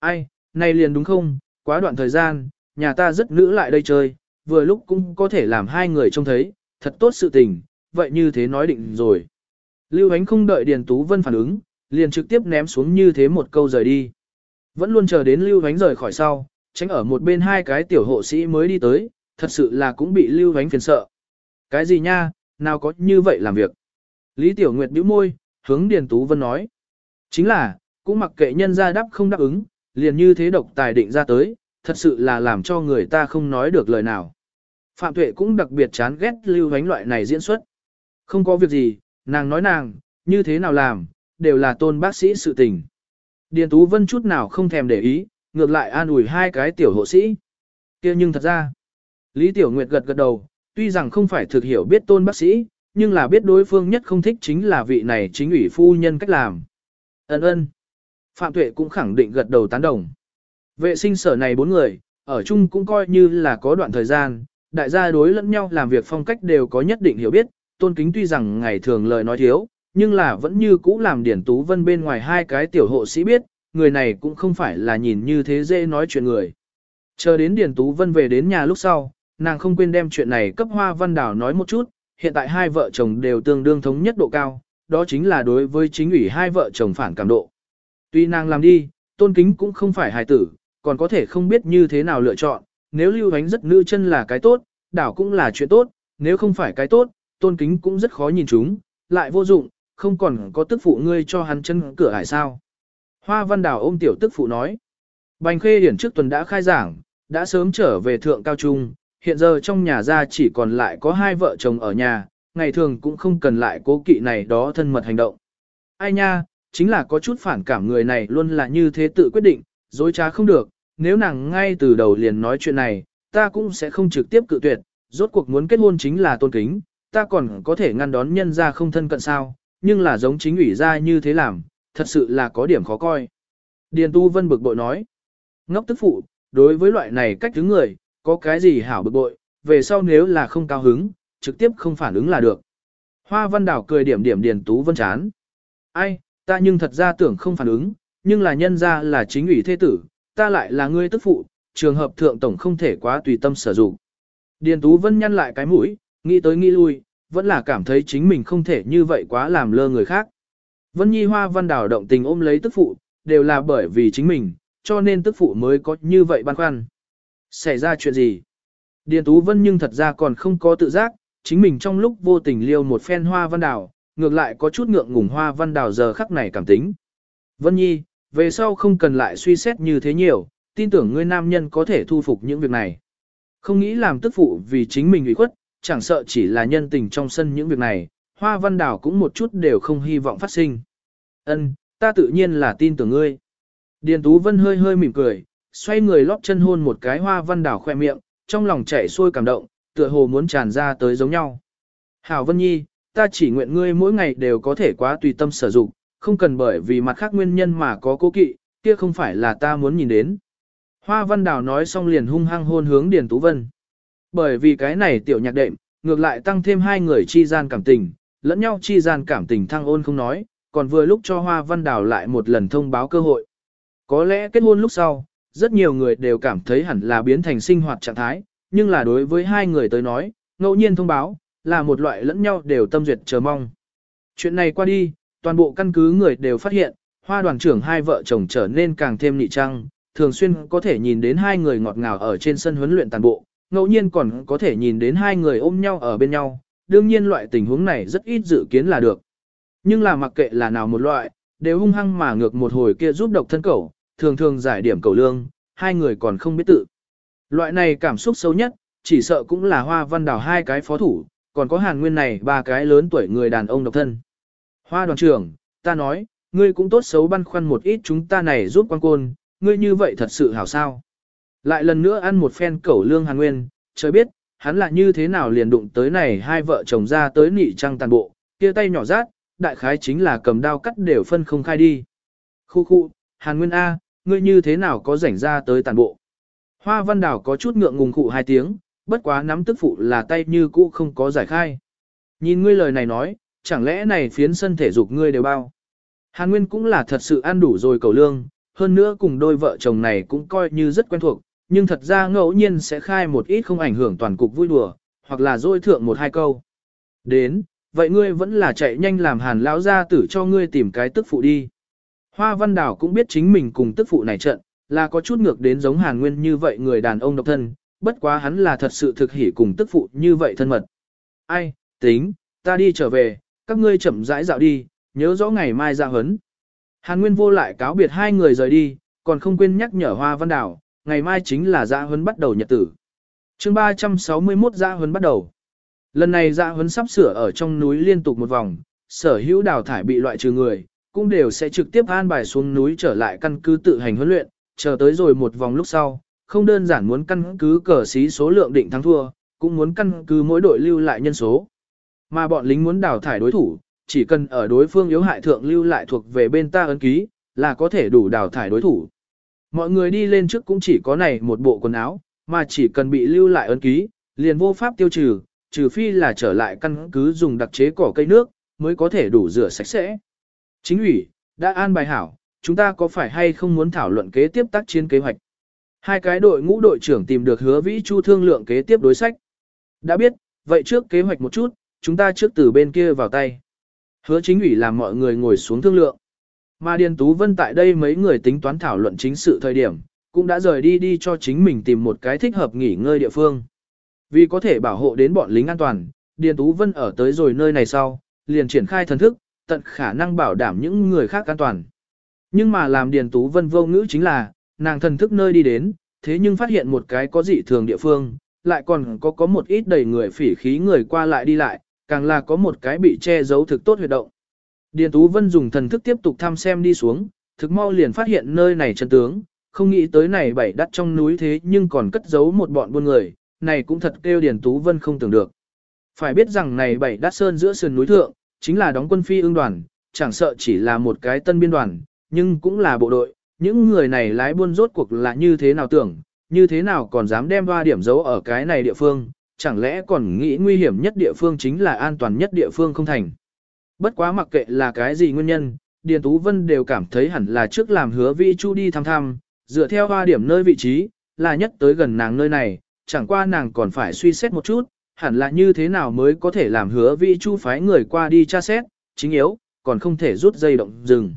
Ai, này liền đúng không, quá đoạn thời gian, nhà ta rất nữ lại đây chơi, vừa lúc cũng có thể làm hai người trông thấy, thật tốt sự tình, vậy như thế nói định rồi. Lưu Ánh không đợi Điền Tú Vân phản ứng, liền trực tiếp ném xuống như thế một câu rời đi. Vẫn luôn chờ đến Lưu Ánh rời khỏi sau, tránh ở một bên hai cái tiểu hộ sĩ mới đi tới, thật sự là cũng bị Lưu Ánh phiền sợ. Cái gì nha, nào có như vậy làm việc. Lý Tiểu Nguyệt bĩu môi, hướng Điền Tú Vân nói. Chính là, cũng mặc kệ nhân ra đáp không đáp ứng, liền như thế độc tài định ra tới, thật sự là làm cho người ta không nói được lời nào. Phạm Tuệ cũng đặc biệt chán ghét lưu ánh loại này diễn xuất. Không có việc gì, nàng nói nàng, như thế nào làm, đều là tôn bác sĩ sự tình. Điền Tú Vân chút nào không thèm để ý, ngược lại an ủi hai cái tiểu hộ sĩ. kia nhưng thật ra, Lý Tiểu Nguyệt gật gật đầu, tuy rằng không phải thực hiểu biết tôn bác sĩ, nhưng là biết đối phương nhất không thích chính là vị này chính ủy phu nhân cách làm. Ấn ơn. Phạm Tuệ cũng khẳng định gật đầu tán đồng. Vệ sinh sở này bốn người, ở chung cũng coi như là có đoạn thời gian, đại gia đối lẫn nhau làm việc phong cách đều có nhất định hiểu biết, tôn kính tuy rằng ngày thường lời nói thiếu, nhưng là vẫn như cũ làm Điển Tú Vân bên ngoài hai cái tiểu hộ sĩ biết, người này cũng không phải là nhìn như thế dễ nói chuyện người. Chờ đến Điển Tú Vân về đến nhà lúc sau, nàng không quên đem chuyện này cấp Hoa Văn Đảo nói một chút, hiện tại hai vợ chồng đều tương đương thống nhất độ cao, đó chính là đối với chính ủy hai vợ chồng phản cảm độ. Tuy nàng làm đi, tôn kính cũng không phải hài tử, còn có thể không biết như thế nào lựa chọn, nếu lưu ánh rất nữ chân là cái tốt, đảo cũng là chuyện tốt, nếu không phải cái tốt, tôn kính cũng rất khó nhìn chúng, lại vô dụng, không còn có tức phụ ngươi cho hắn chân cửa hải sao. Hoa văn đảo ôm tiểu tức phụ nói. Bành khê hiển trước tuần đã khai giảng, đã sớm trở về thượng cao trung, hiện giờ trong nhà ra chỉ còn lại có hai vợ chồng ở nhà, ngày thường cũng không cần lại cố kỵ này đó thân mật hành động. Ai nha, chính là có chút phản cảm người này luôn là như thế tự quyết định, dối trá không được, nếu nàng ngay từ đầu liền nói chuyện này, ta cũng sẽ không trực tiếp cự tuyệt, rốt cuộc muốn kết hôn chính là tôn kính, ta còn có thể ngăn đón nhân ra không thân cận sao, nhưng là giống chính ủy ra như thế làm, thật sự là có điểm khó coi. Điền Tu Vân bực bội nói, ngốc tức phụ, đối với loại này cách thứ người, có cái gì hảo bực bội, về sau nếu là không cao hứng, trực tiếp không phản ứng là được. Hoa Văn Đảo cười điểm điểm Điền Tú Vân chán. Ai, ta nhưng thật ra tưởng không phản ứng, nhưng là nhân ra là chính ủy thế tử, ta lại là ngươi tức phụ, trường hợp thượng tổng không thể quá tùy tâm sử dụng. Điền Tú Vân nhăn lại cái mũi, nghĩ tới nghĩ lui, vẫn là cảm thấy chính mình không thể như vậy quá làm lơ người khác. Vân Nhi Hoa Văn Đảo động tình ôm lấy tức phụ, đều là bởi vì chính mình, cho nên tức phụ mới có như vậy băn khoăn. Xảy ra chuyện gì? Điền Tú Vân nhưng thật ra còn không có tự giác, chính mình trong lúc vô tình liêu một phen Hoa Văn Đảo, ngược lại có chút ngượng ngùng Hoa Văn Đào giờ khắc này cảm tính. Vân Nhi, về sau không cần lại suy xét như thế nhiều, tin tưởng ngươi nam nhân có thể thu phục những việc này. Không nghĩ làm tức phụ vì chính mình ủy khuất, chẳng sợ chỉ là nhân tình trong sân những việc này, Hoa Văn Đào cũng một chút đều không hy vọng phát sinh. Ân, ta tự nhiên là tin tưởng ngươi. Điền Tú Vân hơi hơi mỉm cười, xoay người lóp chân hôn một cái Hoa Văn Đào khoe miệng, trong lòng chảy xuôi cảm động, tựa hồ muốn tràn ra tới giống nhau. Hảo Vân Nhi, ta chỉ nguyện ngươi mỗi ngày đều có thể quá tùy tâm sử dụng, không cần bởi vì mặt khác nguyên nhân mà có cố kỵ, kia không phải là ta muốn nhìn đến. Hoa Văn Đào nói xong liền hung hăng hôn hướng Điền Tú Vân. Bởi vì cái này tiểu nhạc đệm, ngược lại tăng thêm hai người chi gian cảm tình, lẫn nhau chi gian cảm tình thăng ôn không nói, còn vừa lúc cho Hoa Văn Đào lại một lần thông báo cơ hội. Có lẽ kết hôn lúc sau, rất nhiều người đều cảm thấy hẳn là biến thành sinh hoạt trạng thái, nhưng là đối với hai người tới nói, ngẫu nhiên thông báo, là một loại lẫn nhau đều tâm duyệt chờ mong. Chuyện này qua đi, toàn bộ căn cứ người đều phát hiện, hoa đoàn trưởng hai vợ chồng trở nên càng thêm nị trăng, thường xuyên có thể nhìn đến hai người ngọt ngào ở trên sân huấn luyện toàn bộ, ngẫu nhiên còn có thể nhìn đến hai người ôm nhau ở bên nhau, đương nhiên loại tình huống này rất ít dự kiến là được. Nhưng là mặc kệ là nào một loại, đều hung hăng mà ngược một hồi kia giúp độc thân cẩu, thường thường giải điểm cầu lương, hai người còn không biết tự. Loại này cảm xúc xấu nhất, chỉ sợ cũng là hoa văn đào hai cái phó thủ, còn có hàn nguyên này ba cái lớn tuổi người đàn ông độc thân. Hoa đoàn trưởng, ta nói, ngươi cũng tốt xấu băn khoăn một ít chúng ta này giúp quan côn, ngươi như vậy thật sự hảo sao. Lại lần nữa ăn một phen cẩu lương hàn nguyên, trời biết, hắn là như thế nào liền đụng tới này hai vợ chồng ra tới nị trăng tàn bộ, kia tay nhỏ rát, đại khái chính là cầm dao cắt đều phân không khai đi. Khu khu, hàn nguyên A, ngươi như thế nào có rảnh ra tới tàn bộ. Hoa văn đảo có chút ngượng ngùng khụ hai tiếng, bất quá nắm tức phụ là tay như cũ không có giải khai. Nhìn ngươi lời này nói, chẳng lẽ này phiến sân thể dục ngươi đều bao. Hàn Nguyên cũng là thật sự ăn đủ rồi cầu lương, hơn nữa cùng đôi vợ chồng này cũng coi như rất quen thuộc, nhưng thật ra ngẫu nhiên sẽ khai một ít không ảnh hưởng toàn cục vui đùa, hoặc là dôi thượng một hai câu. Đến, vậy ngươi vẫn là chạy nhanh làm hàn lão gia tử cho ngươi tìm cái tức phụ đi. Hoa Văn Đào cũng biết chính mình cùng tức phụ này trận, là có chút ngược đến giống hàn nguyên như vậy người đàn ông độc thân, bất quá hắn là thật sự thực hỉ cùng tức phụ như vậy thân mật. Ai, tính, ta đi trở về, các ngươi chậm rãi dạo đi, nhớ rõ ngày mai ra hấn. Hàn Nguyên vô lại cáo biệt hai người rời đi, còn không quên nhắc nhở Hoa Văn Đào, ngày mai chính là ra huấn bắt đầu nhật tử. chương 361 ra huấn bắt đầu. Lần này ra huấn sắp sửa ở trong núi liên tục một vòng, sở hữu đào thải bị loại trừ người, cũng đều sẽ trực tiếp an bài xuống núi trở lại căn cứ tự hành huấn luyện, chờ tới rồi một vòng lúc sau, không đơn giản muốn căn cứ cờ xí số lượng định thắng thua, cũng muốn căn cứ mỗi đội lưu lại nhân số. Mà bọn lính muốn đào thải đối thủ, chỉ cần ở đối phương yếu hại thượng lưu lại thuộc về bên ta ấn ký, là có thể đủ đào thải đối thủ. Mọi người đi lên trước cũng chỉ có này một bộ quần áo, mà chỉ cần bị lưu lại ấn ký, liền vô pháp tiêu trừ, trừ phi là trở lại căn cứ dùng đặc chế cỏ cây nước, mới có thể đủ rửa sạch sẽ. Chính ủy, đã an bài hảo, chúng ta có phải hay không muốn thảo luận kế tiếp tác chiến kế hoạch? Hai cái đội ngũ đội trưởng tìm được hứa vĩ chu thương lượng kế tiếp đối sách. Đã biết, vậy trước kế hoạch một chút, chúng ta trước từ bên kia vào tay. Hứa chính ủy làm mọi người ngồi xuống thương lượng. Mà Điền Tú Vân tại đây mấy người tính toán thảo luận chính sự thời điểm, cũng đã rời đi đi cho chính mình tìm một cái thích hợp nghỉ ngơi địa phương. Vì có thể bảo hộ đến bọn lính an toàn, Điền Tú Vân ở tới rồi nơi này sau, liền triển khai thần thức, tận khả năng bảo đảm những người khác an toàn. Nhưng mà làm Điền Tú Vân vô ngữ chính là, nàng thần thức nơi đi đến, thế nhưng phát hiện một cái có dị thường địa phương, lại còn có có một ít đầy người phỉ khí người qua lại đi lại, càng là có một cái bị che giấu thực tốt huyệt động. Điền Tú Vân dùng thần thức tiếp tục thăm xem đi xuống, thực mau liền phát hiện nơi này chân tướng, không nghĩ tới này bảy đắt trong núi thế nhưng còn cất giấu một bọn buôn người, này cũng thật kêu Điền Tú Vân không tưởng được. Phải biết rằng này bảy đắt sơn giữa sườn núi thượng, chính là đóng quân phi ương đoàn, chẳng sợ chỉ là một cái tân biên đoàn, nhưng cũng là bộ đội, những người này lái buôn rốt cuộc là như thế nào tưởng, như thế nào còn dám đem ba điểm giấu ở cái này địa phương, chẳng lẽ còn nghĩ nguy hiểm nhất địa phương chính là an toàn nhất địa phương không thành. Bất quá mặc kệ là cái gì nguyên nhân, Điền Tú Vân đều cảm thấy hẳn là trước làm hứa vi chu đi thăm thăm, dựa theo ba điểm nơi vị trí, là nhất tới gần nàng nơi này, chẳng qua nàng còn phải suy xét một chút, hẳn là như thế nào mới có thể làm hứa vi chu phái người qua đi tra xét, chính yếu, còn không thể rút dây động dừng.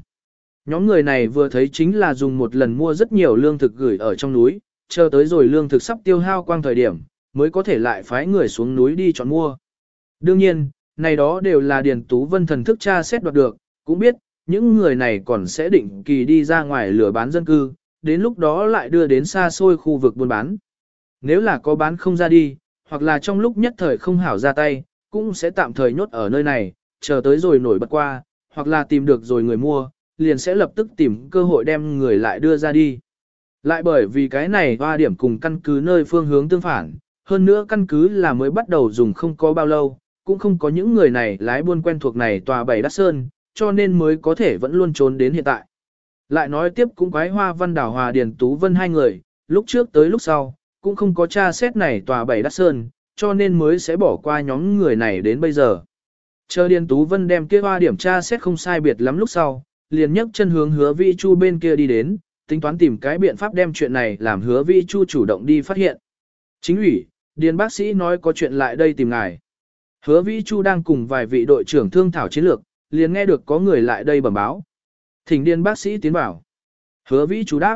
Nhóm người này vừa thấy chính là dùng một lần mua rất nhiều lương thực gửi ở trong núi, chờ tới rồi lương thực sắp tiêu hao quang thời điểm, mới có thể lại phái người xuống núi đi chọn mua. Đương nhiên, này đó đều là Điền Tú Vân thần thức tra xét đoạt được, cũng biết, những người này còn sẽ định kỳ đi ra ngoài lừa bán dân cư, đến lúc đó lại đưa đến xa xôi khu vực buôn bán. Nếu là có bán không ra đi, hoặc là trong lúc nhất thời không hảo ra tay, cũng sẽ tạm thời nhốt ở nơi này, chờ tới rồi nổi bật qua, hoặc là tìm được rồi người mua, liền sẽ lập tức tìm cơ hội đem người lại đưa ra đi. Lại bởi vì cái này hoa điểm cùng căn cứ nơi phương hướng tương phản, hơn nữa căn cứ là mới bắt đầu dùng không có bao lâu, cũng không có những người này lái buôn quen thuộc này tòa bảy đắt sơn, cho nên mới có thể vẫn luôn trốn đến hiện tại. Lại nói tiếp cũng quái hoa văn đảo hòa điền tú vân hai người, lúc trước tới lúc sau, cũng không có tra xét này tòa bảy đắt sơn, cho nên mới sẽ bỏ qua nhóm người này đến bây giờ. Chờ điền tú vân đem kia hoa điểm tra xét không sai biệt lắm lúc sau, liền nhấc chân hướng hứa vi chu bên kia đi đến, tính toán tìm cái biện pháp đem chuyện này làm hứa vi chu chủ động đi phát hiện. Chính ủy, điền bác sĩ nói có chuyện lại đây tìm ngài. Hứa Vi Chu đang cùng vài vị đội trưởng thương thảo chiến lược, liền nghe được có người lại đây bẩm báo. Thỉnh Điền bác sĩ tiến bảo. Hứa Vĩ Chu đáp.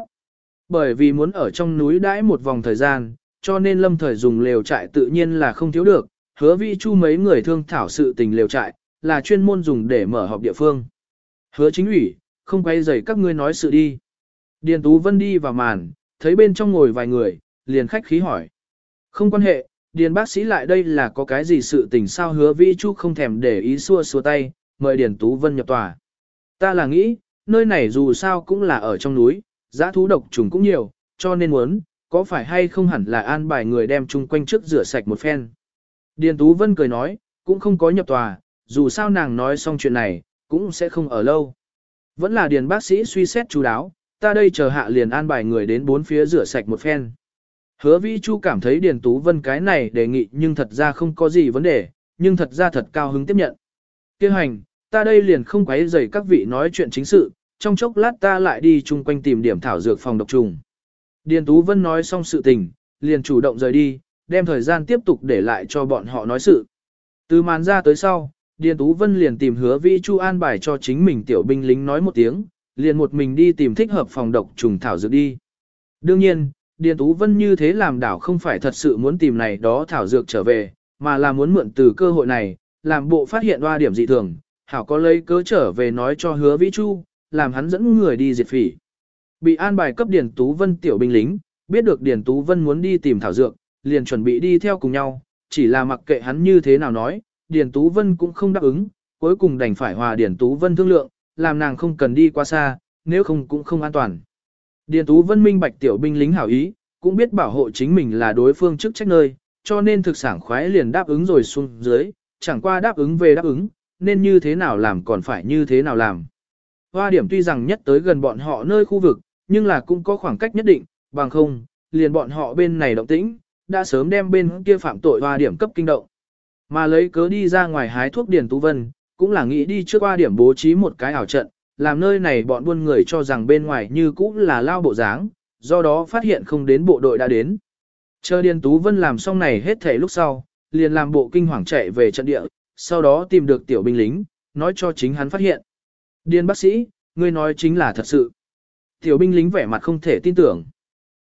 Bởi vì muốn ở trong núi đãi một vòng thời gian, cho nên lâm thời dùng lều trại tự nhiên là không thiếu được. Hứa Vĩ Chu mấy người thương thảo sự tình lều trại, là chuyên môn dùng để mở họp địa phương. Hứa chính ủy, không quay rầy các ngươi nói sự đi. Điền Tú Vân đi vào màn, thấy bên trong ngồi vài người, liền khách khí hỏi. Không quan hệ, Điền bác sĩ lại đây là có cái gì sự tình sao hứa Vi Chu không thèm để ý xua xua tay, mời Điền Tú Vân nhập tòa. Ta là nghĩ, nơi này dù sao cũng là ở trong núi, giã thú độc trùng cũng nhiều, cho nên muốn, có phải hay không hẳn là an bài người đem chung quanh trước rửa sạch một phen. Điền Tú Vân cười nói, cũng không có nhập tòa, dù sao nàng nói xong chuyện này, cũng sẽ không ở lâu. Vẫn là điền bác sĩ suy xét chú đáo, ta đây chờ hạ liền an bài người đến bốn phía rửa sạch một phen. Hứa Vi Chu cảm thấy Điền Tú Vân cái này đề nghị nhưng thật ra không có gì vấn đề, nhưng thật ra thật cao hứng tiếp nhận. Kêu hành, ta đây liền không quấy rầy các vị nói chuyện chính sự, trong chốc lát ta lại đi chung quanh tìm điểm thảo dược phòng độc trùng. Điền Tú Vân nói xong sự tình, liền chủ động rời đi, đem thời gian tiếp tục để lại cho bọn họ nói sự. Từ màn ra tới sau, Điền Tú Vân liền tìm hứa Vi Chu an bài cho chính mình tiểu binh lính nói một tiếng, liền một mình đi tìm thích hợp phòng độc trùng thảo dược đi. Đương nhiên, Điền Tú Vân như thế làm đảo không phải thật sự muốn tìm này đó thảo dược trở về, mà là muốn mượn từ cơ hội này, làm bộ phát hiện hoa điểm dị thường, hảo có lấy cớ trở về nói cho hứa Vi Chu, làm hắn dẫn người đi diệt phỉ. Bị an bài cấp Điền Tú Vân tiểu binh lính, biết được Điền Tú Vân muốn đi tìm thảo dược, liền chuẩn bị đi theo cùng nhau, chỉ là mặc kệ hắn như thế nào nói, Điền Tú Vân cũng không đáp ứng, cuối cùng đành phải hòa Điền Tú Vân thương lượng, làm nàng không cần đi quá xa, nếu không cũng không an toàn. Điền Tú Vân minh bạch tiểu binh lính hảo ý, cũng biết bảo hộ chính mình là đối phương chức trách nơi, cho nên thực sản khoái liền đáp ứng rồi xuống dưới, chẳng qua đáp ứng về đáp ứng, nên như thế nào làm còn phải như thế nào làm. Hoa điểm tuy rằng nhất tới gần bọn họ nơi khu vực, nhưng là cũng có khoảng cách nhất định, bằng không, liền bọn họ bên này động tĩnh, đã sớm đem bên kia phạm tội hoa điểm cấp kinh động. Mà lấy cớ đi ra ngoài hái thuốc Điền Tú Vân, cũng là nghĩ đi trước qua điểm bố trí một cái ảo trận, làm nơi này bọn buôn người cho rằng bên ngoài như cũ là lao bộ dáng, do đó phát hiện không đến bộ đội đã đến. Chờ Điền Tú Vân làm xong này hết thể lúc sau, liền làm bộ kinh hoàng chạy về trận địa, sau đó tìm được tiểu binh lính, nói cho chính hắn phát hiện. Điền bác sĩ, ngươi nói chính là thật sự. Tiểu binh lính vẻ mặt không thể tin tưởng.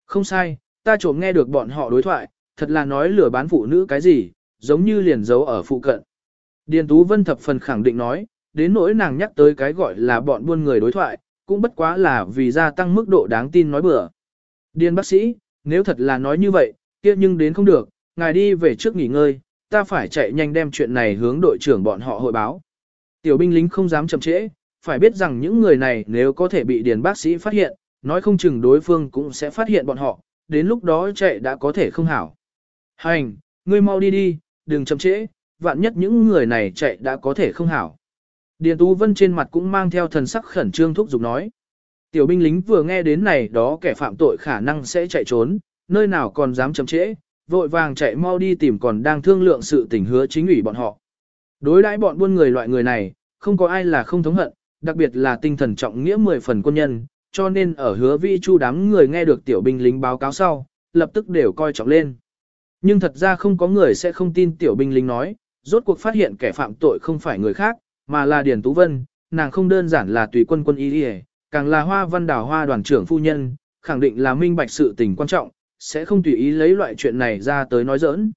Không sai, ta trộm nghe được bọn họ đối thoại, thật là nói lừa bán phụ nữ cái gì, giống như liền giấu ở phụ cận. Điền Tú Vân thập phần khẳng định nói, đến nỗi nàng nhắc tới cái gọi là bọn buôn người đối thoại, cũng bất quá là vì gia tăng mức độ đáng tin nói bừa. Điền bác sĩ, nếu thật là nói như vậy, kia nhưng đến không được, ngài đi về trước nghỉ ngơi, ta phải chạy nhanh đem chuyện này hướng đội trưởng bọn họ hội báo. Tiểu binh lính không dám chậm trễ, phải biết rằng những người này nếu có thể bị điền bác sĩ phát hiện, nói không chừng đối phương cũng sẽ phát hiện bọn họ, đến lúc đó chạy đã có thể không hảo. Hành, ngươi mau đi đi, đừng chậm trễ, vạn nhất những người này chạy đã có thể không hảo. Điền Tú Vân trên mặt cũng mang theo thần sắc khẩn trương thúc giục nói. Tiểu binh lính vừa nghe đến này đó kẻ phạm tội khả năng sẽ chạy trốn, nơi nào còn dám chậm trễ, vội vàng chạy mau đi tìm còn đang thương lượng sự tình hứa chính ủy bọn họ. Đối đãi bọn buôn người loại người này, không có ai là không thống hận, đặc biệt là tinh thần trọng nghĩa mười phần quân nhân, cho nên ở hứa vi chu đám người nghe được tiểu binh lính báo cáo sau, lập tức đều coi trọng lên. Nhưng thật ra không có người sẽ không tin tiểu binh lính nói, rốt cuộc phát hiện kẻ phạm tội không phải người khác, mà là Điền Tú Vân, nàng không đơn giản là tùy quân quân y đi càng là hoa văn đảo hoa đoàn trưởng phu nhân, khẳng định là minh bạch sự tình quan trọng, sẽ không tùy ý lấy loại chuyện này ra tới nói giỡn.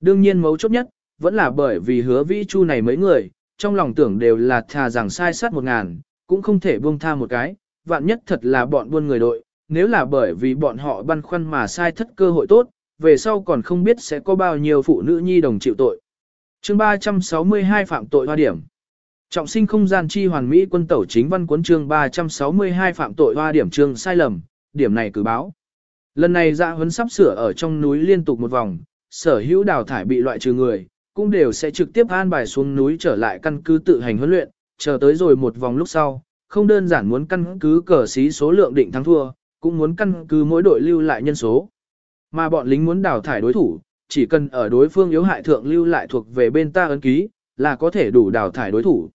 Đương nhiên mấu chốt nhất, vẫn là bởi vì hứa vĩ chu này mấy người, trong lòng tưởng đều là thà rằng sai sát một ngàn, cũng không thể buông tha một cái, vạn nhất thật là bọn buôn người đội, nếu là bởi vì bọn họ băn khoăn mà sai thất cơ hội tốt, về sau còn không biết sẽ có bao nhiêu phụ nữ nhi đồng chịu tội. chương 362 phạm tội hoa điểm. Trọng sinh không gian chi hoàn mỹ quân tẩu chính văn cuốn chương 362 phạm tội hoa điểm chương sai lầm, điểm này cử báo. Lần này dạ huấn sắp sửa ở trong núi liên tục một vòng, sở hữu đào thải bị loại trừ người, cũng đều sẽ trực tiếp an bài xuống núi trở lại căn cứ tự hành huấn luyện, chờ tới rồi một vòng lúc sau, không đơn giản muốn căn cứ cờ xí số lượng định thắng thua, cũng muốn căn cứ mỗi đội lưu lại nhân số. Mà bọn lính muốn đào thải đối thủ, chỉ cần ở đối phương yếu hại thượng lưu lại thuộc về bên ta ấn ký, là có thể đủ đào thải đối thủ.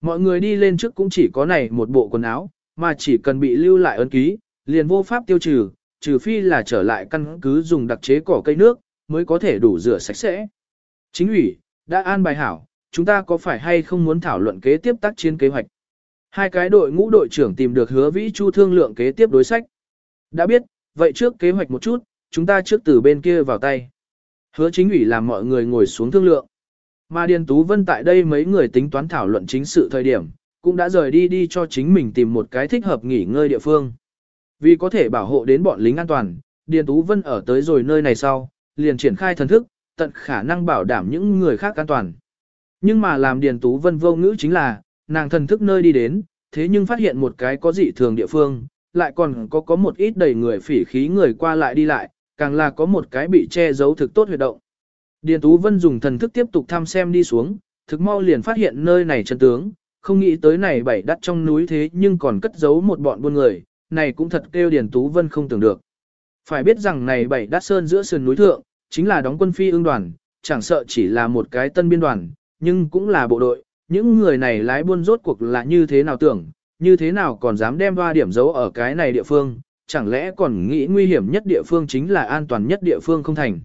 Mọi người đi lên trước cũng chỉ có này một bộ quần áo, mà chỉ cần bị lưu lại ấn ký, liền vô pháp tiêu trừ, trừ phi là trở lại căn cứ dùng đặc chế cỏ cây nước, mới có thể đủ rửa sạch sẽ. Chính ủy, đã an bài hảo, chúng ta có phải hay không muốn thảo luận kế tiếp tác chiến kế hoạch? Hai cái đội ngũ đội trưởng tìm được hứa vĩ chu thương lượng kế tiếp đối sách. Đã biết, vậy trước kế hoạch một chút, chúng ta trước từ bên kia vào tay. Hứa chính ủy làm mọi người ngồi xuống thương lượng. Mà Điền Tú Vân tại đây mấy người tính toán thảo luận chính sự thời điểm, cũng đã rời đi đi cho chính mình tìm một cái thích hợp nghỉ ngơi địa phương. Vì có thể bảo hộ đến bọn lính an toàn, Điền Tú Vân ở tới rồi nơi này sau, liền triển khai thần thức, tận khả năng bảo đảm những người khác an toàn. Nhưng mà làm Điền Tú Vân vô ngữ chính là, nàng thần thức nơi đi đến, thế nhưng phát hiện một cái có dị thường địa phương, lại còn có có một ít đầy người phỉ khí người qua lại đi lại, càng là có một cái bị che giấu thực tốt huyệt động. Điền Tú Vân dùng thần thức tiếp tục thăm xem đi xuống, thực mau liền phát hiện nơi này chân tướng, không nghĩ tới này bảy đắt trong núi thế nhưng còn cất giấu một bọn buôn người, này cũng thật kêu Điền Tú Vân không tưởng được. Phải biết rằng này bảy đắt sơn giữa sườn núi thượng, chính là đóng quân phi ương đoàn, chẳng sợ chỉ là một cái tân biên đoàn, nhưng cũng là bộ đội, những người này lái buôn rốt cuộc là như thế nào tưởng, như thế nào còn dám đem ba điểm giấu ở cái này địa phương, chẳng lẽ còn nghĩ nguy hiểm nhất địa phương chính là an toàn nhất địa phương không thành.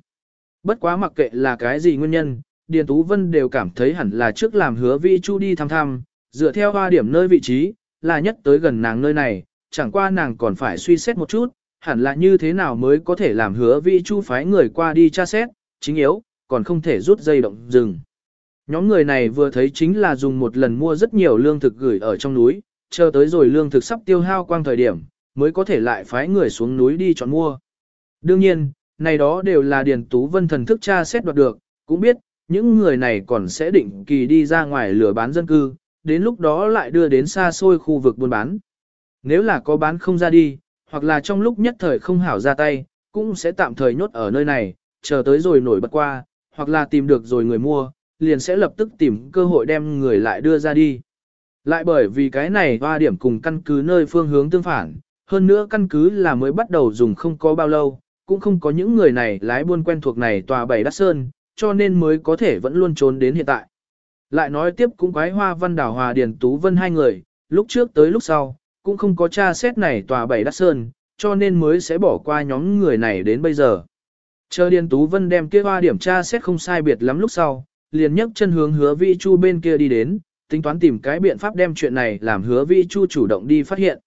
Bất quá mặc kệ là cái gì nguyên nhân, Điền Tú Vân đều cảm thấy hẳn là trước làm hứa vi chu đi thăm thăm, dựa theo hoa điểm nơi vị trí, là nhất tới gần nàng nơi này, chẳng qua nàng còn phải suy xét một chút, hẳn là như thế nào mới có thể làm hứa vi chu phái người qua đi tra xét, chính yếu, còn không thể rút dây động rừng. Nhóm người này vừa thấy chính là dùng một lần mua rất nhiều lương thực gửi ở trong núi, chờ tới rồi lương thực sắp tiêu hao quang thời điểm, mới có thể lại phái người xuống núi đi chọn mua. Đương nhiên, này đó đều là Điền Tú Vân thần thức tra xét đoạt được, cũng biết, những người này còn sẽ định kỳ đi ra ngoài lừa bán dân cư, đến lúc đó lại đưa đến xa xôi khu vực buôn bán. Nếu là có bán không ra đi, hoặc là trong lúc nhất thời không hảo ra tay, cũng sẽ tạm thời nhốt ở nơi này, chờ tới rồi nổi bật qua, hoặc là tìm được rồi người mua, liền sẽ lập tức tìm cơ hội đem người lại đưa ra đi. Lại bởi vì cái này hoa điểm cùng căn cứ nơi phương hướng tương phản, hơn nữa căn cứ là mới bắt đầu dùng không có bao lâu, cũng không có những người này lái buôn quen thuộc này tòa bảy đắt sơn, cho nên mới có thể vẫn luôn trốn đến hiện tại. Lại nói tiếp cũng quái hoa văn đảo hòa điền tú vân hai người, lúc trước tới lúc sau, cũng không có tra xét này tòa bảy đắt sơn, cho nên mới sẽ bỏ qua nhóm người này đến bây giờ. Chờ điền tú vân đem kia hoa điểm tra xét không sai biệt lắm lúc sau, liền nhấc chân hướng hứa vi chu bên kia đi đến, tính toán tìm cái biện pháp đem chuyện này làm hứa vi chu chủ động đi phát hiện.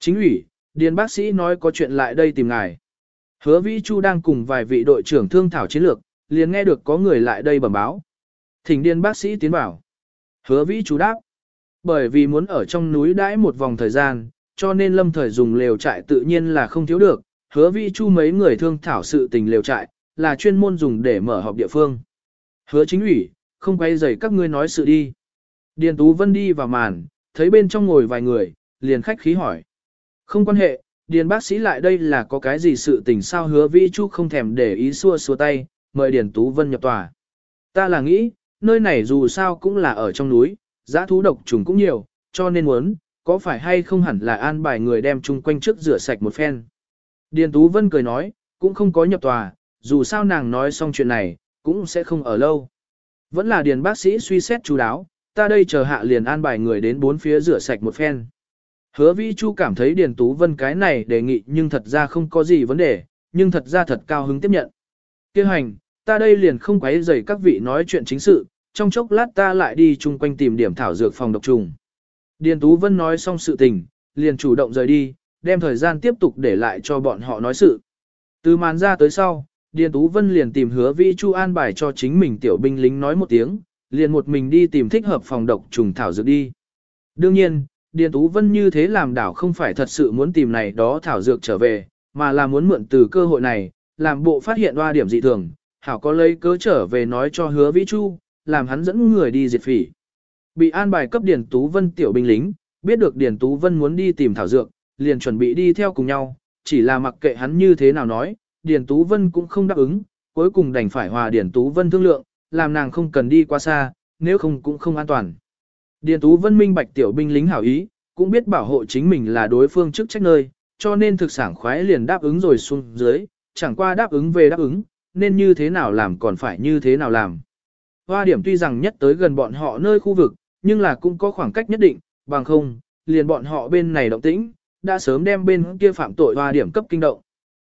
Chính ủy, điền bác sĩ nói có chuyện lại đây tìm ngài. Hứa vi chu đang cùng vài vị đội trưởng thương thảo chiến lược, liền nghe được có người lại đây bẩm báo. Thỉnh điền bác sĩ tiến bảo. Hứa vi chu đáp. Bởi vì muốn ở trong núi đãi một vòng thời gian, cho nên lâm thời dùng lều trại tự nhiên là không thiếu được. Hứa vi chu mấy người thương thảo sự tình lều trại, là chuyên môn dùng để mở họp địa phương. Hứa chính ủy, không quay rầy các ngươi nói sự đi. Điền Tú Vân đi vào màn, thấy bên trong ngồi vài người, liền khách khí hỏi. Không quan hệ, Điền bác sĩ lại đây là có cái gì sự tình sao hứa Vi Chu không thèm để ý xua xua tay, mời Điền Tú Vân nhập tòa. Ta là nghĩ, nơi này dù sao cũng là ở trong núi, giã thú độc trùng cũng nhiều, cho nên muốn, có phải hay không hẳn là an bài người đem chung quanh trước rửa sạch một phen. Điền Tú Vân cười nói, cũng không có nhập tòa, dù sao nàng nói xong chuyện này, cũng sẽ không ở lâu. Vẫn là điền bác sĩ suy xét chú đáo, ta đây chờ hạ liền an bài người đến bốn phía rửa sạch một phen. Hứa Vi Chu cảm thấy Điền Tú Vân cái này đề nghị nhưng thật ra không có gì vấn đề, nhưng thật ra thật cao hứng tiếp nhận. Kêu hành, ta đây liền không quấy rầy các vị nói chuyện chính sự, trong chốc lát ta lại đi chung quanh tìm điểm thảo dược phòng độc trùng. Điền Tú Vân nói xong sự tình, liền chủ động rời đi, đem thời gian tiếp tục để lại cho bọn họ nói sự. Từ màn ra tới sau, Điền Tú Vân liền tìm hứa Vi Chu an bài cho chính mình tiểu binh lính nói một tiếng, liền một mình đi tìm thích hợp phòng độc trùng thảo dược đi. Đương nhiên, Điền Tú Vân như thế làm đảo không phải thật sự muốn tìm này đó thảo dược trở về, mà là muốn mượn từ cơ hội này, làm bộ phát hiện hoa điểm dị thường, hảo có lấy cớ trở về nói cho hứa Vĩ Chu, làm hắn dẫn người đi diệt phỉ. Bị an bài cấp Điền Tú Vân tiểu binh lính, biết được Điền Tú Vân muốn đi tìm thảo dược, liền chuẩn bị đi theo cùng nhau, chỉ là mặc kệ hắn như thế nào nói, Điền Tú Vân cũng không đáp ứng, cuối cùng đành phải hòa Điền Tú Vân thương lượng, làm nàng không cần đi quá xa, nếu không cũng không an toàn. Điền Tú Vân minh bạch tiểu binh lính hảo ý, cũng biết bảo hộ chính mình là đối phương chức trách nơi, cho nên thực sản khoái liền đáp ứng rồi xuống dưới, chẳng qua đáp ứng về đáp ứng, nên như thế nào làm còn phải như thế nào làm. Hoa điểm tuy rằng nhất tới gần bọn họ nơi khu vực, nhưng là cũng có khoảng cách nhất định, bằng không, liền bọn họ bên này động tĩnh, đã sớm đem bên kia phạm tội hoa điểm cấp kinh động.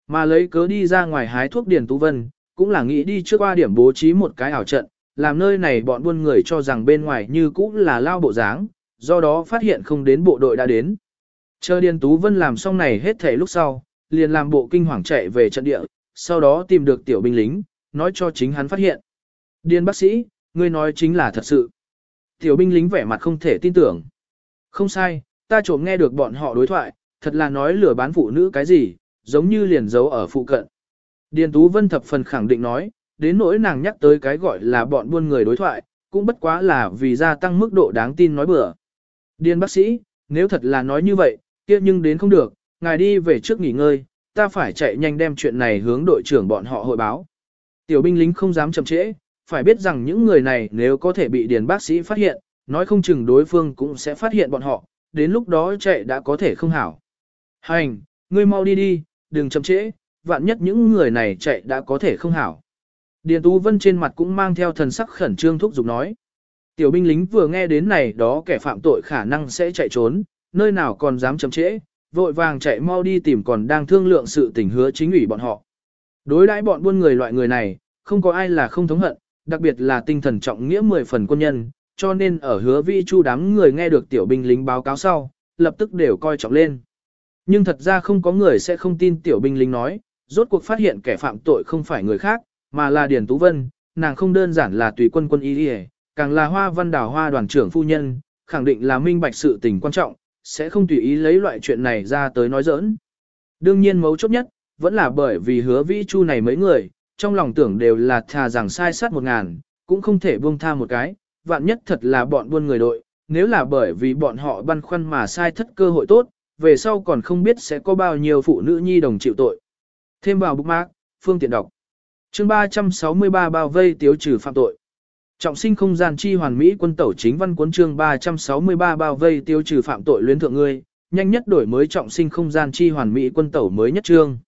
Mà lấy cớ đi ra ngoài hái thuốc Điền Tú Vân, cũng là nghĩ đi trước hoa điểm bố trí một cái ảo trận, làm nơi này bọn buôn người cho rằng bên ngoài như cũ là lao bộ dáng, do đó phát hiện không đến bộ đội đã đến. Chờ Điền Tú Vân làm xong này hết thể lúc sau, liền làm bộ kinh hoàng chạy về trận địa, sau đó tìm được tiểu binh lính, nói cho chính hắn phát hiện. Điền bác sĩ, ngươi nói chính là thật sự. Tiểu binh lính vẻ mặt không thể tin tưởng. Không sai, ta trộm nghe được bọn họ đối thoại, thật là nói lừa bán phụ nữ cái gì, giống như liền giấu ở phụ cận. Điền Tú Vân thập phần khẳng định nói, đến nỗi nàng nhắc tới cái gọi là bọn buôn người đối thoại, cũng bất quá là vì gia tăng mức độ đáng tin nói bừa. Điền bác sĩ, nếu thật là nói như vậy, kia nhưng đến không được, ngài đi về trước nghỉ ngơi, ta phải chạy nhanh đem chuyện này hướng đội trưởng bọn họ hội báo. Tiểu binh lính không dám chậm trễ, phải biết rằng những người này nếu có thể bị điền bác sĩ phát hiện, nói không chừng đối phương cũng sẽ phát hiện bọn họ, đến lúc đó chạy đã có thể không hảo. Hành, ngươi mau đi đi, đừng chậm trễ, vạn nhất những người này chạy đã có thể không hảo. Điền Tú Vân trên mặt cũng mang theo thần sắc khẩn trương thúc giục nói. Tiểu binh lính vừa nghe đến này đó kẻ phạm tội khả năng sẽ chạy trốn, nơi nào còn dám chậm trễ, vội vàng chạy mau đi tìm còn đang thương lượng sự tình hứa chính ủy bọn họ. Đối đãi bọn buôn người loại người này, không có ai là không thống hận, đặc biệt là tinh thần trọng nghĩa mười phần quân nhân, cho nên ở hứa vi chu đám người nghe được tiểu binh lính báo cáo sau, lập tức đều coi trọng lên. Nhưng thật ra không có người sẽ không tin tiểu binh lính nói, rốt cuộc phát hiện kẻ phạm tội không phải người khác, mà là Điền Tú Vân, nàng không đơn giản là tùy quân quân y đi càng là hoa văn đảo hoa đoàn trưởng phu nhân, khẳng định là minh bạch sự tình quan trọng, sẽ không tùy ý lấy loại chuyện này ra tới nói giỡn. Đương nhiên mấu chốt nhất, vẫn là bởi vì hứa vĩ chu này mấy người, trong lòng tưởng đều là thà rằng sai sát một ngàn, cũng không thể buông tha một cái, vạn nhất thật là bọn buôn người đội, nếu là bởi vì bọn họ băn khoăn mà sai thất cơ hội tốt, về sau còn không biết sẽ có bao nhiêu phụ nữ nhi đồng chịu tội. Thêm vào bookmark, phương tiện đọc chương 363 bao vây tiếu trừ phạm tội. Trọng sinh không gian chi hoàn mỹ quân tẩu chính văn cuốn chương 363 bao vây tiêu trừ phạm tội luyến thượng ngươi, nhanh nhất đổi mới trọng sinh không gian chi hoàn mỹ quân tẩu mới nhất chương.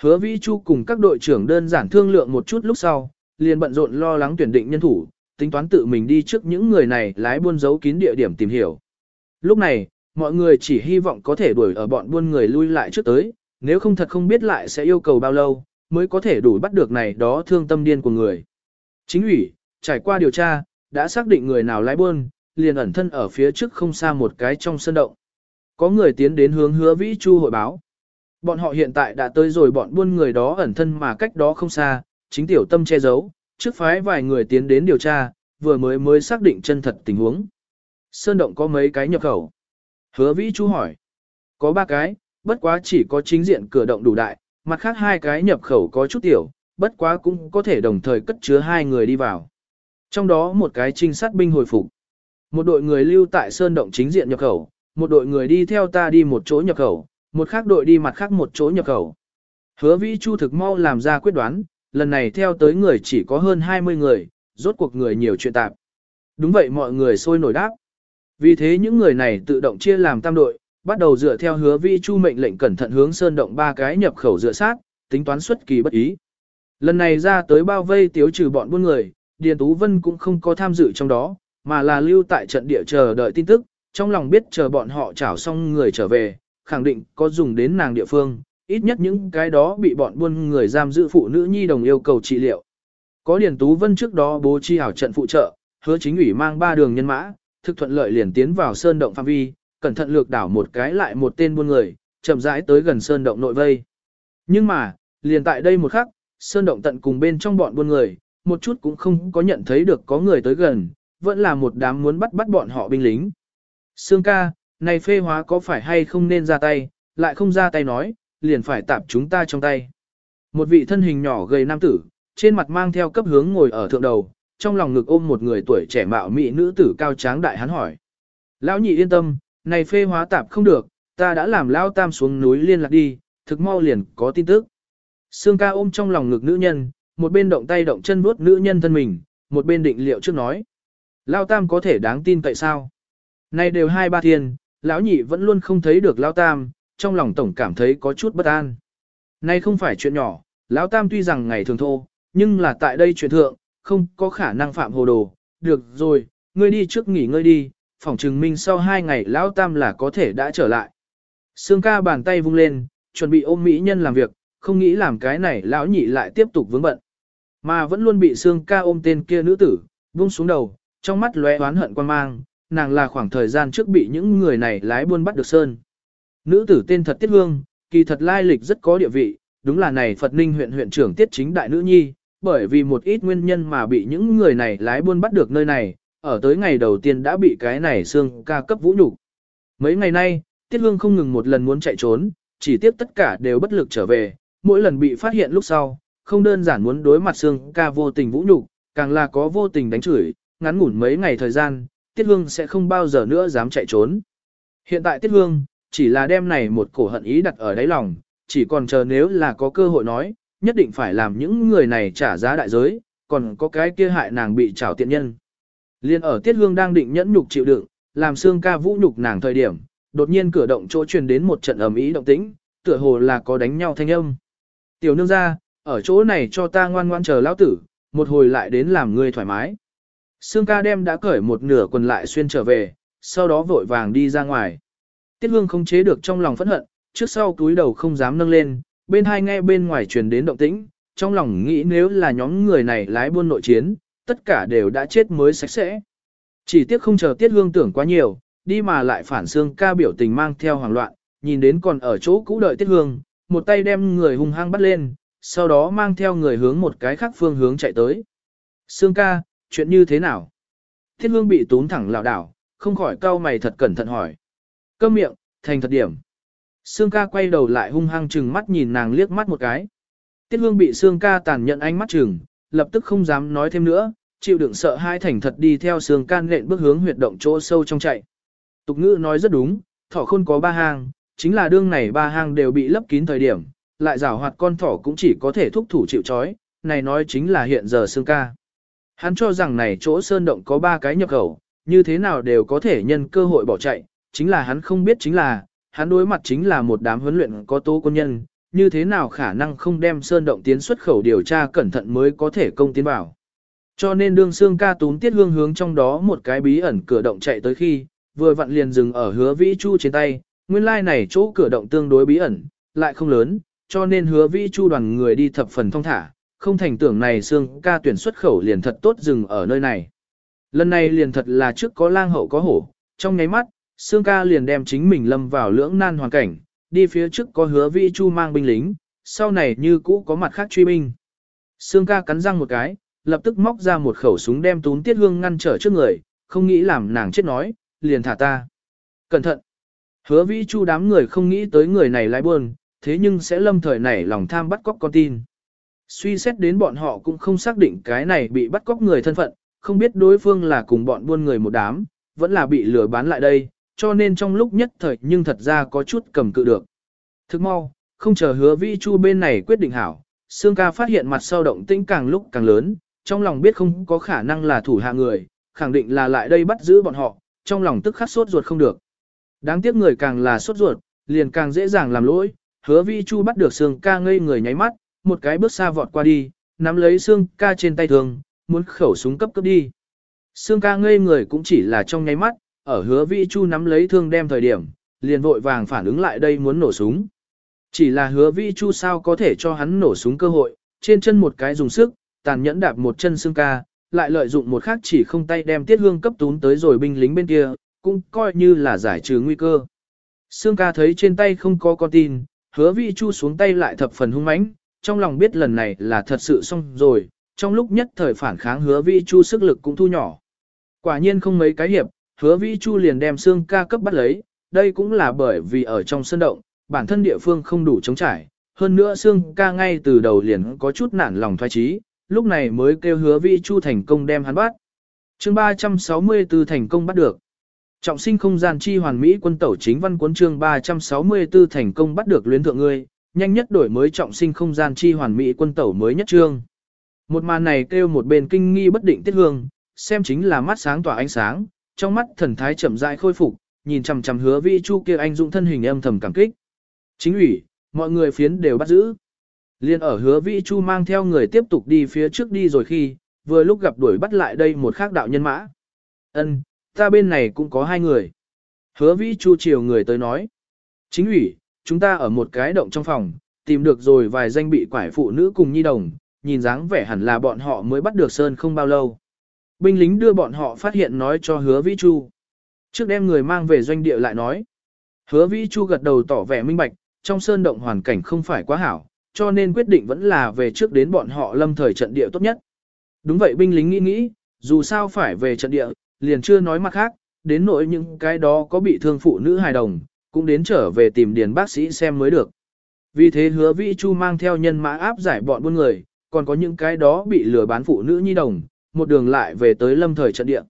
Hứa Vĩ Chu cùng các đội trưởng đơn giản thương lượng một chút lúc sau, liền bận rộn lo lắng tuyển định nhân thủ, tính toán tự mình đi trước những người này lái buôn giấu kín địa điểm tìm hiểu. Lúc này, mọi người chỉ hy vọng có thể đuổi ở bọn buôn người lui lại trước tới, nếu không thật không biết lại sẽ yêu cầu bao lâu, mới có thể đủ bắt được này đó thương tâm điên của người. Chính ủy, trải qua điều tra, đã xác định người nào lái buôn, liền ẩn thân ở phía trước không xa một cái trong sân động. Có người tiến đến hướng hứa vĩ chu hội báo. Bọn họ hiện tại đã tới rồi bọn buôn người đó ẩn thân mà cách đó không xa, chính tiểu tâm che giấu, trước phái vài người tiến đến điều tra, vừa mới mới xác định chân thật tình huống. Sơn động có mấy cái nhập khẩu. Hứa vĩ chu hỏi. Có ba cái, bất quá chỉ có chính diện cửa động đủ đại, mặt khác hai cái nhập khẩu có chút tiểu, bất quá cũng có thể đồng thời cất chứa hai người đi vào. Trong đó một cái trinh sát binh hồi phục. Một đội người lưu tại sơn động chính diện nhập khẩu, một đội người đi theo ta đi một chỗ nhập khẩu, một khác đội đi mặt khác một chỗ nhập khẩu. Hứa Vĩ Chu thực mau làm ra quyết đoán, lần này theo tới người chỉ có hơn 20 người, rốt cuộc người nhiều chuyện tạp. Đúng vậy mọi người sôi nổi đáp. Vì thế những người này tự động chia làm tam đội, bắt đầu dựa theo hứa vi Chu mệnh lệnh cẩn thận hướng sơn động ba cái nhập khẩu dựa sát, tính toán xuất kỳ bất ý. Lần này ra tới bao vây tiếu trừ bọn buôn người, Điền Tú Vân cũng không có tham dự trong đó, mà là lưu tại trận địa chờ đợi tin tức, trong lòng biết chờ bọn họ trảo xong người trở về, khẳng định có dùng đến nàng địa phương, ít nhất những cái đó bị bọn buôn người giam giữ phụ nữ nhi đồng yêu cầu trị liệu. Có Điền Tú Vân trước đó bố trí hảo trận phụ trợ, hứa chính ủy mang ba đường nhân mã, thực thuận lợi liền tiến vào sơn động phạm vi, cẩn thận lược đảo một cái lại một tên buôn người, chậm rãi tới gần sơn động nội vây. Nhưng mà, liền tại đây một khắc, sơn động tận cùng bên trong bọn buôn người, một chút cũng không có nhận thấy được có người tới gần, vẫn là một đám muốn bắt bắt bọn họ binh lính. Sương ca, này phê hóa có phải hay không nên ra tay, lại không ra tay nói, liền phải tạp chúng ta trong tay. Một vị thân hình nhỏ gầy nam tử, trên mặt mang theo cấp hướng ngồi ở thượng đầu, trong lòng ngực ôm một người tuổi trẻ mạo mỹ nữ tử cao tráng đại hắn hỏi. Lão nhị yên tâm, này phê hóa tạp không được, ta đã làm lão tam xuống núi liên lạc đi, thực mau liền có tin tức. Sương ca ôm trong lòng ngực nữ nhân, một bên động tay động chân vuốt nữ nhân thân mình, một bên định liệu trước nói. Lao tam có thể đáng tin tại sao? Này đều hai ba thiên, lão nhị vẫn luôn không thấy được Lao tam, trong lòng tổng cảm thấy có chút bất an. Này không phải chuyện nhỏ, Lão tam tuy rằng ngày thường thô, nhưng là tại đây chuyện thượng, không có khả năng phạm hồ đồ. Được rồi, ngươi đi trước nghỉ ngơi đi, Phỏng chừng minh sau hai ngày Lão tam là có thể đã trở lại. Sương ca bàn tay vung lên, chuẩn bị ôm mỹ nhân làm việc, không nghĩ làm cái này lão nhị lại tiếp tục vướng bận. Mà vẫn luôn bị Sương ca ôm tên kia nữ tử, vung xuống đầu, trong mắt lóe oán hận quan mang, nàng là khoảng thời gian trước bị những người này lái buôn bắt được sơn. Nữ tử tên thật Tiết Hương, kỳ thật lai lịch rất có địa vị, đúng là này Phật Ninh huyện huyện trưởng Tiết chính đại nữ nhi, bởi vì một ít nguyên nhân mà bị những người này lái buôn bắt được nơi này, ở tới ngày đầu tiên đã bị cái này Sương ca cấp vũ nhục. Mấy ngày nay, Tiết Hương không ngừng một lần muốn chạy trốn, chỉ tiếp tất cả đều bất lực trở về, mỗi lần bị phát hiện lúc sau, không đơn giản muốn đối mặt Sương ca vô tình vũ nhục, càng là có vô tình đánh chửi, ngắn ngủn mấy ngày thời gian, Tiết Hương sẽ không bao giờ nữa dám chạy trốn. Hiện tại Tiết Hương, chỉ là đem này một cổ hận ý đặt ở đáy lòng, chỉ còn chờ nếu là có cơ hội nói, nhất định phải làm những người này trả giá đại giới, còn có cái kia hại nàng bị trảo tiện nhân. Liên ở Tiết Hương đang định nhẫn nhục chịu đựng, làm xương ca vũ nhục nàng thời điểm, đột nhiên cửa động chỗ truyền đến một trận ầm ĩ động tĩnh, tựa hồ là có đánh nhau thanh âm. Tiểu nương ra, ở chỗ này cho ta ngoan ngoan chờ lão tử, một hồi lại đến làm ngươi thoải mái. Sương ca đem đã cởi một nửa quần lại xuyên trở về, sau đó vội vàng đi ra ngoài. Tiết hương không chế được trong lòng phẫn hận, trước sau túi đầu không dám nâng lên, bên hai nghe bên ngoài truyền đến động tĩnh, trong lòng nghĩ nếu là nhóm người này lái buôn nội chiến, tất cả đều đã chết mới sạch sẽ. Chỉ tiếc không chờ tiết hương tưởng quá nhiều, đi mà lại phản xương ca biểu tình mang theo hoảng loạn, nhìn đến còn ở chỗ cũ đợi tiết hương, một tay đem người hung hăng bắt lên, sau đó mang theo người hướng một cái khác phương hướng chạy tới. Sương ca, chuyện như thế nào? Tiết hương bị tún thẳng lảo đảo, không khỏi cau mày thật cẩn thận hỏi. Câm miệng, thành thật điểm. Sương ca quay đầu lại hung hăng chừng mắt nhìn nàng liếc mắt một cái. Tiết hương bị Sương ca tàn nhận ánh mắt chừng, lập tức không dám nói thêm nữa, chịu đựng sợ hai thành thật đi theo Sương can nện bước hướng huyệt động chỗ sâu trong chạy. Tục ngữ nói rất đúng, thỏ khôn có ba hang, chính là đương này ba hang đều bị lấp kín thời điểm, lại rào hoạt con thỏ cũng chỉ có thể thúc thủ chịu chói, này nói chính là hiện giờ Sương ca. Hắn cho rằng này chỗ sơn động có ba cái nhập khẩu, như thế nào đều có thể nhân cơ hội bỏ chạy, chính là hắn không biết chính là, hắn đối mặt chính là một đám huấn luyện có tố quân nhân, như thế nào khả năng không đem sơn động tiến xuất khẩu điều tra cẩn thận mới có thể công tiến vào. Cho nên đương xương ca tún tiết hương hướng trong đó một cái bí ẩn cửa động chạy tới khi, vừa vặn liền dừng ở hứa vĩ chu trên tay, nguyên lai like này chỗ cửa động tương đối bí ẩn, lại không lớn, cho nên hứa vĩ chu đoàn người đi thập phần thông thả, không thành tưởng này xương ca tuyển xuất khẩu liền thật tốt dừng ở nơi này. Lần này liền thật là trước có lang hậu có hổ, trong nháy mắt, Sương ca liền đem chính mình lâm vào lưỡng nan hoàn cảnh, đi phía trước có hứa vĩ chu mang binh lính, sau này như cũ có mặt khác truy binh. Sương ca cắn răng một cái, lập tức móc ra một khẩu súng đem tún tiết hương ngăn trở trước người, không nghĩ làm nàng chết nói, liền thả ta. Cẩn thận! Hứa vĩ chu đám người không nghĩ tới người này lái buồn, thế nhưng sẽ lâm thời nảy lòng tham bắt cóc con tin. Suy xét đến bọn họ cũng không xác định cái này bị bắt cóc người thân phận, không biết đối phương là cùng bọn buôn người một đám, vẫn là bị lừa bán lại đây, cho nên trong lúc nhất thời nhưng thật ra có chút cầm cự được. Thức mau, không chờ hứa vi chu bên này quyết định hảo, Sương ca phát hiện mặt sau động tĩnh càng lúc càng lớn, trong lòng biết không có khả năng là thủ hạ người, khẳng định là lại đây bắt giữ bọn họ, trong lòng tức khắc sốt ruột không được. Đáng tiếc người càng là sốt ruột, liền càng dễ dàng làm lỗi, hứa vi chu bắt được Sương ca ngây người nháy mắt, một cái bước xa vọt qua đi, nắm lấy Sương ca trên tay thường, muốn khẩu súng cấp cấp đi. Sương ca ngây người cũng chỉ là trong nháy mắt, ở hứa vĩ chu nắm lấy thương đem thời điểm, liền vội vàng phản ứng lại đây muốn nổ súng. Chỉ là hứa vĩ chu sao có thể cho hắn nổ súng cơ hội, trên chân một cái dùng sức, tàn nhẫn đạp một chân xương ca, lại lợi dụng một khác chỉ không tay đem tiết hương cấp tún tới rồi binh lính bên kia, cũng coi như là giải trừ nguy cơ. Sương ca thấy trên tay không có con tin, hứa vĩ chu xuống tay lại thập phần hung mãnh, trong lòng biết lần này là thật sự xong rồi, trong lúc nhất thời phản kháng hứa vĩ chu sức lực cũng thu nhỏ. Quả nhiên không mấy cái hiệp, hứa vĩ chu liền đem xương ca cấp bắt lấy, đây cũng là bởi vì ở trong sân động, bản thân địa phương không đủ chống trải, hơn nữa xương ca ngay từ đầu liền có chút nản lòng thoái trí, lúc này mới kêu hứa vĩ chu thành công đem hắn bắt. chương 364 thành công bắt được. Trọng sinh không gian chi hoàn mỹ quân tẩu chính văn cuốn chương 364 thành công bắt được luyến thượng ngươi, nhanh nhất đổi mới trọng sinh không gian chi hoàn mỹ quân tẩu mới nhất chương. Một màn này kêu một bên kinh nghi bất định tiết hương, xem chính là mắt sáng tỏa ánh sáng, trong mắt thần thái chậm rãi khôi phục, nhìn chằm chằm hứa vi chu kia anh dũng thân hình âm thầm cảm kích. Chính ủy, mọi người phiến đều bắt giữ. Liên ở hứa vi chu mang theo người tiếp tục đi phía trước đi rồi khi, vừa lúc gặp đuổi bắt lại đây một khác đạo nhân mã. Ân, ta bên này cũng có hai người. Hứa vi chu chiều người tới nói. Chính ủy, chúng ta ở một cái động trong phòng, tìm được rồi vài danh bị quải phụ nữ cùng nhi đồng, nhìn dáng vẻ hẳn là bọn họ mới bắt được Sơn không bao lâu. Binh lính đưa bọn họ phát hiện nói cho hứa vĩ chu. Trước đem người mang về doanh địa lại nói. Hứa vĩ chu gật đầu tỏ vẻ minh bạch, trong sơn động hoàn cảnh không phải quá hảo, cho nên quyết định vẫn là về trước đến bọn họ lâm thời trận địa tốt nhất. Đúng vậy binh lính nghĩ nghĩ, dù sao phải về trận địa, liền chưa nói mặt khác, đến nỗi những cái đó có bị thương phụ nữ hài đồng, cũng đến trở về tìm điền bác sĩ xem mới được. Vì thế hứa vĩ chu mang theo nhân mã áp giải bọn buôn người, còn có những cái đó bị lừa bán phụ nữ nhi đồng, một đường lại về tới lâm thời trận địa.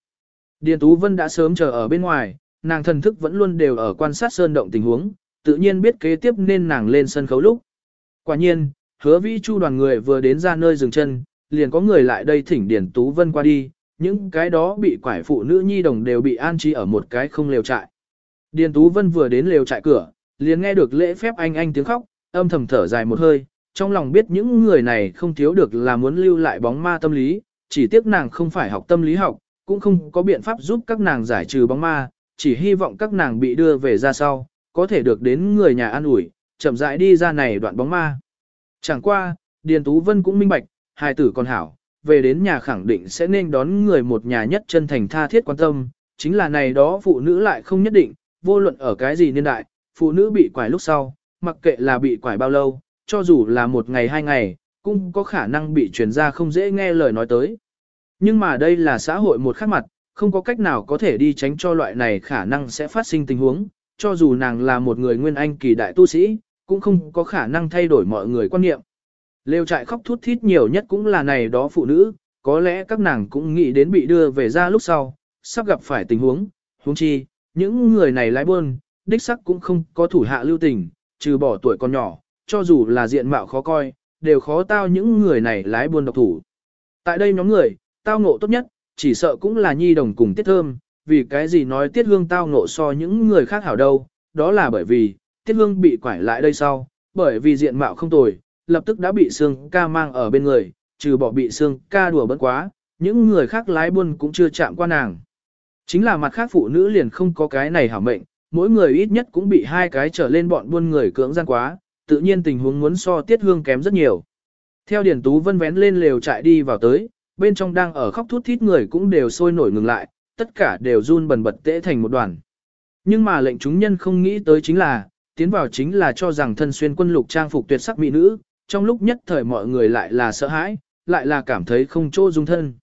Điền Tú Vân đã sớm chờ ở bên ngoài, nàng thần thức vẫn luôn đều ở quan sát sơn động tình huống, tự nhiên biết kế tiếp nên nàng lên sân khấu lúc. Quả nhiên, hứa vĩ chu đoàn người vừa đến ra nơi dừng chân, liền có người lại đây thỉnh Điền Tú Vân qua đi, những cái đó bị quải phụ nữ nhi đồng đều bị an trí ở một cái không lều trại. Điền Tú Vân vừa đến lều trại cửa, liền nghe được lễ phép anh anh tiếng khóc, âm thầm thở dài một hơi, trong lòng biết những người này không thiếu được là muốn lưu lại bóng ma tâm lý, chỉ tiếc nàng không phải học tâm lý học, cũng không có biện pháp giúp các nàng giải trừ bóng ma, chỉ hy vọng các nàng bị đưa về ra sau, có thể được đến người nhà an ủi, chậm rãi đi ra này đoạn bóng ma. Chẳng qua, Điền Tú Vân cũng minh bạch, hài tử còn hảo, về đến nhà khẳng định sẽ nên đón người một nhà nhất chân thành tha thiết quan tâm, chính là này đó phụ nữ lại không nhất định, vô luận ở cái gì niên đại, phụ nữ bị quải lúc sau, mặc kệ là bị quải bao lâu, cho dù là một ngày hai ngày, cũng có khả năng bị truyền ra không dễ nghe lời nói tới. Nhưng mà đây là xã hội một khác mặt, không có cách nào có thể đi tránh cho loại này khả năng sẽ phát sinh tình huống, cho dù nàng là một người nguyên anh kỳ đại tu sĩ, cũng không có khả năng thay đổi mọi người quan niệm. Lêu trại khóc thút thít nhiều nhất cũng là này đó phụ nữ, có lẽ các nàng cũng nghĩ đến bị đưa về ra lúc sau, sắp gặp phải tình huống, huống chi, những người này lái buôn, đích sắc cũng không có thủ hạ lưu tình, trừ bỏ tuổi còn nhỏ, cho dù là diện mạo khó coi, đều khó tao những người này lái buôn độc thủ. Tại đây nhóm người, tao ngộ tốt nhất, chỉ sợ cũng là nhi đồng cùng tiết thơm, vì cái gì nói tiết hương tao ngộ so những người khác hảo đâu, đó là bởi vì, tiết hương bị quải lại đây sau, bởi vì diện mạo không tồi, lập tức đã bị Sương ca mang ở bên người, trừ bỏ bị Sương ca đùa bấn quá, những người khác lái buôn cũng chưa chạm qua nàng. Chính là mặt khác phụ nữ liền không có cái này hảo mệnh, mỗi người ít nhất cũng bị hai cái trở lên bọn buôn người cưỡng gian quá, tự nhiên tình huống muốn so tiết hương kém rất nhiều. Theo Điển Tú Vân vén lên lều chạy đi vào tới, bên trong đang ở khóc thút thít người cũng đều sôi nổi ngừng lại, tất cả đều run bần bật tễ thành một đoàn. Nhưng mà lệnh chúng nhân không nghĩ tới chính là, tiến vào chính là cho rằng thân xuyên quân lục trang phục tuyệt sắc mỹ nữ, trong lúc nhất thời mọi người lại là sợ hãi, lại là cảm thấy không chỗ dung thân.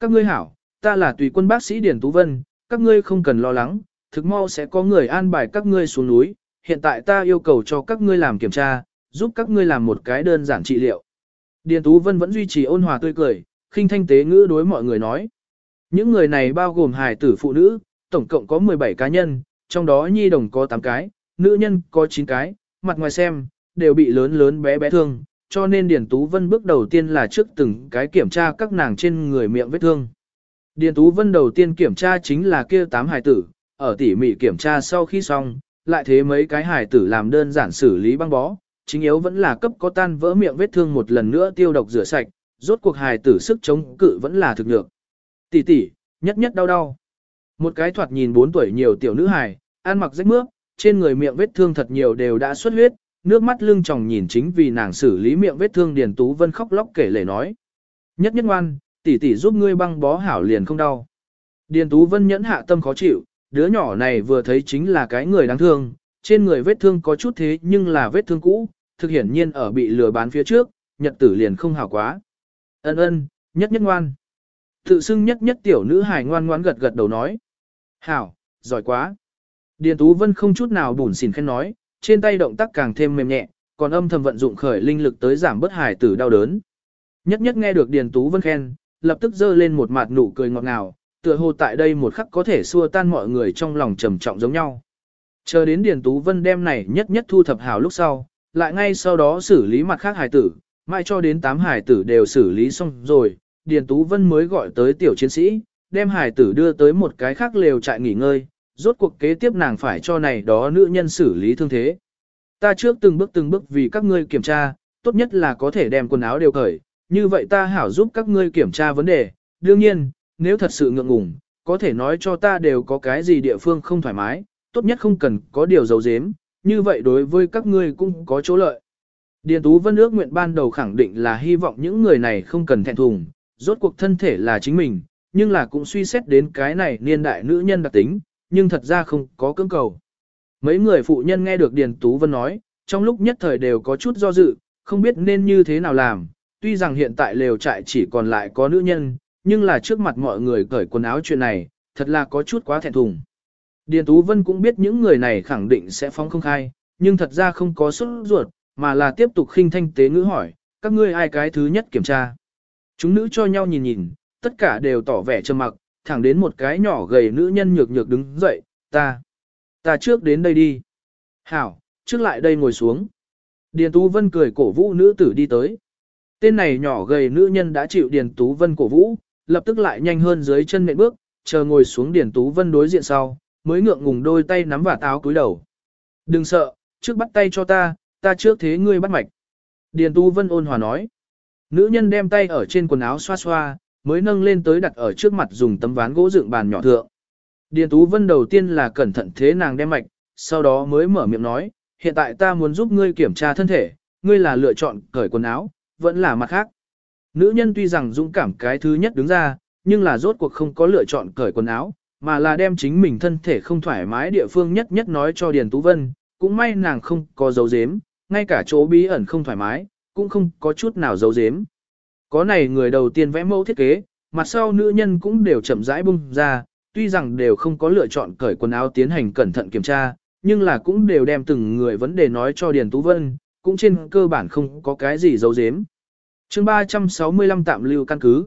Các ngươi hảo, ta là tùy quân bác sĩ Điển Tú Vân, các ngươi không cần lo lắng, thực mau sẽ có người an bài các ngươi xuống núi, hiện tại ta yêu cầu cho các ngươi làm kiểm tra, giúp các ngươi làm một cái đơn giản trị liệu. Điền Tú Vân vẫn duy trì ôn hòa tươi cười, khinh thanh tế ngữ đối mọi người nói. Những người này bao gồm hài tử phụ nữ, tổng cộng có 17 cá nhân, trong đó nhi đồng có 8 cái, nữ nhân có 9 cái, mặt ngoài xem, đều bị lớn lớn bé bé thương, cho nên Điền Tú Vân bước đầu tiên là trước từng cái kiểm tra các nàng trên người miệng vết thương. Điền Tú Vân đầu tiên kiểm tra chính là kia 8 hài tử, ở tỉ mỉ kiểm tra sau khi xong, lại thế mấy cái hài tử làm đơn giản xử lý băng bó, chính yếu vẫn là cấp có tan vỡ miệng vết thương một lần nữa tiêu độc rửa sạch, rốt cuộc hài tử sức chống cự vẫn là thực được. Tỷ tỷ, nhất nhất đau đau. Một cái thoạt nhìn 4 tuổi nhiều tiểu nữ hài, ăn mặc rách mướp, trên người miệng vết thương thật nhiều đều đã xuất huyết, nước mắt lưng tròng nhìn chính vì nàng xử lý miệng vết thương Điền Tú Vân khóc lóc kể lể nói. Nhất nhất ngoan, tỷ tỷ giúp ngươi băng bó hảo liền không đau. Điền Tú Vân nhẫn hạ tâm khó chịu, đứa nhỏ này vừa thấy chính là cái người đáng thương, trên người vết thương có chút thế nhưng là vết thương cũ, thực hiển nhiên ở bị lừa bán phía trước, nhật tử liền không hảo quá. Ân ân, nhất nhất ngoan. Tự xưng nhất nhất tiểu nữ hài ngoan ngoan gật gật đầu nói. Hảo, giỏi quá. Điền Tú Vân không chút nào bùn xỉn khen nói, trên tay động tác càng thêm mềm nhẹ, còn âm thầm vận dụng khởi linh lực tới giảm bớt hài tử đau đớn. Nhất nhất nghe được Điền Tú Vân khen, lập tức giơ lên một mặt nụ cười ngọt ngào, tựa hồ tại đây một khắc có thể xua tan mọi người trong lòng trầm trọng giống nhau. Chờ đến Điền Tú Vân đem này nhất nhất thu thập hảo lúc sau, lại ngay sau đó xử lý mặt khác hài tử, mai cho đến 8 hài tử đều xử lý xong rồi, Điền Tú Vân mới gọi tới tiểu chiến sĩ, đem hài tử đưa tới một cái khác lều trại nghỉ ngơi, rốt cuộc kế tiếp nàng phải cho này đó nữ nhân xử lý thương thế. Ta trước từng bước từng bước vì các ngươi kiểm tra, tốt nhất là có thể đem quần áo đều cởi, như vậy ta hảo giúp các ngươi kiểm tra vấn đề, đương nhiên, nếu thật sự ngượng ngùng, có thể nói cho ta đều có cái gì địa phương không thoải mái, tốt nhất không cần có điều giấu giếm, như vậy đối với các ngươi cũng có chỗ lợi. Điền Tú Vân ước nguyện ban đầu khẳng định là hy vọng những người này không cần thẹn thùng, rốt cuộc thân thể là chính mình, nhưng là cũng suy xét đến cái này niên đại nữ nhân đặc tính, nhưng thật ra không có cưỡng cầu. Mấy người phụ nhân nghe được Điền Tú Vân nói, trong lúc nhất thời đều có chút do dự, không biết nên như thế nào làm, tuy rằng hiện tại lều trại chỉ còn lại có nữ nhân, nhưng là trước mặt mọi người cởi quần áo chuyện này, thật là có chút quá thẹn thùng. Điền Tú Vân cũng biết những người này khẳng định sẽ phóng không khai, nhưng thật ra không có xuất ruột, mà là tiếp tục khinh thanh tế ngữ hỏi, các ngươi ai cái thứ nhất kiểm tra. Chúng nữ cho nhau nhìn nhìn, tất cả đều tỏ vẻ trầm mặc, thẳng đến một cái nhỏ gầy nữ nhân nhược nhược đứng dậy, ta, ta trước đến đây đi. Hảo, trước lại đây ngồi xuống. Điền Tú Vân cười cổ vũ nữ tử đi tới. Tên này nhỏ gầy nữ nhân đã chịu Điền Tú Vân cổ vũ, lập tức lại nhanh hơn dưới chân nệm bước, chờ ngồi xuống Điền Tú Vân đối diện sau, mới ngượng ngùng đôi tay nắm vào áo cúi đầu. Đừng sợ, trước bắt tay cho ta, ta trước thế ngươi bắt mạch. Điền Tú Vân ôn hòa nói. Nữ nhân đem tay ở trên quần áo xoa xoa, mới nâng lên tới đặt ở trước mặt dùng tấm ván gỗ dựng bàn nhỏ thượng. Điền Tú Vân đầu tiên là cẩn thận thế nàng đem mạch, sau đó mới mở miệng nói, hiện tại ta muốn giúp ngươi kiểm tra thân thể, ngươi là lựa chọn cởi quần áo, vẫn là mặt khác. Nữ nhân tuy rằng dũng cảm cái thứ nhất đứng ra, nhưng là rốt cuộc không có lựa chọn cởi quần áo, mà là đem chính mình thân thể không thoải mái địa phương nhất nhất nói cho Điền Tú Vân, cũng may nàng không có dấu dếm, ngay cả chỗ bí ẩn không thoải mái, cũng không có chút nào dấu dếm. Có này người đầu tiên vẽ mẫu thiết kế, mặt sau nữ nhân cũng đều chậm rãi bung ra, tuy rằng đều không có lựa chọn cởi quần áo tiến hành cẩn thận kiểm tra, nhưng là cũng đều đem từng người vấn đề nói cho Điền Tú Vân, cũng trên cơ bản không có cái gì dấu dếm chương 365 tạm lưu căn cứ.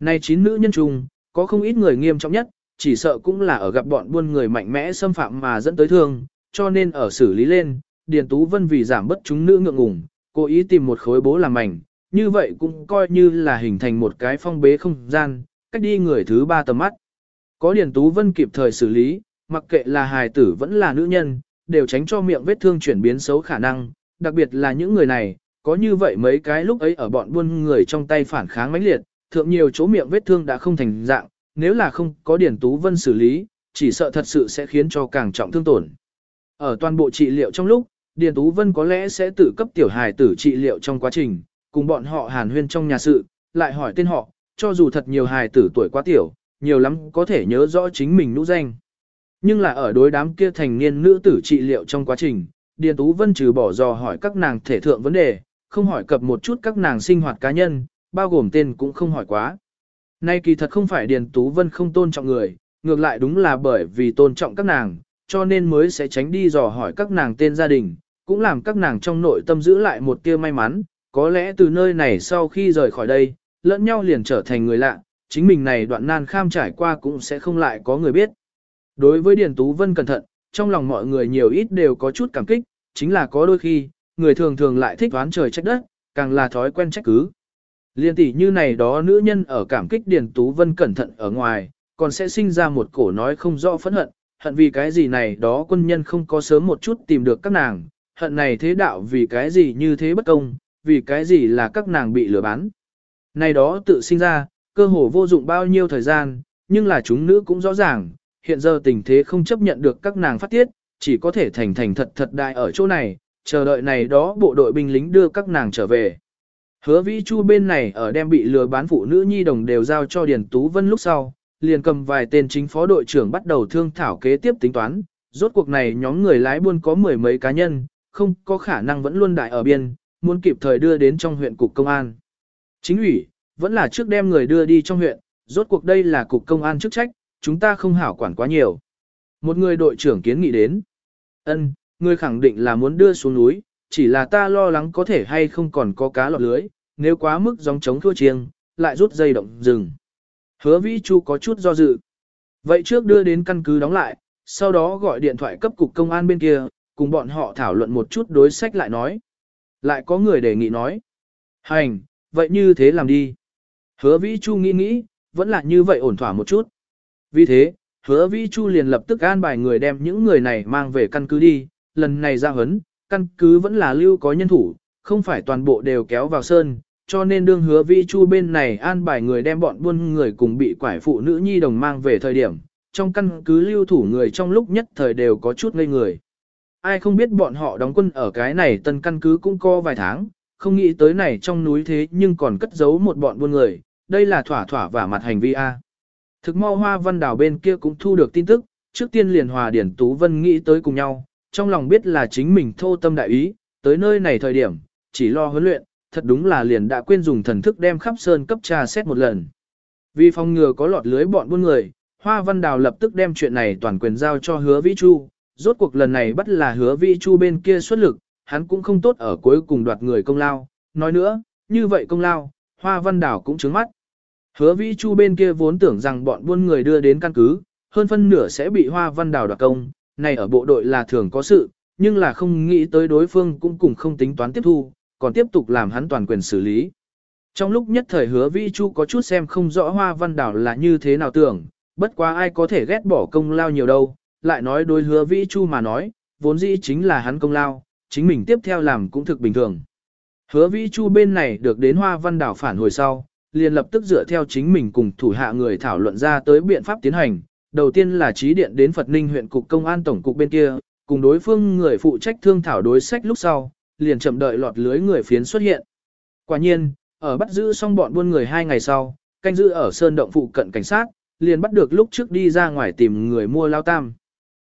Này chín nữ nhân trùng có không ít người nghiêm trọng nhất, chỉ sợ cũng là ở gặp bọn buôn người mạnh mẽ xâm phạm mà dẫn tới thương, cho nên ở xử lý lên, Điền Tú Vân vì giảm bất chúng nữ ngượng ngùng, cố ý tìm một khối bố làm mảnh, như vậy cũng coi như là hình thành một cái phong bế không gian, cách đi người thứ ba tầm mắt. Có Điền Tú Vân kịp thời xử lý, mặc kệ là hài tử vẫn là nữ nhân, đều tránh cho miệng vết thương chuyển biến xấu khả năng, đặc biệt là những người này, có như vậy mấy cái lúc ấy ở bọn buôn người trong tay phản kháng mãnh liệt, thượng nhiều chỗ miệng vết thương đã không thành dạng, nếu là không có Điền Tú Vân xử lý, chỉ sợ thật sự sẽ khiến cho càng trọng thương tổn. Ở toàn bộ trị liệu trong lúc, Điền Tú Vân có lẽ sẽ tự cấp tiểu hài tử trị liệu trong quá trình, cùng bọn họ hàn huyên trong nhà sự, lại hỏi tên họ, cho dù thật nhiều hài tử tuổi quá tiểu, nhiều lắm có thể nhớ rõ chính mình nũ danh. Nhưng là ở đối đám kia thành niên nữ tử trị liệu trong quá trình, Điền Tú Vân trừ bỏ dò hỏi các nàng thể thượng vấn đề, không hỏi cập một chút các nàng sinh hoạt cá nhân, bao gồm tên cũng không hỏi quá. Nay kỳ thật không phải Điền Tú Vân không tôn trọng người, ngược lại đúng là bởi vì tôn trọng các nàng, cho nên mới sẽ tránh đi dò hỏi các nàng tên gia đình, cũng làm các nàng trong nội tâm giữ lại một tia may mắn, có lẽ từ nơi này sau khi rời khỏi đây, lẫn nhau liền trở thành người lạ, chính mình này đoạn nan kham trải qua cũng sẽ không lại có người biết. Đối với Điền Tú Vân cẩn thận, trong lòng mọi người nhiều ít đều có chút cảm kích, chính là có đôi khi, người thường thường lại thích đoán trời trách đất, càng là thói quen trách cứ. Liên tỷ như này đó nữ nhân ở cảm kích Điền Tú Vân cẩn thận ở ngoài, còn sẽ sinh ra một cổ nói không rõ phẫn hận, hận vì cái gì này đó quân nhân không có sớm một chút tìm được các nàng, hận này thế đạo vì cái gì như thế bất công, vì cái gì là các nàng bị lừa bán. Này đó tự sinh ra, cơ hồ vô dụng bao nhiêu thời gian, nhưng là chúng nữ cũng rõ ràng, hiện giờ tình thế không chấp nhận được các nàng phát tiết, chỉ có thể thành thành thật thật đại ở chỗ này, chờ đợi này đó bộ đội binh lính đưa các nàng trở về. Hứa Vĩ Chu bên này ở đem bị lừa bán phụ nữ nhi đồng đều giao cho Điền Tú Vân lúc sau, liền cầm vài tên chính phó đội trưởng bắt đầu thương thảo kế tiếp tính toán, rốt cuộc này nhóm người lái buôn có mười mấy cá nhân, không có khả năng vẫn luôn đại ở biên, muốn kịp thời đưa đến trong huyện cục công an. Chính ủy, vẫn là trước đem người đưa đi trong huyện, rốt cuộc đây là cục công an chức trách, chúng ta không hảo quản quá nhiều. Một người đội trưởng kiến nghị đến. ân người khẳng định là muốn đưa xuống núi, chỉ là ta lo lắng có thể hay không còn có cá lọt lưới, nếu quá mức dòng chống thua chiêng, lại rút dây động rừng. Hứa Vĩ Chu có chút do dự. Vậy trước đưa đến căn cứ đóng lại, sau đó gọi điện thoại cấp cục công an bên kia, cùng bọn họ thảo luận một chút đối sách lại nói. Lại có người đề nghị nói. Hành, vậy như thế làm đi. Hứa Vĩ Chu nghĩ nghĩ, vẫn là như vậy ổn thỏa một chút. Vì thế, hứa Vĩ Chu liền lập tức an bài người đem những người này mang về căn cứ đi, lần này ra hấn, căn cứ vẫn là lưu có nhân thủ, không phải toàn bộ đều kéo vào sơn, cho nên đương hứa vi Chu bên này an bài người đem bọn buôn người cùng bị quải phụ nữ nhi đồng mang về thời điểm, trong căn cứ lưu thủ người trong lúc nhất thời đều có chút ngây người. Ai không biết bọn họ đóng quân ở cái này tân căn cứ cũng có vài tháng, không nghĩ tới này trong núi thế nhưng còn cất giấu một bọn buôn người, đây là thỏa thỏa và mặt hành vi A. Thực mau hoa văn đảo bên kia cũng thu được tin tức, trước tiên liền hòa điển Tú Vân nghĩ tới cùng nhau, trong lòng biết là chính mình thô tâm đại ý, tới nơi này thời điểm, chỉ lo huấn luyện, thật đúng là liền đã quên dùng thần thức đem khắp sơn cấp trà xét một lần. Vì phòng ngừa có lọt lưới bọn buôn người, Hoa Văn Đào lập tức đem chuyện này toàn quyền giao cho hứa Vĩ Chu, rốt cuộc lần này bắt là hứa Vĩ Chu bên kia xuất lực, hắn cũng không tốt ở cuối cùng đoạt người công lao, nói nữa, như vậy công lao, Hoa Văn Đào cũng trứng mắt. Hứa Vĩ Chu bên kia vốn tưởng rằng bọn buôn người đưa đến căn cứ, hơn phân nửa sẽ bị Hoa Văn Đào đoạt công, này ở bộ đội là thường có sự, nhưng là không nghĩ tới đối phương cũng cùng không tính toán tiếp thu, còn tiếp tục làm hắn toàn quyền xử lý. Trong lúc nhất thời hứa Vĩ Chu có chút xem không rõ Hoa Văn đảo là như thế nào tưởng, bất quá ai có thể ghét bỏ công lao nhiều đâu, lại nói đối hứa Vĩ Chu mà nói, vốn dĩ chính là hắn công lao, chính mình tiếp theo làm cũng thực bình thường. Hứa Vĩ Chu bên này được đến Hoa Văn đảo phản hồi sau, liền lập tức dựa theo chính mình cùng thủ hạ người thảo luận ra tới biện pháp tiến hành. Đầu tiên là trí điện đến Phật Ninh huyện cục công an tổng cục bên kia, cùng đối phương người phụ trách thương thảo đối sách lúc sau, liền chậm đợi lọt lưới người phiến xuất hiện. Quả nhiên, ở bắt giữ xong bọn buôn người hai ngày sau, canh giữ ở sơn động phụ cận cảnh sát, liền bắt được lúc trước đi ra ngoài tìm người mua lao tam.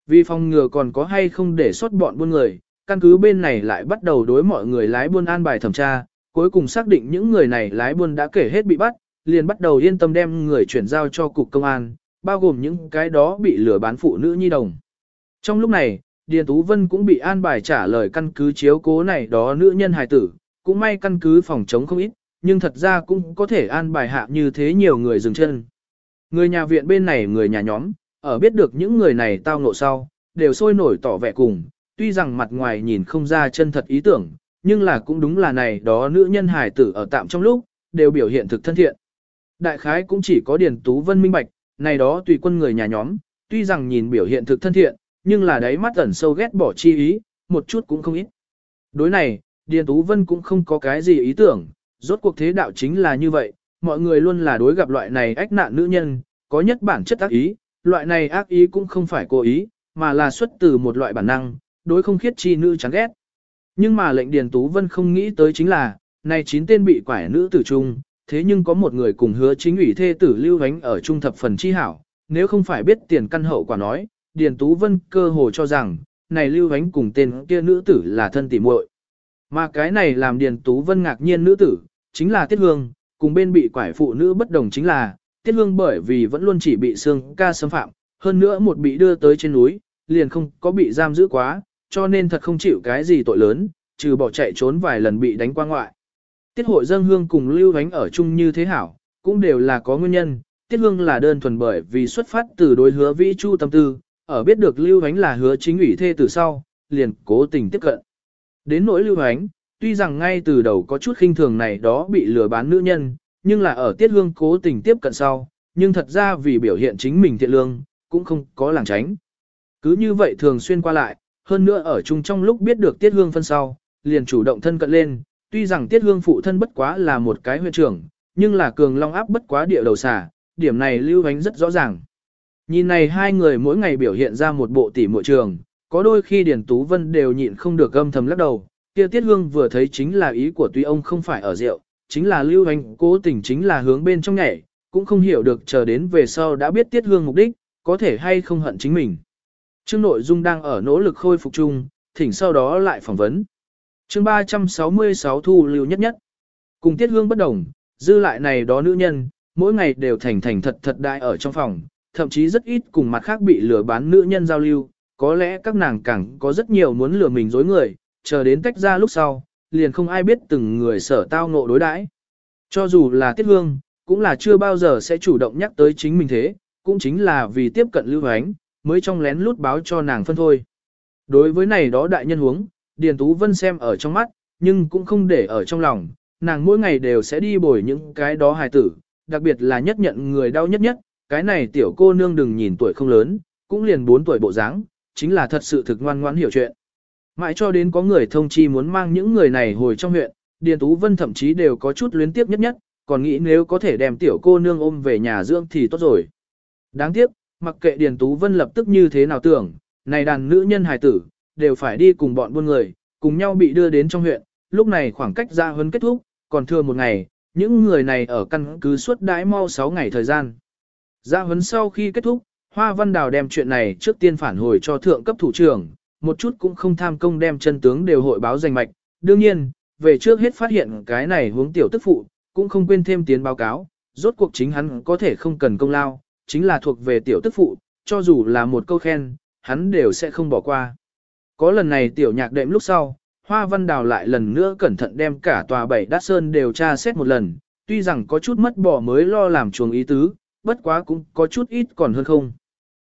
Vì phòng ngừa còn có hay không để xuất bọn buôn người, căn cứ bên này lại bắt đầu đối mọi người lái buôn an bài thẩm tra, cuối cùng xác định những người này lái buôn đã kể hết bị bắt, liền bắt đầu yên tâm đem người chuyển giao cho cục công an, bao gồm những cái đó bị lừa bán phụ nữ nhi đồng. Trong lúc này, Điền Tú Vân cũng bị an bài trả lời căn cứ chiếu cố này đó nữ nhân hài tử, cũng may căn cứ phòng chống không ít, nhưng thật ra cũng có thể an bài hạ như thế nhiều người dừng chân. Người nhà viện bên này người nhà nhóm, ở biết được những người này tao ngộ sau, đều sôi nổi tỏ vẻ cùng, tuy rằng mặt ngoài nhìn không ra chân thật ý tưởng, nhưng là cũng đúng là này đó nữ nhân hài tử ở tạm trong lúc, đều biểu hiện thực thân thiện. Đại khái cũng chỉ có Điền Tú Vân minh bạch, này đó tùy quân người nhà nhóm, tuy rằng nhìn biểu hiện thực thân thiện, nhưng là đáy mắt ẩn sâu ghét bỏ chi ý, một chút cũng không ít. Đối này, Điền Tú Vân cũng không có cái gì ý tưởng, rốt cuộc thế đạo chính là như vậy, mọi người luôn là đối gặp loại này ách nạn nữ nhân, có nhất bản chất ác ý, loại này ác ý cũng không phải cố ý, mà là xuất từ một loại bản năng, đối không khiết chi nữ chán ghét. Nhưng mà lệnh Điền Tú Vân không nghĩ tới chính là, này chín tên bị quải nữ tử trung, thế nhưng có một người cùng hứa chính ủy thê tử lưu hánh ở trung thập phần chi hảo, nếu không phải biết tiền căn hậu quả nói, Điền Tú Vân cơ hồ cho rằng, này lưu hánh cùng tên kia nữ tử là thân tỉ muội. Mà cái này làm Điền Tú Vân ngạc nhiên nữ tử, chính là Tiết Hương, cùng bên bị quải phụ nữ bất đồng chính là, Tiết Hương bởi vì vẫn luôn chỉ bị xương ca xâm phạm, hơn nữa một bị đưa tới trên núi, liền không có bị giam giữ quá, cho nên thật không chịu cái gì tội lớn, trừ bỏ chạy trốn vài lần bị đánh qua ngoại. Tiết hội dân hương cùng lưu ánh ở chung như thế hảo, cũng đều là có nguyên nhân, tiết hương là đơn thuần bởi vì xuất phát từ đối hứa vĩ chu tâm tư, ở biết được lưu ánh là hứa chính ủy thê từ sau, liền cố tình tiếp cận. Đến nỗi lưu ánh, tuy rằng ngay từ đầu có chút khinh thường này đó bị lừa bán nữ nhân, nhưng là ở tiết hương cố tình tiếp cận sau, nhưng thật ra vì biểu hiện chính mình thiện lương, cũng không có làng tránh. Cứ như vậy thường xuyên qua lại, hơn nữa ở chung trong lúc biết được tiết hương phân sau, liền chủ động thân cận lên, tuy rằng tiết hương phụ thân bất quá là một cái huyện trưởng, nhưng là cường long áp bất quá địa đầu xà, điểm này lưu ánh rất rõ ràng. Nhìn này hai người mỗi ngày biểu hiện ra một bộ tỷ muội trường, có đôi khi Điền Tú Vân đều nhịn không được âm thầm lắc đầu, kia Tiết Hương vừa thấy chính là ý của tuy ông không phải ở rượu, chính là lưu hành cố tình chính là hướng bên trong nhảy, cũng không hiểu được chờ đến về sau đã biết Tiết Hương mục đích, có thể hay không hận chính mình. Chương nội dung đang ở nỗ lực khôi phục chung, thỉnh sau đó lại phỏng vấn. Chương 366 thu lưu nhất nhất. Cùng Tiết Hương bất đồng, dư lại này đó nữ nhân, mỗi ngày đều thành thành thật thật đại ở trong phòng, thậm chí rất ít cùng mặt khác bị lừa bán nữ nhân giao lưu, có lẽ các nàng càng có rất nhiều muốn lừa mình dối người, chờ đến tách ra lúc sau, liền không ai biết từng người sở tao ngộ đối đãi. Cho dù là Tiết Hương, cũng là chưa bao giờ sẽ chủ động nhắc tới chính mình thế, cũng chính là vì tiếp cận lưu ánh, mới trong lén lút báo cho nàng phân thôi. Đối với này đó đại nhân huống, Điền Tú Vân xem ở trong mắt, nhưng cũng không để ở trong lòng, nàng mỗi ngày đều sẽ đi bồi những cái đó hài tử, đặc biệt là nhất nhận người đau nhất nhất, cái này tiểu cô nương đừng nhìn tuổi không lớn, cũng liền 4 tuổi bộ dáng, chính là thật sự thực ngoan ngoãn hiểu chuyện. Mãi cho đến có người thông chi muốn mang những người này hồi trong huyện, Điền Tú Vân thậm chí đều có chút luyến tiếp nhất nhất, còn nghĩ nếu có thể đem tiểu cô nương ôm về nhà dưỡng thì tốt rồi. Đáng tiếc, mặc kệ Điền Tú Vân lập tức như thế nào tưởng, này đàn nữ nhân hài tử, đều phải đi cùng bọn buôn người, cùng nhau bị đưa đến trong huyện, lúc này khoảng cách ra huấn kết thúc, còn thừa một ngày, những người này ở căn cứ suốt đãi mau 6 ngày thời gian. Ra huấn sau khi kết thúc, Hoa Văn Đào đem chuyện này trước tiên phản hồi cho thượng cấp thủ trưởng, một chút cũng không tham công đem chân tướng đều hội báo danh mạch. Đương nhiên, về trước hết phát hiện cái này hướng tiểu tức phụ, cũng không quên thêm tiến báo cáo, rốt cuộc chính hắn có thể không cần công lao, chính là thuộc về tiểu tức phụ, cho dù là một câu khen, hắn đều sẽ không bỏ qua. Có lần này tiểu nhạc đệm lúc sau, Hoa Văn Đào lại lần nữa cẩn thận đem cả tòa bảy đát sơn đều tra xét một lần, tuy rằng có chút mất bỏ mới lo làm chuồng ý tứ, bất quá cũng có chút ít còn hơn không.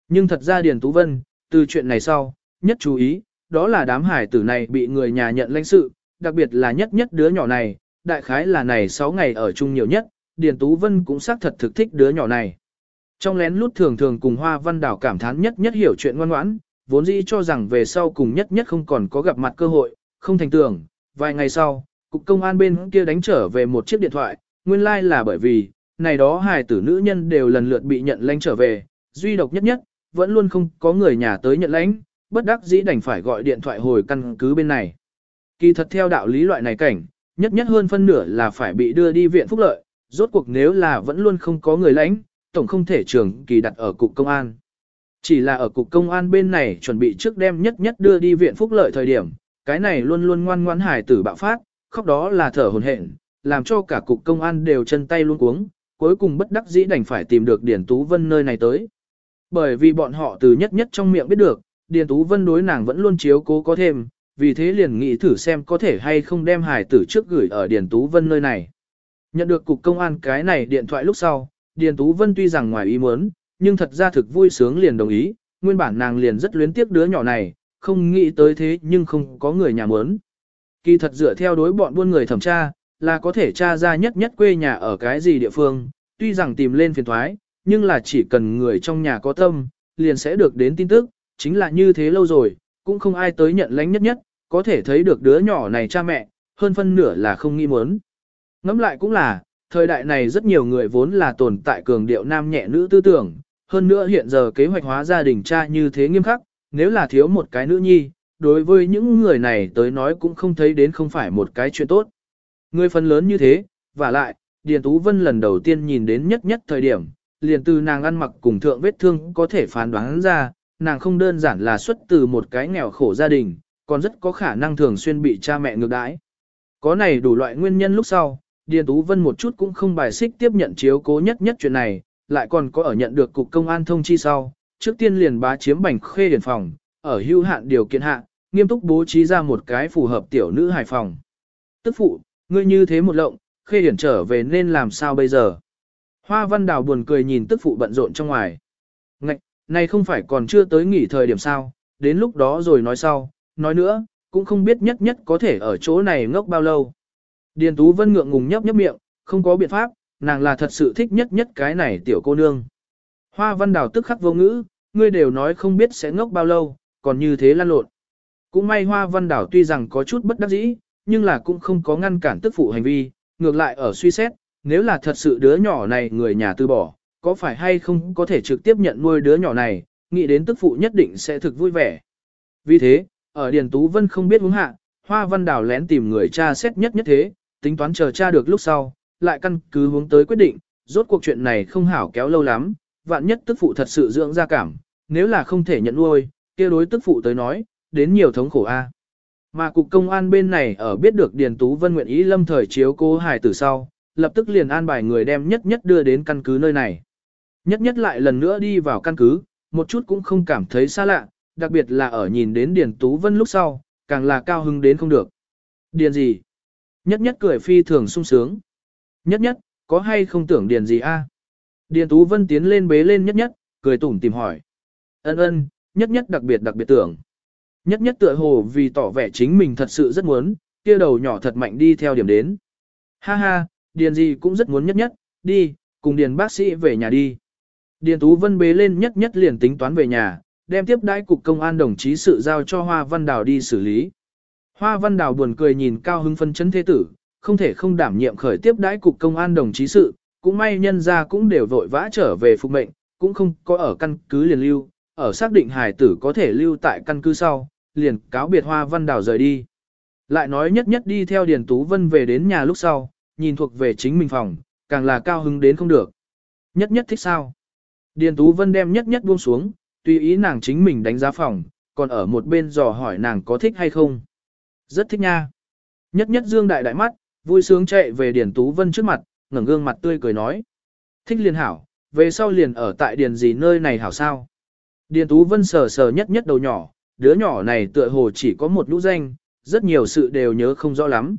Nhưng thật ra Điền Tú Vân, từ chuyện này sau, nhất chú ý, đó là đám hải tử này bị người nhà nhận lãnh sự, đặc biệt là nhất nhất đứa nhỏ này, đại khái là này 6 ngày ở chung nhiều nhất, Điền Tú Vân cũng xác thật thực thích đứa nhỏ này. Trong lén lút thường thường cùng Hoa Văn Đào cảm thán nhất nhất hiểu chuyện ngoan ngoãn, vốn dĩ cho rằng về sau cùng nhất nhất không còn có gặp mặt cơ hội, không thành tưởng, vài ngày sau, cục công an bên kia đánh trở về một chiếc điện thoại, nguyên lai like là bởi vì, này đó hài tử nữ nhân đều lần lượt bị nhận lãnh trở về, duy độc nhất nhất, vẫn luôn không có người nhà tới nhận lãnh, bất đắc dĩ đành phải gọi điện thoại hồi căn cứ bên này. Kỳ thật theo đạo lý loại này cảnh, nhất nhất hơn phân nửa là phải bị đưa đi viện phúc lợi, rốt cuộc nếu là vẫn luôn không có người lãnh, tổng không thể trường kỳ đặt ở cục công an. Chỉ là ở cục công an bên này chuẩn bị trước đem nhất nhất đưa đi viện phúc lợi thời điểm, cái này luôn luôn ngoan ngoãn hài tử bạo phát, khóc đó là thở hồn hển, làm cho cả cục công an đều chân tay luôn cuống, cuối cùng bất đắc dĩ đành phải tìm được Điền Tú Vân nơi này tới. Bởi vì bọn họ từ nhất nhất trong miệng biết được, Điền Tú Vân đối nàng vẫn luôn chiếu cố có thêm, vì thế liền nghĩ thử xem có thể hay không đem hài tử trước gửi ở Điền Tú Vân nơi này. Nhận được cục công an cái này điện thoại lúc sau, Điền Tú Vân tuy rằng ngoài ý muốn, nhưng thật ra thực vui sướng liền đồng ý, nguyên bản nàng liền rất luyến tiếc đứa nhỏ này, không nghĩ tới thế nhưng không có người nhà muốn. Kỳ thật dựa theo đối bọn buôn người thẩm tra, là có thể tra ra nhất nhất quê nhà ở cái gì địa phương, tuy rằng tìm lên phiền thoái, nhưng là chỉ cần người trong nhà có tâm, liền sẽ được đến tin tức, chính là như thế lâu rồi, cũng không ai tới nhận lãnh nhất nhất, có thể thấy được đứa nhỏ này cha mẹ, hơn phân nửa là không nghi muốn. Ngẫm lại cũng là, thời đại này rất nhiều người vốn là tồn tại cường điệu nam nhẹ nữ tư tưởng, hơn nữa hiện giờ kế hoạch hóa gia đình cha như thế nghiêm khắc, nếu là thiếu một cái nữ nhi, đối với những người này tới nói cũng không thấy đến không phải một cái chuyện tốt. Người phần lớn như thế, và lại, Điền Tú Vân lần đầu tiên nhìn đến nhất nhất thời điểm, liền từ nàng ăn mặc cùng thượng vết thương có thể phán đoán ra, nàng không đơn giản là xuất từ một cái nghèo khổ gia đình, còn rất có khả năng thường xuyên bị cha mẹ ngược đãi. Có này đủ loại nguyên nhân lúc sau, Điền Tú Vân một chút cũng không bài xích tiếp nhận chiếu cố nhất nhất chuyện này, lại còn có ở nhận được cục công an thông chi sau, trước tiên liền bá chiếm bành khê điển phòng, ở hưu hạn điều kiện hạ, nghiêm túc bố trí ra một cái phù hợp tiểu nữ hài phòng. Tức phụ, ngươi như thế một lộng, khê điển trở về nên làm sao bây giờ? Hoa văn đào buồn cười nhìn tức phụ bận rộn trong ngoài. Ngạch, này không phải còn chưa tới nghỉ thời điểm sao, đến lúc đó rồi nói sau, nói nữa, cũng không biết nhất nhất có thể ở chỗ này ngốc bao lâu. Điền Tú Vân ngượng ngùng nhấp nhấp miệng, không có biện pháp, nàng là thật sự thích nhất nhất cái này tiểu cô nương. Hoa văn đào tức khắc vô ngữ, ngươi đều nói không biết sẽ ngốc bao lâu, còn như thế lan lộn. Cũng may hoa văn đào tuy rằng có chút bất đắc dĩ, nhưng là cũng không có ngăn cản tức phụ hành vi, ngược lại ở suy xét, nếu là thật sự đứa nhỏ này người nhà từ bỏ, có phải hay không có thể trực tiếp nhận nuôi đứa nhỏ này, nghĩ đến tức phụ nhất định sẽ thực vui vẻ. Vì thế, ở Điền Tú Vân không biết hướng hạ, Hoa Văn Đào lén tìm người cha xét nhất nhất thế, tính toán chờ cha được lúc sau, lại căn cứ hướng tới quyết định, rốt cuộc chuyện này không hảo kéo lâu lắm, vạn nhất tức phụ thật sự dưỡng ra cảm, nếu là không thể nhận nuôi, kia đối tức phụ tới nói, đến nhiều thống khổ a. Mà cục công an bên này ở biết được Điền Tú Vân nguyện ý lâm thời chiếu cố hài tử sau, lập tức liền an bài người đem nhất nhất đưa đến căn cứ nơi này. Nhất nhất lại lần nữa đi vào căn cứ, một chút cũng không cảm thấy xa lạ, đặc biệt là ở nhìn đến Điền Tú Vân lúc sau, càng là cao hứng đến không được. Điền gì? Nhất nhất cười phi thường sung sướng. Nhất nhất, có hay không tưởng điền gì a? Điền Tú Vân tiến lên bế lên nhất nhất, cười tủm tìm hỏi. Ân ân, nhất nhất đặc biệt đặc biệt tưởng. Nhất nhất tựa hồ vì tỏ vẻ chính mình thật sự rất muốn, kia đầu nhỏ thật mạnh đi theo điểm đến. Ha ha, điền gì cũng rất muốn nhất nhất, đi, cùng điền bác sĩ về nhà đi. Điền Tú Vân bế lên nhất nhất liền tính toán về nhà, đem tiếp đãi cục công an đồng chí sự giao cho Hoa Văn Đào đi xử lý. Hoa Văn Đào buồn cười nhìn cao hứng phân chấn thế tử, không thể không đảm nhiệm khởi tiếp đãi cục công an đồng chí sự, cũng may nhân ra cũng đều vội vã trở về phục mệnh, cũng không có ở căn cứ liền lưu, ở xác định hải tử có thể lưu tại căn cứ sau, liền cáo biệt Hoa Văn Đào rời đi. Lại nói nhất nhất đi theo Điền Tú Vân về đến nhà lúc sau, nhìn thuộc về chính mình phòng, càng là cao hứng đến không được. Nhất nhất thích sao? Điền Tú Vân đem nhất nhất buông xuống, tùy ý nàng chính mình đánh giá phòng, còn ở một bên dò hỏi nàng có thích hay không. Rất thích nha. Nhất nhất dương đại đại mắt, vui sướng chạy về Điền Tú Vân trước mặt, ngẩng gương mặt tươi cười nói. Thích liền hảo, về sau liền ở tại Điền gì nơi này hảo sao. Điền Tú Vân sờ sờ nhất nhất đầu nhỏ, đứa nhỏ này tựa hồ chỉ có một lũ danh, rất nhiều sự đều nhớ không rõ lắm.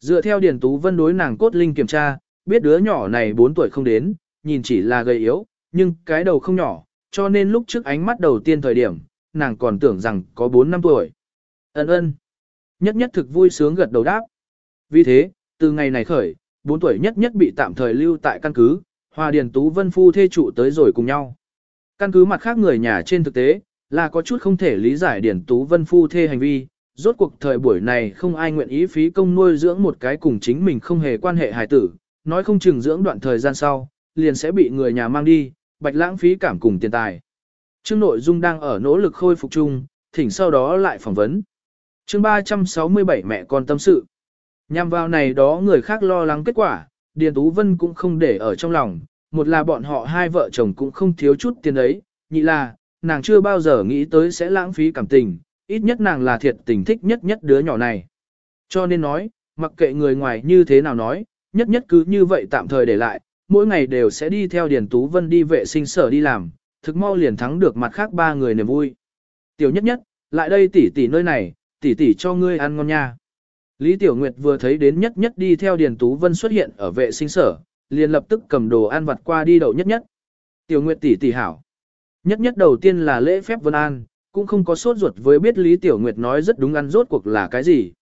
Dựa theo Điền Tú Vân đối nàng cốt linh kiểm tra, biết đứa nhỏ này 4 tuổi không đến, nhìn chỉ là gầy yếu, nhưng cái đầu không nhỏ, cho nên lúc trước ánh mắt đầu tiên thời điểm, nàng còn tưởng rằng có 4 năm tuổi. Ấn ơn. Nhất nhất thực vui sướng gật đầu đáp. Vì thế, từ ngày này khởi, 4 tuổi nhất nhất bị tạm thời lưu tại căn cứ, Hòa Điền Tú Vân Phu thê trụ tới rồi cùng nhau. Căn cứ mặt khác người nhà trên thực tế, là có chút không thể lý giải Điền Tú Vân Phu thê hành vi, rốt cuộc thời buổi này không ai nguyện ý phí công nuôi dưỡng một cái cùng chính mình không hề quan hệ hài tử, nói không chừng dưỡng đoạn thời gian sau, liền sẽ bị người nhà mang đi, bạch lãng phí cảm cùng tiền tài. Chương nội dung đang ở nỗ lực khôi phục chung, thỉnh sau đó lại phỏng vấn. chương 367 mẹ con tâm sự. Nhằm vào này đó người khác lo lắng kết quả, Điền Tú Vân cũng không để ở trong lòng, một là bọn họ hai vợ chồng cũng không thiếu chút tiền ấy, nhị là, nàng chưa bao giờ nghĩ tới sẽ lãng phí cảm tình, ít nhất nàng là thiệt tình thích nhất nhất đứa nhỏ này. Cho nên nói, mặc kệ người ngoài như thế nào nói, nhất nhất cứ như vậy tạm thời để lại, mỗi ngày đều sẽ đi theo Điền Tú Vân đi vệ sinh sở đi làm, thực mau liền thắng được mặt khác ba người niềm vui. Tiểu nhất nhất, lại đây tỷ tỷ nơi này, tỷ tỷ cho ngươi ăn ngon nha. Lý Tiểu Nguyệt vừa thấy đến nhất nhất đi theo Điền Tú Vân xuất hiện ở vệ sinh sở, liền lập tức cầm đồ ăn vặt qua đi đậu nhất nhất. Tiểu Nguyệt tỷ tỷ hảo. Nhất nhất đầu tiên là lễ phép vân an, cũng không có sốt ruột với biết Lý Tiểu Nguyệt nói rất đúng ăn rốt cuộc là cái gì.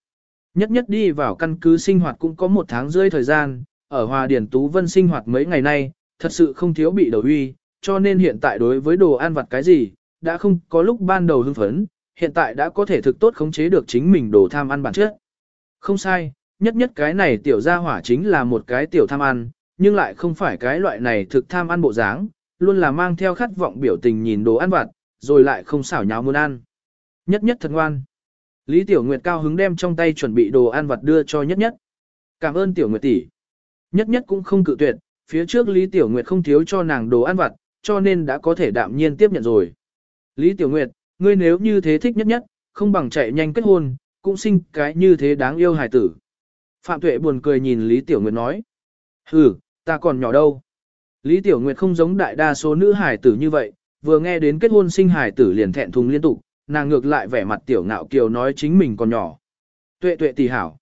Nhất nhất đi vào căn cứ sinh hoạt cũng có một tháng rưỡi thời gian, ở Hòa Điển Tú Vân sinh hoạt mấy ngày nay, thật sự không thiếu bị đầu uy, cho nên hiện tại đối với đồ ăn vặt cái gì, đã không có lúc ban đầu hưng phấn, hiện tại đã có thể thực tốt khống chế được chính mình đồ tham ăn bản chất. Không sai, nhất nhất cái này tiểu gia hỏa chính là một cái tiểu tham ăn, nhưng lại không phải cái loại này thực tham ăn bộ dáng, luôn là mang theo khát vọng biểu tình nhìn đồ ăn vặt, rồi lại không xảo nháo muốn ăn. Nhất nhất thật ngoan. Lý Tiểu Nguyệt cao hứng đem trong tay chuẩn bị đồ ăn vặt đưa cho nhất nhất. Cảm ơn Tiểu Nguyệt tỷ. Nhất nhất cũng không cự tuyệt, phía trước Lý Tiểu Nguyệt không thiếu cho nàng đồ ăn vặt, cho nên đã có thể đạm nhiên tiếp nhận rồi. Lý Tiểu Nguyệt, ngươi nếu như thế thích nhất nhất, không bằng chạy nhanh kết hôn, cũng sinh cái như thế đáng yêu hài tử. Phạm Tuệ buồn cười nhìn Lý Tiểu Nguyệt nói. Ừ, ta còn nhỏ đâu. Lý Tiểu Nguyệt không giống đại đa số nữ hài tử như vậy, vừa nghe đến kết hôn sinh hài tử liền thẹn thùng liên tục, nàng ngược lại vẻ mặt tiểu ngạo kiều nói chính mình còn nhỏ. Tuệ tuệ tỷ hảo.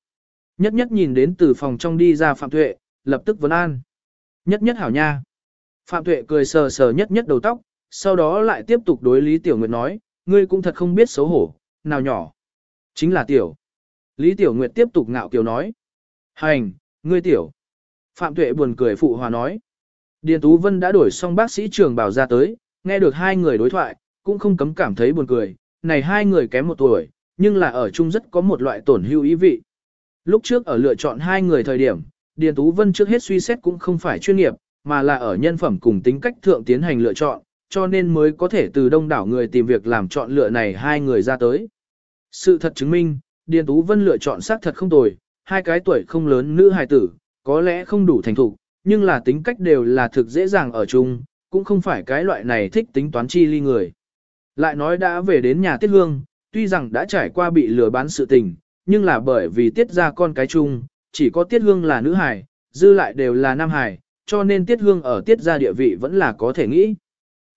Nhất nhất nhìn đến từ phòng trong đi ra Phạm Tuệ, lập tức vấn an. Nhất nhất hảo nha. Phạm Tuệ cười sờ sờ nhất nhất đầu tóc, sau đó lại tiếp tục đối Lý Tiểu Nguyệt nói, ngươi cũng thật không biết xấu hổ, nào nhỏ. Chính là Tiểu. Lý Tiểu Nguyệt tiếp tục ngạo kiều nói. Hành, ngươi Tiểu. Phạm Tuệ buồn cười phụ hòa nói. Điền Tú Vân đã đổi xong bác sĩ trường bảo ra tới, nghe được hai người đối thoại, cũng không cấm cảm thấy buồn cười, này hai người kém một tuổi, nhưng là ở chung rất có một loại tổn hưu ý vị. Lúc trước ở lựa chọn hai người thời điểm, Điền Tú Vân trước hết suy xét cũng không phải chuyên nghiệp, mà là ở nhân phẩm cùng tính cách thượng tiến hành lựa chọn, cho nên mới có thể từ đông đảo người tìm việc làm chọn lựa này hai người ra tới. Sự thật chứng minh, Điền Tú Vân lựa chọn xác thật không tồi, hai cái tuổi không lớn nữ hài tử, có lẽ không đủ thành thục, nhưng là tính cách đều là thực dễ dàng ở chung, cũng không phải cái loại này thích tính toán chi ly người. Lại nói đã về đến nhà Tiết Hương, tuy rằng đã trải qua bị lừa bán sự tình, nhưng là bởi vì Tiết ra con cái chung, chỉ có Tiết Hương là nữ hài, dư lại đều là nam hài, cho nên Tiết Hương ở Tiết ra địa vị vẫn là có thể nghĩ.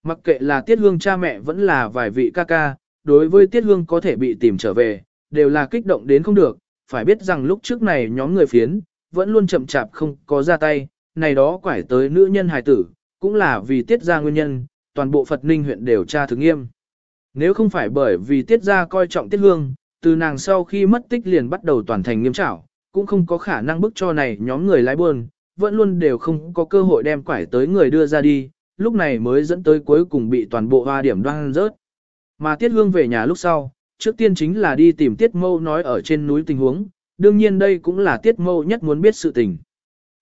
Mặc kệ là Tiết Hương cha mẹ vẫn là vài vị ca ca, đối với Tiết Hương có thể bị tìm trở về, đều là kích động đến không được, phải biết rằng lúc trước này nhóm người phiến, vẫn luôn chậm chạp không có ra tay, này đó quải tới nữ nhân hài tử, cũng là vì Tiết ra nguyên nhân, toàn bộ Phật Ninh huyện đều tra thực nghiêm. Nếu không phải bởi vì tiết ra coi trọng tiết hương, từ nàng sau khi mất tích liền bắt đầu toàn thành nghiêm trảo, cũng không có khả năng bức cho này nhóm người lái buôn, vẫn luôn đều không có cơ hội đem quải tới người đưa ra đi, lúc này mới dẫn tới cuối cùng bị toàn bộ hoa điểm đoan rớt. Mà tiết hương về nhà lúc sau, trước tiên chính là đi tìm tiết mâu nói ở trên núi tình huống, đương nhiên đây cũng là tiết mâu nhất muốn biết sự tình.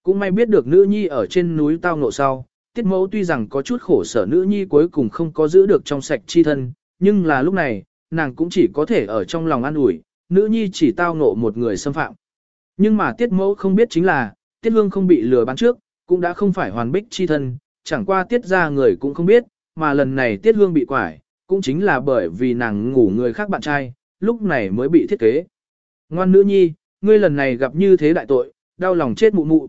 Cũng may biết được nữ nhi ở trên núi tao ngộ sau, tiết mâu tuy rằng có chút khổ sở nữ nhi cuối cùng không có giữ được trong sạch chi thân, nhưng là lúc này, nàng cũng chỉ có thể ở trong lòng an ủi, nữ nhi chỉ tao ngộ một người xâm phạm. Nhưng mà tiết mẫu không biết chính là, tiết hương không bị lừa bán trước, cũng đã không phải hoàn bích chi thân, chẳng qua tiết ra người cũng không biết, mà lần này tiết hương bị quải, cũng chính là bởi vì nàng ngủ người khác bạn trai, lúc này mới bị thiết kế. Ngoan nữ nhi, ngươi lần này gặp như thế đại tội, đau lòng chết mụ mụ.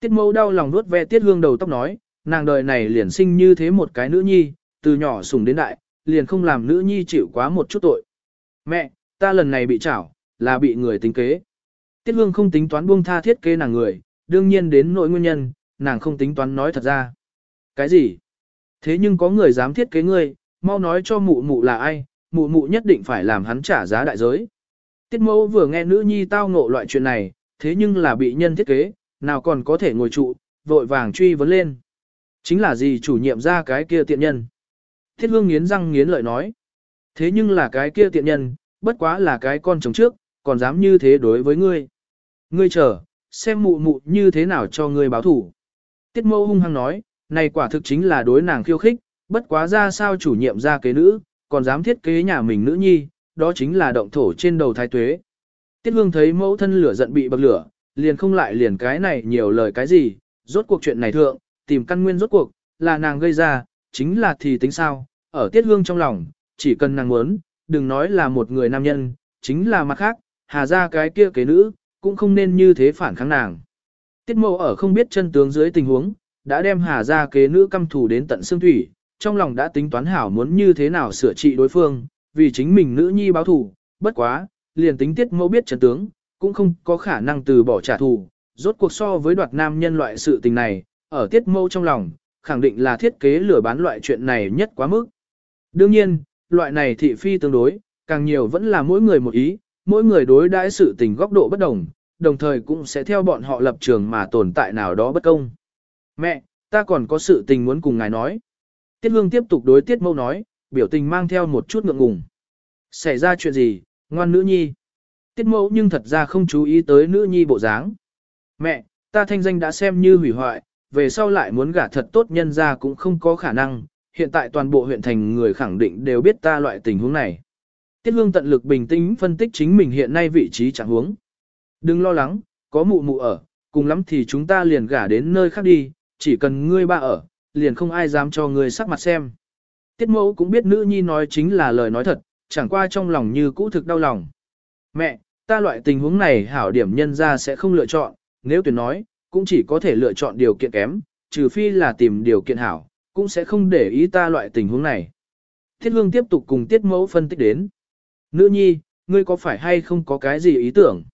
Tiết mẫu đau lòng nuốt ve tiết hương đầu tóc nói, nàng đời này liền sinh như thế một cái nữ nhi, từ nhỏ sùng đến đại, liền không làm nữ nhi chịu quá một chút tội. Mẹ, ta lần này bị chảo, là bị người tính kế. Tiết hương không tính toán buông tha thiết kế nàng người, đương nhiên đến nội nguyên nhân, nàng không tính toán nói thật ra. Cái gì? Thế nhưng có người dám thiết kế ngươi, mau nói cho mụ mụ là ai, mụ mụ nhất định phải làm hắn trả giá đại giới. Tiết mẫu vừa nghe nữ nhi tao ngộ loại chuyện này, thế nhưng là bị nhân thiết kế, nào còn có thể ngồi trụ, vội vàng truy vấn lên. Chính là gì chủ nhiệm ra cái kia tiện nhân. Thiết hương nghiến răng nghiến lợi nói. Thế nhưng là cái kia tiện nhân, bất quá là cái con chồng trước, còn dám như thế đối với ngươi. Ngươi chờ, xem mụ mụ như thế nào cho ngươi báo thủ. Tiết Mẫu hung hăng nói, này quả thực chính là đối nàng khiêu khích, bất quá ra sao chủ nhiệm ra kế nữ, còn dám thiết kế nhà mình nữ nhi, đó chính là động thổ trên đầu thái tuế. Tiết hương thấy mẫu thân lửa giận bị bậc lửa, liền không lại liền cái này nhiều lời cái gì, rốt cuộc chuyện này thượng, tìm căn nguyên rốt cuộc, là nàng gây ra, chính là thì tính sao, ở tiết hương trong lòng, chỉ cần nàng muốn, đừng nói là một người nam nhân, chính là mặt khác, hà ra cái kia kế nữ, cũng không nên như thế phản kháng nàng. Tiết mẫu ở không biết chân tướng dưới tình huống, đã đem hà ra kế nữ căm thù đến tận xương thủy, trong lòng đã tính toán hảo muốn như thế nào sửa trị đối phương, vì chính mình nữ nhi báo thù, bất quá, liền tính tiết mẫu biết trận tướng, cũng không có khả năng từ bỏ trả thù, rốt cuộc so với đoạt nam nhân loại sự tình này, ở tiết mẫu trong lòng, khẳng định là thiết kế lừa bán loại chuyện này nhất quá mức. Đương nhiên, loại này thị phi tương đối, càng nhiều vẫn là mỗi người một ý, mỗi người đối đãi sự tình góc độ bất đồng, đồng thời cũng sẽ theo bọn họ lập trường mà tồn tại nào đó bất công. Mẹ, ta còn có sự tình muốn cùng ngài nói. Tiết Hương tiếp tục đối Tiết Mẫu nói, biểu tình mang theo một chút ngượng ngùng. Xảy ra chuyện gì, ngoan nữ nhi? Tiết Mẫu nhưng thật ra không chú ý tới nữ nhi bộ dáng. Mẹ, ta thanh danh đã xem như hủy hoại, về sau lại muốn gả thật tốt nhân ra cũng không có khả năng, hiện tại toàn bộ huyện thành người khẳng định đều biết ta loại tình huống này. Tiết Hương tận lực bình tĩnh phân tích chính mình hiện nay vị trí trạng huống. Đừng lo lắng, có mụ mụ ở, cùng lắm thì chúng ta liền gả đến nơi khác đi, chỉ cần ngươi ba ở, liền không ai dám cho người sắc mặt xem. Tiết mẫu cũng biết nữ nhi nói chính là lời nói thật, chẳng qua trong lòng như cũ thực đau lòng. Mẹ, ta loại tình huống này hảo điểm nhân ra sẽ không lựa chọn, nếu tuyển nói, cũng chỉ có thể lựa chọn điều kiện kém, trừ phi là tìm điều kiện hảo, cũng sẽ không để ý ta loại tình huống này. Thiết hương tiếp tục cùng tiết mẫu phân tích đến. Nữ nhi, ngươi có phải hay không có cái gì ý tưởng?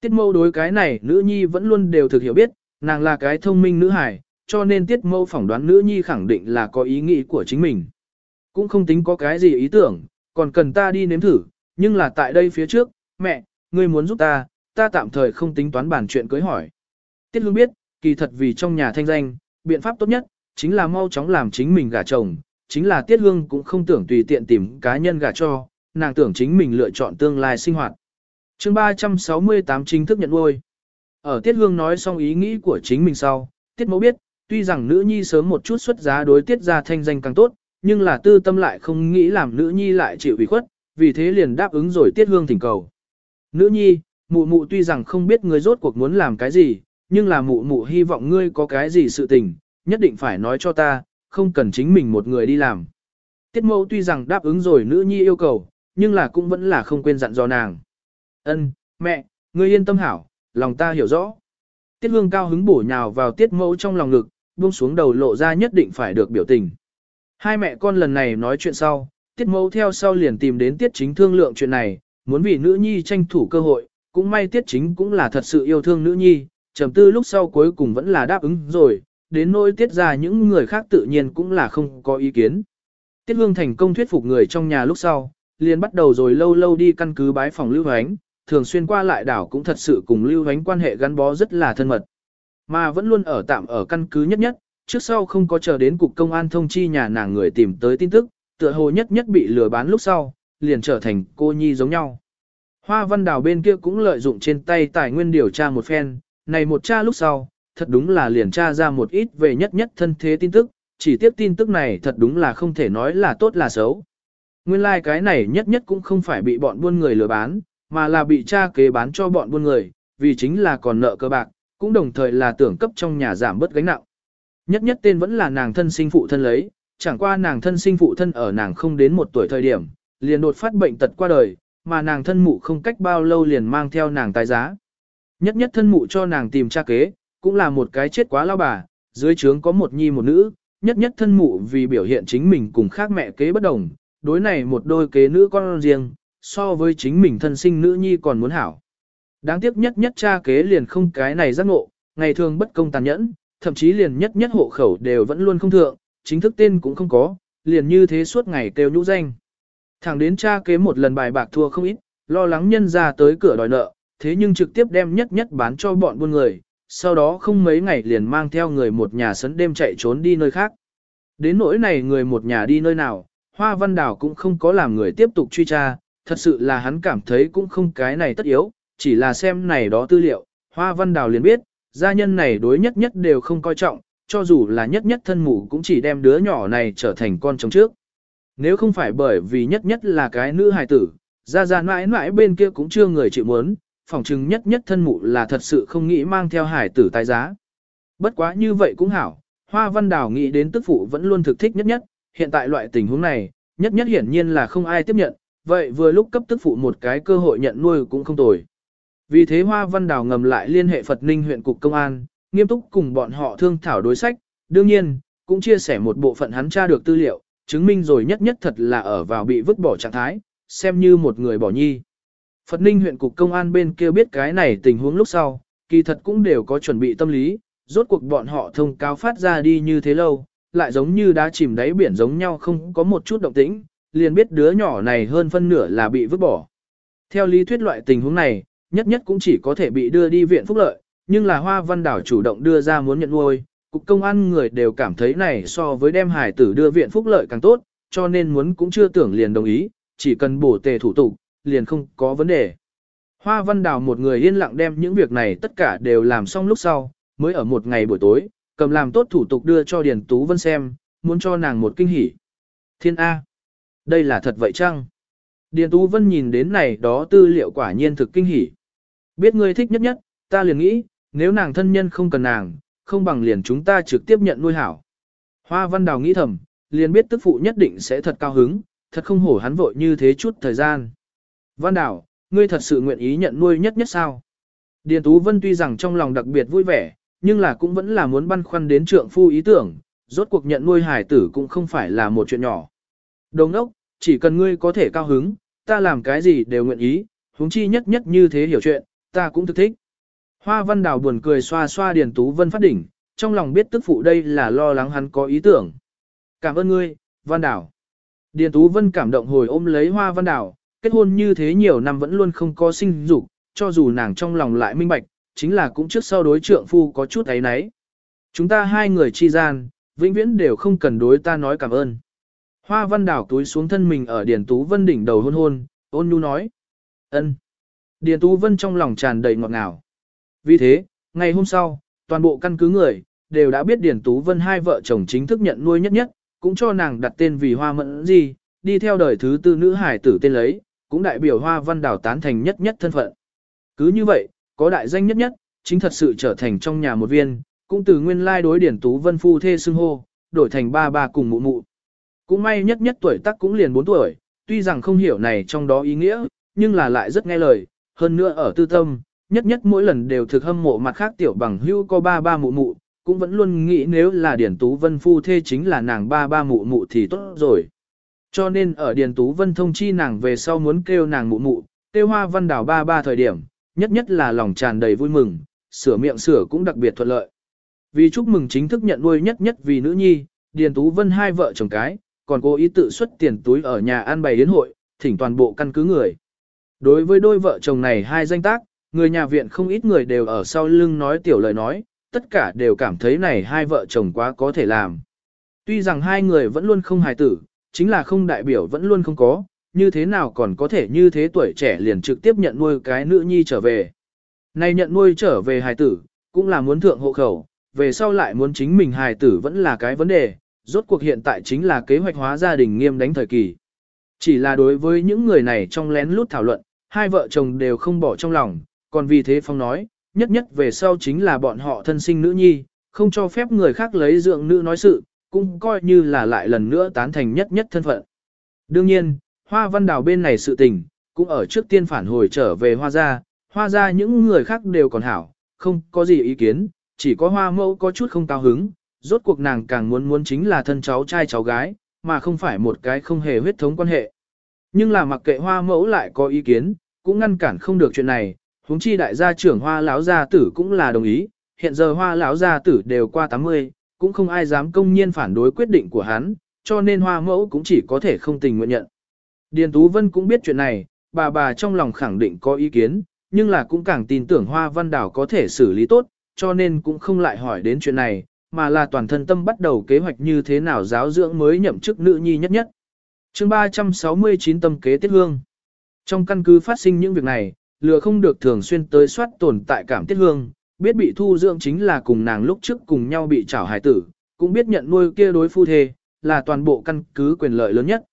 Tiết mẫu đối cái này nữ nhi vẫn luôn đều thực hiểu biết, nàng là cái thông minh nữ hài, cho nên tiết mẫu phỏng đoán nữ nhi khẳng định là có ý nghĩ của chính mình. Cũng không tính có cái gì ý tưởng, còn cần ta đi nếm thử, nhưng là tại đây phía trước, mẹ, ngươi muốn giúp ta, ta tạm thời không tính toán bản chuyện cưới hỏi. Tiết hương biết, kỳ thật vì trong nhà thanh danh, biện pháp tốt nhất, chính là mau chóng làm chính mình gả chồng, chính là tiết hương cũng không tưởng tùy tiện tìm cá nhân gả cho, nàng tưởng chính mình lựa chọn tương lai sinh hoạt. chương 368 chính thức nhận nuôi. Ở tiết hương nói xong ý nghĩ của chính mình sau, tiết mẫu biết, tuy rằng nữ nhi sớm một chút xuất giá đối tiết ra thanh danh càng tốt, nhưng là tư tâm lại không nghĩ làm nữ nhi lại chịu ủy khuất, vì thế liền đáp ứng rồi tiết hương thỉnh cầu. Nữ nhi, mụ mụ tuy rằng không biết ngươi rốt cuộc muốn làm cái gì, nhưng là mụ mụ hy vọng ngươi có cái gì sự tình, nhất định phải nói cho ta, không cần chính mình một người đi làm. Tiết mẫu tuy rằng đáp ứng rồi nữ nhi yêu cầu, nhưng là cũng vẫn là không quên dặn dò nàng. Ân, mẹ, ngươi yên tâm hảo, lòng ta hiểu rõ. Tiết hương cao hứng bổ nhào vào tiết mẫu trong lòng ngực, buông xuống đầu lộ ra nhất định phải được biểu tình. Hai mẹ con lần này nói chuyện sau, tiết mẫu theo sau liền tìm đến tiết chính thương lượng chuyện này, muốn vì nữ nhi tranh thủ cơ hội, cũng may tiết chính cũng là thật sự yêu thương nữ nhi, trầm tư lúc sau cuối cùng vẫn là đáp ứng rồi, đến nỗi tiết ra những người khác tự nhiên cũng là không có ý kiến. Tiết hương thành công thuyết phục người trong nhà lúc sau, liền bắt đầu rồi lâu lâu đi căn cứ bái phòng lưu hoánh, thường xuyên qua lại đảo cũng thật sự cùng lưu hoánh quan hệ gắn bó rất là thân mật. Mà vẫn luôn ở tạm ở căn cứ nhất nhất, trước sau không có chờ đến cục công an thông chi nhà nàng người tìm tới tin tức, tựa hồ nhất nhất bị lừa bán lúc sau, liền trở thành cô nhi giống nhau. Hoa văn đào bên kia cũng lợi dụng trên tay tài nguyên điều tra một phen, này một tra lúc sau, thật đúng là liền tra ra một ít về nhất nhất thân thế tin tức, chỉ tiếp tin tức này thật đúng là không thể nói là tốt là xấu. Nguyên lai like cái này nhất nhất cũng không phải bị bọn buôn người lừa bán, mà là bị cha kế bán cho bọn buôn người, vì chính là còn nợ cơ bạc, cũng đồng thời là tưởng cấp trong nhà giảm bớt gánh nặng. Nhất nhất tên vẫn là nàng thân sinh phụ thân lấy, chẳng qua nàng thân sinh phụ thân ở nàng không đến một tuổi thời điểm, liền đột phát bệnh tật qua đời, mà nàng thân mụ không cách bao lâu liền mang theo nàng tái giá. Nhất nhất thân mụ cho nàng tìm cha kế, cũng là một cái chết quá lao bà, dưới trướng có một nhi một nữ, nhất nhất thân mụ vì biểu hiện chính mình cùng khác mẹ kế bất đồng, đối này một đôi kế nữ con riêng, so với chính mình thân sinh nữ nhi còn muốn hảo. Đáng tiếc nhất nhất cha kế liền không cái này giác ngộ, ngày thường bất công tàn nhẫn, thậm chí liền nhất nhất hộ khẩu đều vẫn luôn không thượng, chính thức tên cũng không có, liền như thế suốt ngày kêu nhũ danh. Thẳng đến cha kế một lần bài bạc thua không ít, lo lắng nhân ra tới cửa đòi nợ, thế nhưng trực tiếp đem nhất nhất bán cho bọn buôn người, sau đó không mấy ngày liền mang theo người một nhà sấn đêm chạy trốn đi nơi khác. Đến nỗi này người một nhà đi nơi nào, Hoa Văn Đào cũng không có làm người tiếp tục truy tra, thật sự là hắn cảm thấy cũng không cái này tất yếu, chỉ là xem này đó tư liệu, Hoa Văn Đào liền biết, gia nhân này đối nhất nhất đều không coi trọng, cho dù là nhất nhất thân mụ cũng chỉ đem đứa nhỏ này trở thành con chồng trước. Nếu không phải bởi vì nhất nhất là cái nữ hài tử, gia gia mãi mãi bên kia cũng chưa người chịu muốn, phỏng chừng nhất nhất thân mụ là thật sự không nghĩ mang theo hài tử tái giá. Bất quá như vậy cũng hảo, Hoa Văn Đào nghĩ đến tức phụ vẫn luôn thực thích nhất nhất, hiện tại loại tình huống này, nhất nhất hiển nhiên là không ai tiếp nhận, vậy vừa lúc cấp tức phụ một cái cơ hội nhận nuôi cũng không tồi. Vì thế Hoa Văn Đào ngầm lại liên hệ Phật Ninh huyện cục công an, nghiêm túc cùng bọn họ thương thảo đối sách, đương nhiên, cũng chia sẻ một bộ phận hắn tra được tư liệu, chứng minh rồi nhất nhất thật là ở vào bị vứt bỏ trạng thái, xem như một người bỏ nhi. Phật Ninh huyện cục công an bên kia biết cái này tình huống lúc sau, kỳ thật cũng đều có chuẩn bị tâm lý, rốt cuộc bọn họ thông cáo phát ra đi như thế lâu, lại giống như đã chìm đáy biển giống nhau không có một chút động tĩnh, liền biết đứa nhỏ này hơn phân nửa là bị vứt bỏ. Theo lý thuyết loại tình huống này, nhất nhất cũng chỉ có thể bị đưa đi viện phúc lợi, nhưng là Hoa Văn Đảo chủ động đưa ra muốn nhận nuôi, cục công an người đều cảm thấy này so với đem hải tử đưa viện phúc lợi càng tốt, cho nên muốn cũng chưa tưởng liền đồng ý, chỉ cần bổ tề thủ tục, liền không có vấn đề. Hoa Văn Đào một người yên lặng đem những việc này tất cả đều làm xong lúc sau, mới ở một ngày buổi tối, cầm làm tốt thủ tục đưa cho Điền Tú Vân xem, muốn cho nàng một kinh hỉ. Thiên A. Đây là thật vậy chăng? Điền Tú Vân nhìn đến này đó tư liệu quả nhiên thực kinh hỉ. Biết ngươi thích nhất nhất, ta liền nghĩ, nếu nàng thân nhân không cần nàng, không bằng liền chúng ta trực tiếp nhận nuôi hảo. Hoa Văn Đào nghĩ thầm, liền biết tức phụ nhất định sẽ thật cao hứng, thật không hổ hắn vội như thế chút thời gian. Văn Đào, ngươi thật sự nguyện ý nhận nuôi nhất nhất sao? Điền Tú Vân tuy rằng trong lòng đặc biệt vui vẻ, nhưng là cũng vẫn là muốn băn khoăn đến trượng phu ý tưởng, rốt cuộc nhận nuôi hải tử cũng không phải là một chuyện nhỏ. Đồng ốc, chỉ cần ngươi có thể cao hứng, ta làm cái gì đều nguyện ý, huống chi nhất nhất như thế hiểu chuyện, ta cũng thực thích. Hoa Văn Đào buồn cười xoa xoa Điền Tú Vân phát đỉnh, trong lòng biết tức phụ đây là lo lắng hắn có ý tưởng. Cảm ơn ngươi, Văn Đào. Điền Tú Vân cảm động hồi ôm lấy Hoa Văn Đào, kết hôn như thế nhiều năm vẫn luôn không có sinh dục, cho dù nàng trong lòng lại minh bạch, chính là cũng trước sau đối trượng phu có chút ấy nấy. Chúng ta hai người chi gian, vĩnh viễn đều không cần đối ta nói cảm ơn. Hoa Văn Đào túi xuống thân mình ở Điền Tú Vân đỉnh đầu hôn hôn, ôn nhu nói. ân. Điền Tú Vân trong lòng tràn đầy ngọt ngào. Vì thế, ngày hôm sau, toàn bộ căn cứ người, đều đã biết Điền Tú Vân hai vợ chồng chính thức nhận nuôi nhất nhất, cũng cho nàng đặt tên vì Hoa Mẫn gì, đi theo đời thứ tư nữ hải tử tên lấy, cũng đại biểu Hoa Văn Đào tán thành nhất nhất thân phận. Cứ như vậy, có đại danh nhất nhất, chính thật sự trở thành trong nhà một viên, cũng từ nguyên lai đối Điền Tú Vân phu thê xưng hô, đổi thành ba ba cùng mụ mụ. Cũng may nhất nhất tuổi tác cũng liền 4 tuổi, tuy rằng không hiểu này trong đó ý nghĩa, nhưng là lại rất nghe lời, hơn nữa ở tư tâm, nhất nhất mỗi lần đều thực hâm mộ mặt khác tiểu bằng hưu có ba ba mụ mụ, cũng vẫn luôn nghĩ nếu là Điền Tú Vân phu thê chính là nàng ba ba mụ mụ thì tốt rồi. Cho nên ở Điền Tú Vân thông chi nàng về sau muốn kêu nàng mụ mụ, kêu hoa văn đảo ba ba thời điểm, nhất nhất là lòng tràn đầy vui mừng, sửa miệng sửa cũng đặc biệt thuận lợi. Vì chúc mừng chính thức nhận nuôi nhất nhất vì nữ nhi, Điền Tú Vân hai vợ chồng cái, còn cô ý tự xuất tiền túi ở nhà ăn bày yến hội, thỉnh toàn bộ căn cứ người. Đối với đôi vợ chồng này hai danh tác, người nhà viện không ít người đều ở sau lưng nói tiểu lời nói, tất cả đều cảm thấy này hai vợ chồng quá có thể làm. Tuy rằng hai người vẫn luôn không hài tử, chính là không đại biểu vẫn luôn không có, như thế nào còn có thể như thế tuổi trẻ liền trực tiếp nhận nuôi cái nữ nhi trở về. Này nhận nuôi trở về hài tử, cũng là muốn thượng hộ khẩu, về sau lại muốn chính mình hài tử vẫn là cái vấn đề, rốt cuộc hiện tại chính là kế hoạch hóa gia đình nghiêm đánh thời kỳ. Chỉ là đối với những người này trong lén lút thảo luận, hai vợ chồng đều không bỏ trong lòng, còn vì thế Phong nói, nhất nhất về sau chính là bọn họ thân sinh nữ nhi, không cho phép người khác lấy dưỡng nữ nói sự, cũng coi như là lại lần nữa tán thành nhất nhất thân phận. Đương nhiên, hoa văn đào bên này sự tình, cũng ở trước tiên phản hồi trở về hoa gia, hoa gia những người khác đều còn hảo, không có gì ý kiến, chỉ có hoa mẫu có chút không cao hứng, rốt cuộc nàng càng muốn muốn chính là thân cháu trai cháu gái, mà không phải một cái không hề huyết thống quan hệ. Nhưng là mặc kệ hoa mẫu lại có ý kiến, cũng ngăn cản không được chuyện này, huống chi đại gia trưởng hoa lão gia tử cũng là đồng ý, hiện giờ hoa lão gia tử đều qua 80, cũng không ai dám công nhiên phản đối quyết định của hắn, cho nên hoa mẫu cũng chỉ có thể không tình nguyện nhận. Điền Tú Vân cũng biết chuyện này, bà bà trong lòng khẳng định có ý kiến, nhưng là cũng càng tin tưởng hoa văn đảo có thể xử lý tốt, cho nên cũng không lại hỏi đến chuyện này, mà là toàn thân tâm bắt đầu kế hoạch như thế nào giáo dưỡng mới nhậm chức nữ nhi nhất nhất chương 369 tâm kế tiết hương. Trong căn cứ phát sinh những việc này, lừa không được thường xuyên tới soát tồn tại cảm tiết hương, biết bị thu dưỡng chính là cùng nàng lúc trước cùng nhau bị trảo hài tử, cũng biết nhận nuôi kia đối phu thê, là toàn bộ căn cứ quyền lợi lớn nhất.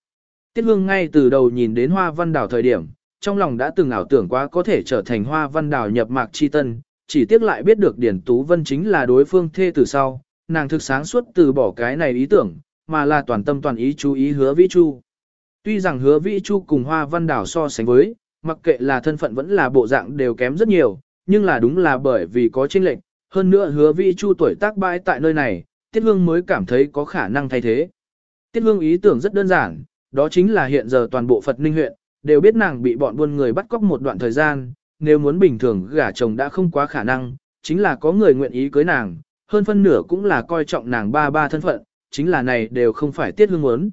Tiết Hương ngay từ đầu nhìn đến hoa văn đảo thời điểm, trong lòng đã từng ảo tưởng quá có thể trở thành hoa văn đảo nhập mạc chi tân, chỉ tiếc lại biết được Điển Tú Vân chính là đối phương thê từ sau, nàng thực sáng suốt từ bỏ cái này ý tưởng, mà là toàn tâm toàn ý chú ý hứa vĩ chu. Tuy rằng hứa vĩ chu cùng hoa văn đảo so sánh với, mặc kệ là thân phận vẫn là bộ dạng đều kém rất nhiều, nhưng là đúng là bởi vì có chênh lệnh, hơn nữa hứa vĩ chu tuổi tác bãi tại nơi này, Tiết Hương mới cảm thấy có khả năng thay thế. Tiết Hương ý tưởng rất đơn giản, đó chính là hiện giờ toàn bộ Phật Ninh huyện, đều biết nàng bị bọn buôn người bắt cóc một đoạn thời gian, nếu muốn bình thường gả chồng đã không quá khả năng, chính là có người nguyện ý cưới nàng, hơn phân nửa cũng là coi trọng nàng ba ba thân phận, chính là này đều không phải Tiết Hương muốn.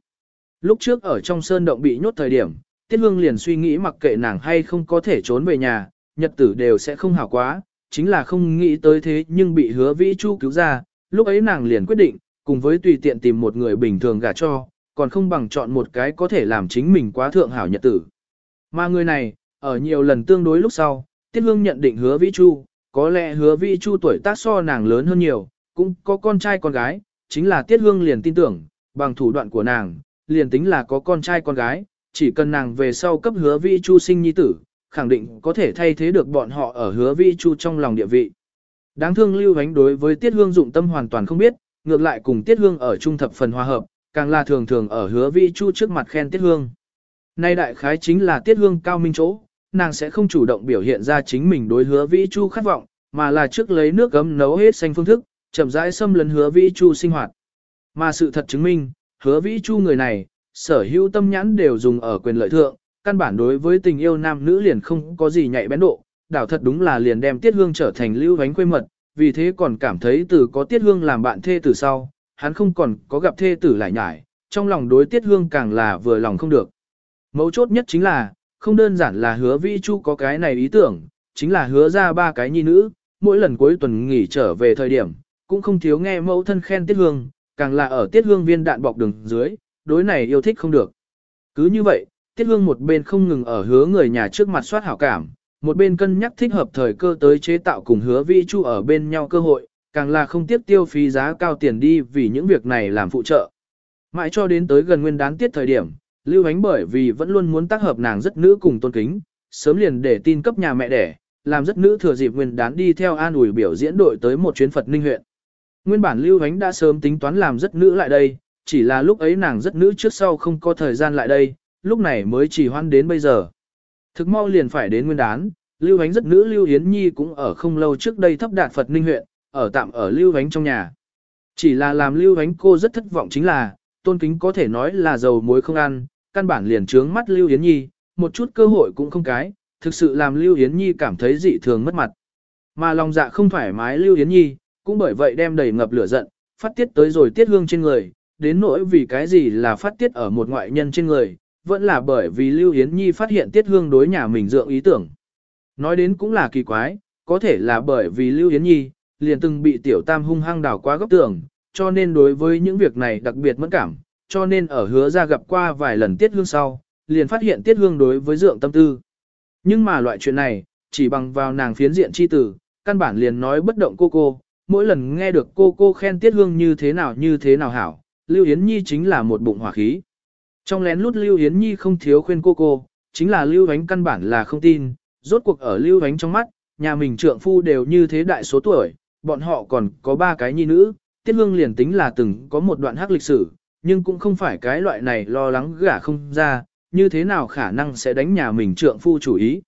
Lúc trước ở trong sơn động bị nhốt thời điểm, Tiết Hương liền suy nghĩ mặc kệ nàng hay không có thể trốn về nhà, nhật tử đều sẽ không hảo quá, chính là không nghĩ tới thế nhưng bị hứa vĩ chu cứu ra, lúc ấy nàng liền quyết định, cùng với tùy tiện tìm một người bình thường gả cho, còn không bằng chọn một cái có thể làm chính mình quá thượng hảo nhật tử. Mà người này, ở nhiều lần tương đối lúc sau, Tiết Hương nhận định hứa vĩ chu, có lẽ hứa vĩ chu tuổi tác so nàng lớn hơn nhiều, cũng có con trai con gái, chính là Tiết Hương liền tin tưởng, bằng thủ đoạn của nàng, liền tính là có con trai con gái, chỉ cần nàng về sau cấp hứa vi chu sinh nhi tử, khẳng định có thể thay thế được bọn họ ở hứa vi chu trong lòng địa vị. Đáng thương lưu ánh đối với Tiết Hương dụng tâm hoàn toàn không biết, ngược lại cùng Tiết Hương ở trung thập phần hòa hợp, càng là thường thường ở hứa vi chu trước mặt khen Tiết Hương. Nay đại khái chính là Tiết Hương cao minh chỗ, nàng sẽ không chủ động biểu hiện ra chính mình đối hứa vi chu khát vọng, mà là trước lấy nước gấm nấu hết xanh phương thức, chậm rãi xâm lấn hứa vi chu sinh hoạt. Mà sự thật chứng minh, hứa vĩ chu người này, sở hữu tâm nhãn đều dùng ở quyền lợi thượng, căn bản đối với tình yêu nam nữ liền không có gì nhạy bén độ, đảo thật đúng là liền đem tiết hương trở thành lưu vánh quê mật, vì thế còn cảm thấy từ có tiết hương làm bạn thê từ sau, hắn không còn có gặp thê tử lại nhải, trong lòng đối tiết hương càng là vừa lòng không được. Mấu chốt nhất chính là, không đơn giản là hứa vĩ chu có cái này ý tưởng, chính là hứa ra ba cái nhi nữ, mỗi lần cuối tuần nghỉ trở về thời điểm, cũng không thiếu nghe mẫu thân khen tiết hương, càng là ở tiết hương viên đạn bọc đường dưới, đối này yêu thích không được. Cứ như vậy, tiết hương một bên không ngừng ở hứa người nhà trước mặt soát hảo cảm, một bên cân nhắc thích hợp thời cơ tới chế tạo cùng hứa vi chu ở bên nhau cơ hội, càng là không tiếp tiêu phí giá cao tiền đi vì những việc này làm phụ trợ. Mãi cho đến tới gần nguyên đán tiết thời điểm, Lưu Ánh bởi vì vẫn luôn muốn tác hợp nàng rất nữ cùng tôn kính, sớm liền để tin cấp nhà mẹ đẻ, làm rất nữ thừa dịp nguyên đán đi theo an ủi biểu diễn đội tới một chuyến Phật Ninh huyện. Nguyên bản Lưu Ánh đã sớm tính toán làm rất nữ lại đây, chỉ là lúc ấy nàng rất nữ trước sau không có thời gian lại đây, lúc này mới chỉ hoan đến bây giờ. Thực mau liền phải đến nguyên đán, Lưu Ánh rất nữ Lưu Yến Nhi cũng ở không lâu trước đây thấp đạt Phật Ninh huyện, ở tạm ở Lưu Ánh trong nhà. Chỉ là làm Lưu Ánh cô rất thất vọng chính là, tôn kính có thể nói là dầu muối không ăn, căn bản liền trướng mắt Lưu Yến Nhi, một chút cơ hội cũng không cái, thực sự làm Lưu Yến Nhi cảm thấy dị thường mất mặt. Mà lòng dạ không thoải mái Lưu Yến Nhi, cũng bởi vậy đem đầy ngập lửa giận, phát tiết tới rồi tiết hương trên người, đến nỗi vì cái gì là phát tiết ở một ngoại nhân trên người, vẫn là bởi vì Lưu Yến Nhi phát hiện tiết hương đối nhà mình dượng ý tưởng. Nói đến cũng là kỳ quái, có thể là bởi vì Lưu Yến Nhi, liền từng bị tiểu tam hung hăng đảo qua góc tường, cho nên đối với những việc này đặc biệt mẫn cảm, cho nên ở hứa ra gặp qua vài lần tiết hương sau, liền phát hiện tiết hương đối với dượng tâm tư. Nhưng mà loại chuyện này, chỉ bằng vào nàng phiến diện chi tử, căn bản liền nói bất động cô cô, mỗi lần nghe được cô cô khen tiết hương như thế nào như thế nào hảo, Lưu Yến Nhi chính là một bụng hỏa khí. Trong lén lút Lưu Yến Nhi không thiếu khuyên cô cô, chính là Lưu Ánh căn bản là không tin, rốt cuộc ở Lưu Ánh trong mắt, nhà mình trượng phu đều như thế đại số tuổi, bọn họ còn có ba cái nhi nữ, Tiết Hương liền tính là từng có một đoạn hắc lịch sử, nhưng cũng không phải cái loại này lo lắng gả không ra, như thế nào khả năng sẽ đánh nhà mình trượng phu chủ ý.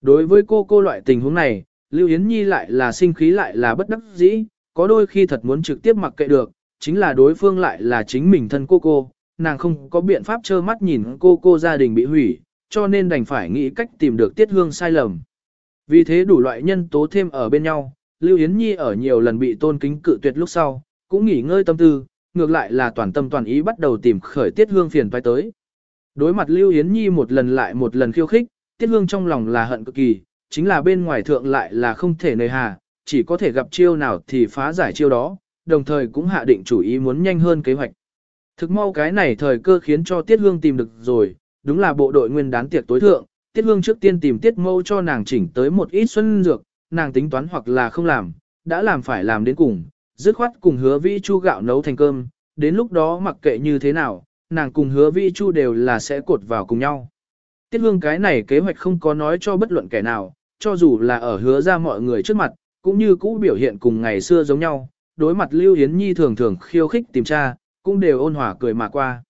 Đối với cô cô loại tình huống này, Lưu Yến Nhi lại là sinh khí lại là bất đắc dĩ, có đôi khi thật muốn trực tiếp mặc kệ được, chính là đối phương lại là chính mình thân cô cô, nàng không có biện pháp trơ mắt nhìn cô cô gia đình bị hủy, cho nên đành phải nghĩ cách tìm được tiết hương sai lầm. Vì thế đủ loại nhân tố thêm ở bên nhau, Lưu Yến Nhi ở nhiều lần bị tôn kính cự tuyệt lúc sau, cũng nghỉ ngơi tâm tư, ngược lại là toàn tâm toàn ý bắt đầu tìm khởi tiết hương phiền phải tới. Đối mặt Lưu Yến Nhi một lần lại một lần khiêu khích, tiết hương trong lòng là hận cực kỳ, chính là bên ngoài thượng lại là không thể nơi hà, chỉ có thể gặp chiêu nào thì phá giải chiêu đó, đồng thời cũng hạ định chủ ý muốn nhanh hơn kế hoạch. Thực mau cái này thời cơ khiến cho Tiết Hương tìm được rồi, đúng là bộ đội nguyên đán tiệc tối thượng, Tiết Hương trước tiên tìm Tiết Mâu cho nàng chỉnh tới một ít xuân dược, nàng tính toán hoặc là không làm, đã làm phải làm đến cùng, dứt khoát cùng hứa vĩ chu gạo nấu thành cơm, đến lúc đó mặc kệ như thế nào, nàng cùng hứa vi chu đều là sẽ cột vào cùng nhau. Tiết hương cái này kế hoạch không có nói cho bất luận kẻ nào, cho dù là ở hứa ra mọi người trước mặt, cũng như cũ biểu hiện cùng ngày xưa giống nhau, đối mặt Lưu Yến Nhi thường thường khiêu khích tìm tra, cũng đều ôn hòa cười mà qua.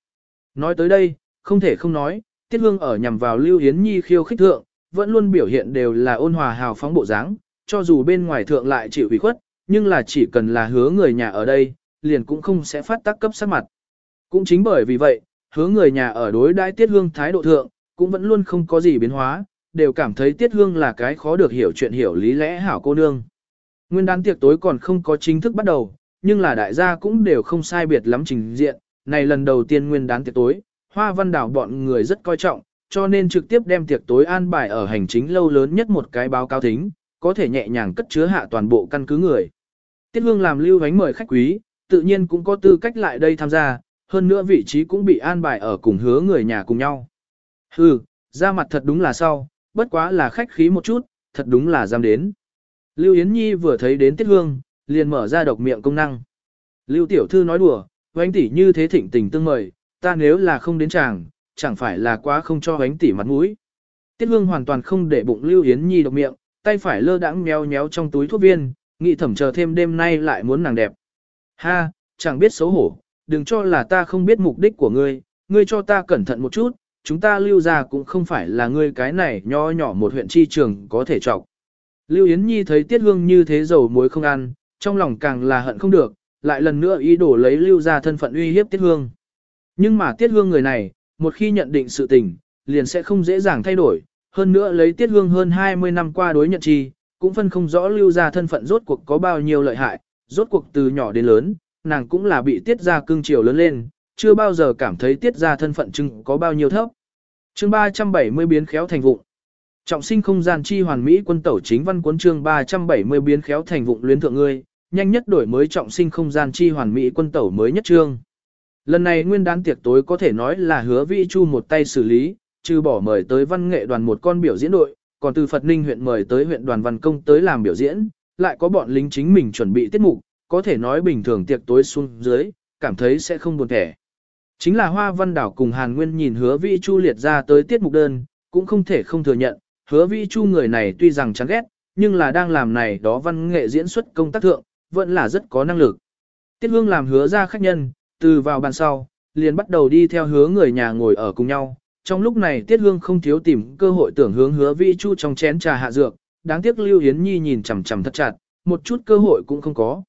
Nói tới đây, không thể không nói, Tiết Hương ở nhằm vào Lưu Yến Nhi khiêu khích thượng, vẫn luôn biểu hiện đều là ôn hòa hào phóng bộ dáng, cho dù bên ngoài thượng lại chịu ủy khuất, nhưng là chỉ cần là hứa người nhà ở đây, liền cũng không sẽ phát tác cấp sắc mặt. Cũng chính bởi vì vậy, hứa người nhà ở đối đãi Tiết Hương thái độ thượng, cũng vẫn luôn không có gì biến hóa, đều cảm thấy Tiết Hương là cái khó được hiểu chuyện hiểu lý lẽ hảo cô nương. Nguyên đán tiệc tối còn không có chính thức bắt đầu, nhưng là đại gia cũng đều không sai biệt lắm trình diện, này lần đầu tiên nguyên đán tiệc tối, hoa văn đảo bọn người rất coi trọng, cho nên trực tiếp đem tiệc tối an bài ở hành chính lâu lớn nhất một cái báo cáo thính, có thể nhẹ nhàng cất chứa hạ toàn bộ căn cứ người. Tiết Hương làm lưu bánh mời khách quý, tự nhiên cũng có tư cách lại đây tham gia, hơn nữa vị trí cũng bị an bài ở cùng hứa người nhà cùng nhau. Hừ, ra mặt thật đúng là sau, bất quá là khách khí một chút, thật đúng là dám đến. Lưu Yến Nhi vừa thấy đến Tiết Hương, liền mở ra độc miệng công năng. Lưu Tiểu Thư nói đùa, hoánh tỷ như thế thịnh tình tương mời, ta nếu là không đến chàng, chẳng phải là quá không cho hoánh tỷ mặt mũi. Tiết Hương hoàn toàn không để bụng Lưu Yến Nhi độc miệng, tay phải lơ đãng méo méo trong túi thuốc viên, nghĩ thẩm chờ thêm đêm nay lại muốn nàng đẹp. Ha, chẳng biết xấu hổ, đừng cho là ta không biết mục đích của ngươi, ngươi cho ta cẩn thận một chút, chúng ta lưu ra cũng không phải là ngươi cái này nho nhỏ một huyện chi trường có thể trọc. Lưu Yến Nhi thấy Tiết Hương như thế dầu muối không ăn, trong lòng càng là hận không được, lại lần nữa ý đồ lấy Lưu ra thân phận uy hiếp Tiết Hương. Nhưng mà Tiết Hương người này, một khi nhận định sự tình, liền sẽ không dễ dàng thay đổi, hơn nữa lấy Tiết Hương hơn 20 năm qua đối nhận chi, cũng phân không rõ Lưu ra thân phận rốt cuộc có bao nhiêu lợi hại, rốt cuộc từ nhỏ đến lớn, nàng cũng là bị Tiết ra cưng chiều lớn lên, chưa bao giờ cảm thấy Tiết ra thân phận chừng có bao nhiêu thấp chương 370 biến khéo thành vụng. Trọng sinh không gian chi hoàn mỹ quân tẩu chính văn cuốn chương 370 biến khéo thành vụng luyến thượng ngươi, nhanh nhất đổi mới trọng sinh không gian chi hoàn mỹ quân tẩu mới nhất chương. Lần này nguyên đán tiệc tối có thể nói là hứa vĩ chu một tay xử lý, trừ bỏ mời tới văn nghệ đoàn một con biểu diễn đội, còn từ Phật Ninh huyện mời tới huyện đoàn văn công tới làm biểu diễn, lại có bọn lính chính mình chuẩn bị tiết mục, có thể nói bình thường tiệc tối xuống dưới, cảm thấy sẽ không buồn thẻ. Chính là Hoa Văn Đảo cùng Hàn Nguyên nhìn hứa vĩ chu liệt ra tới tiết mục đơn, cũng không thể không thừa nhận, hứa vi chu người này tuy rằng chán ghét, nhưng là đang làm này đó văn nghệ diễn xuất công tác thượng, vẫn là rất có năng lực. Tiết hương làm hứa ra khách nhân, từ vào bàn sau, liền bắt đầu đi theo hứa người nhà ngồi ở cùng nhau. Trong lúc này Tiết Hương không thiếu tìm cơ hội tưởng hướng hứa vi chu trong chén trà hạ dược, đáng tiếc Lưu Hiến Nhi nhìn chằm chằm thật chặt, một chút cơ hội cũng không có.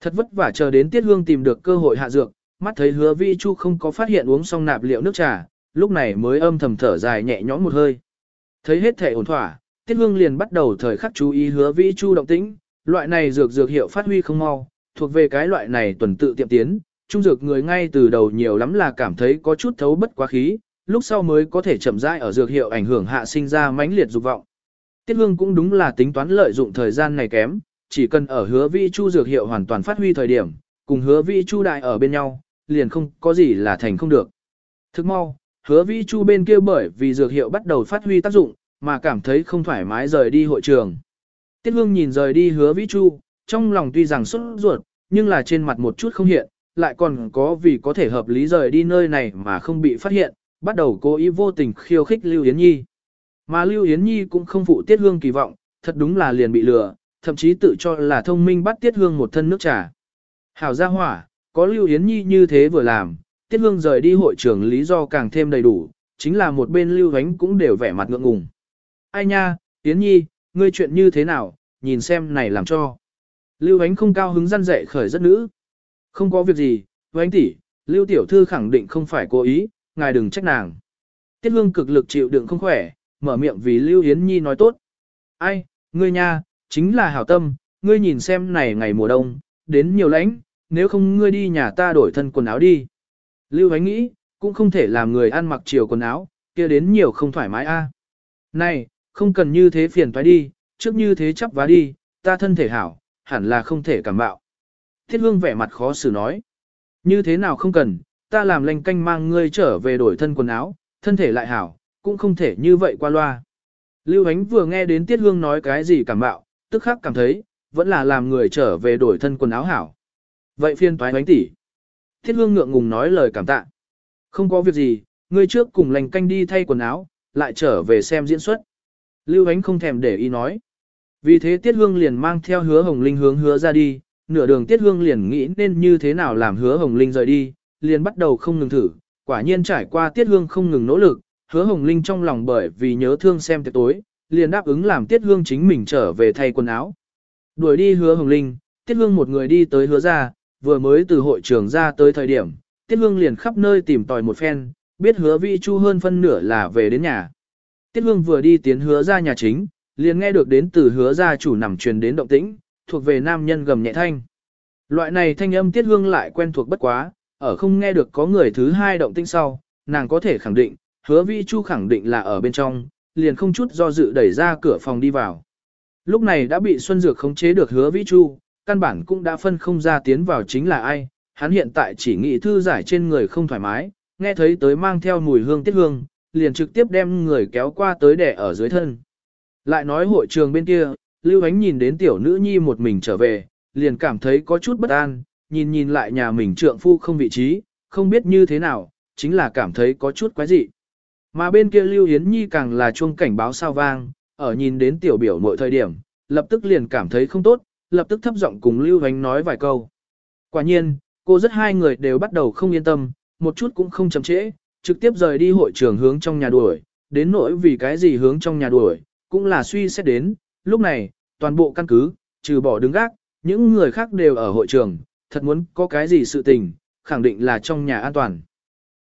Thật vất vả chờ đến Tiết Hương tìm được cơ hội hạ dược, mắt thấy hứa vi chu không có phát hiện uống xong nạp liệu nước trà, lúc này mới âm thầm thở dài nhẹ nhõm một hơi. Thấy hết thể ổn thỏa, Tiết Hương liền bắt đầu thời khắc chú ý hứa Vi chu động tĩnh, loại này dược dược hiệu phát huy không mau, thuộc về cái loại này tuần tự tiệm tiến, trung dược người ngay từ đầu nhiều lắm là cảm thấy có chút thấu bất quá khí, lúc sau mới có thể chậm rãi ở dược hiệu ảnh hưởng hạ sinh ra mãnh liệt dục vọng. Tiết Hương cũng đúng là tính toán lợi dụng thời gian này kém, chỉ cần ở hứa Vi chu dược hiệu hoàn toàn phát huy thời điểm, cùng hứa Vi chu đại ở bên nhau, liền không có gì là thành không được. Thức mau, hứa vĩ chu bên kia bởi vì dược hiệu bắt đầu phát huy tác dụng, mà cảm thấy không thoải mái rời đi hội trường. Tiết hương nhìn rời đi hứa vĩ chu, trong lòng tuy rằng xuất ruột, nhưng là trên mặt một chút không hiện, lại còn có vì có thể hợp lý rời đi nơi này mà không bị phát hiện, bắt đầu cố ý vô tình khiêu khích Lưu Yến Nhi. Mà Lưu Yến Nhi cũng không phụ Tiết Hương kỳ vọng, thật đúng là liền bị lừa, thậm chí tự cho là thông minh bắt Tiết Hương một thân nước trà. Hảo gia hỏa, có Lưu Yến Nhi như thế vừa làm, Tiết Hương rời đi hội trưởng lý do càng thêm đầy đủ, chính là một bên Lưu Hánh cũng đều vẻ mặt ngượng ngùng. Ai nha, Yến Nhi, ngươi chuyện như thế nào, nhìn xem này làm cho. Lưu Hánh không cao hứng răn dạy khởi rất nữ. Không có việc gì, Hánh tỷ, Lưu Tiểu Thư khẳng định không phải cố ý, ngài đừng trách nàng. Tiết Hương cực lực chịu đựng không khỏe, mở miệng vì Lưu Yến Nhi nói tốt. Ai, ngươi nha, chính là hảo tâm, ngươi nhìn xem này ngày mùa đông, đến nhiều lãnh, nếu không ngươi đi nhà ta đổi thân quần áo đi. Lưu Hánh nghĩ, cũng không thể làm người ăn mặc chiều quần áo, kia đến nhiều không thoải mái a. Này, không cần như thế phiền toái đi, trước như thế chắp vá đi, ta thân thể hảo, hẳn là không thể cảm bạo. Thiết hương vẻ mặt khó xử nói. Như thế nào không cần, ta làm lành canh mang ngươi trở về đổi thân quần áo, thân thể lại hảo, cũng không thể như vậy qua loa. Lưu Hánh vừa nghe đến Tiết Hương nói cái gì cảm bạo, tức khắc cảm thấy, vẫn là làm người trở về đổi thân quần áo hảo. Vậy phiên toái Hánh tỷ. Thiết Hương ngượng ngùng nói lời cảm tạ. Không có việc gì, ngươi trước cùng lành canh đi thay quần áo, lại trở về xem diễn xuất. Lưu Ánh không thèm để ý nói. Vì thế Tiết Hương liền mang theo hứa Hồng Linh hướng hứa ra đi, nửa đường Tiết Hương liền nghĩ nên như thế nào làm hứa Hồng Linh rời đi, liền bắt đầu không ngừng thử, quả nhiên trải qua Tiết Hương không ngừng nỗ lực, hứa Hồng Linh trong lòng bởi vì nhớ thương xem tiệc tối, liền đáp ứng làm Tiết Hương chính mình trở về thay quần áo. Đuổi đi hứa Hồng Linh, Tiết Hương một người đi tới hứa ra, vừa mới từ hội trường ra tới thời điểm, Tiết Hương liền khắp nơi tìm tòi một phen, biết hứa vi chu hơn phân nửa là về đến nhà. Tiết Hương vừa đi tiến hứa ra nhà chính, liền nghe được đến từ hứa gia chủ nằm truyền đến động tĩnh, thuộc về nam nhân gầm nhẹ thanh. Loại này thanh âm Tiết Hương lại quen thuộc bất quá, ở không nghe được có người thứ hai động tĩnh sau, nàng có thể khẳng định, hứa vi chu khẳng định là ở bên trong, liền không chút do dự đẩy ra cửa phòng đi vào. Lúc này đã bị Xuân Dược khống chế được hứa vi chu, căn bản cũng đã phân không ra tiến vào chính là ai, hắn hiện tại chỉ nghĩ thư giải trên người không thoải mái, nghe thấy tới mang theo mùi hương tiết hương, liền trực tiếp đem người kéo qua tới đẻ ở dưới thân. Lại nói hội trường bên kia, Lưu Ánh nhìn đến tiểu nữ nhi một mình trở về, liền cảm thấy có chút bất an, nhìn nhìn lại nhà mình trượng phu không vị trí, không biết như thế nào, chính là cảm thấy có chút quái dị. Mà bên kia Lưu Yến Nhi càng là chuông cảnh báo sao vang, ở nhìn đến tiểu biểu mọi thời điểm, lập tức liền cảm thấy không tốt, lập tức thấp giọng cùng Lưu Hoánh nói vài câu. Quả nhiên, cô rất hai người đều bắt đầu không yên tâm, một chút cũng không chậm trễ, trực tiếp rời đi hội trường hướng trong nhà đuổi, đến nỗi vì cái gì hướng trong nhà đuổi, cũng là suy xét đến, lúc này, toàn bộ căn cứ, trừ bỏ đứng gác, những người khác đều ở hội trường, thật muốn có cái gì sự tình, khẳng định là trong nhà an toàn.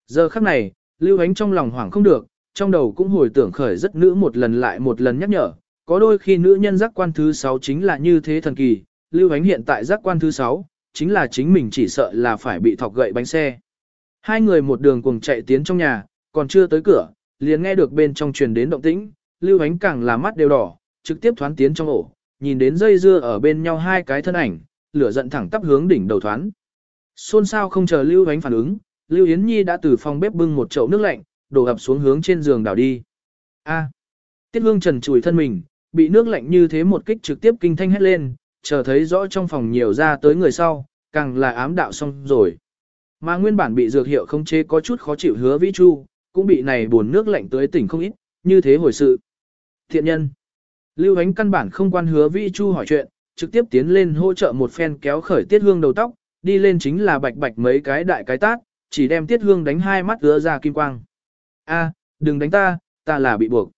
Giờ khắc này, Lưu Ánh trong lòng hoảng không được, trong đầu cũng hồi tưởng khởi rất nữ một lần lại một lần nhắc nhở, có đôi khi nữ nhân giác quan thứ 6 chính là như thế thần kỳ, Lưu Ánh hiện tại giác quan thứ 6, chính là chính mình chỉ sợ là phải bị thọc gậy bánh xe. Hai người một đường cùng chạy tiến trong nhà, còn chưa tới cửa, liền nghe được bên trong truyền đến động tĩnh, Lưu Ánh càng là mắt đều đỏ, trực tiếp thoán tiến trong ổ, nhìn đến dây dưa ở bên nhau hai cái thân ảnh, lửa giận thẳng tắp hướng đỉnh đầu thoán. Xôn sao không chờ Lưu Ánh phản ứng, Lưu Yến Nhi đã từ phòng bếp bưng một chậu nước lạnh, đổ ập xuống hướng trên giường đảo đi. A. Tiết Hương Trần chùi thân mình, bị nước lạnh như thế một kích trực tiếp kinh thanh hét lên, chờ thấy rõ trong phòng nhiều ra tới người sau, càng là ám đạo xong rồi. Mà nguyên bản bị dược hiệu không chế có chút khó chịu hứa vĩ chu, cũng bị này buồn nước lạnh tới tỉnh không ít, như thế hồi sự. Thiện nhân. Lưu Ánh căn bản không quan hứa vĩ chu hỏi chuyện, trực tiếp tiến lên hỗ trợ một phen kéo khởi tiết hương đầu tóc, đi lên chính là bạch bạch mấy cái đại cái tát, chỉ đem tiết hương đánh hai mắt ứa ra kim quang. A, đừng đánh ta, ta là bị buộc.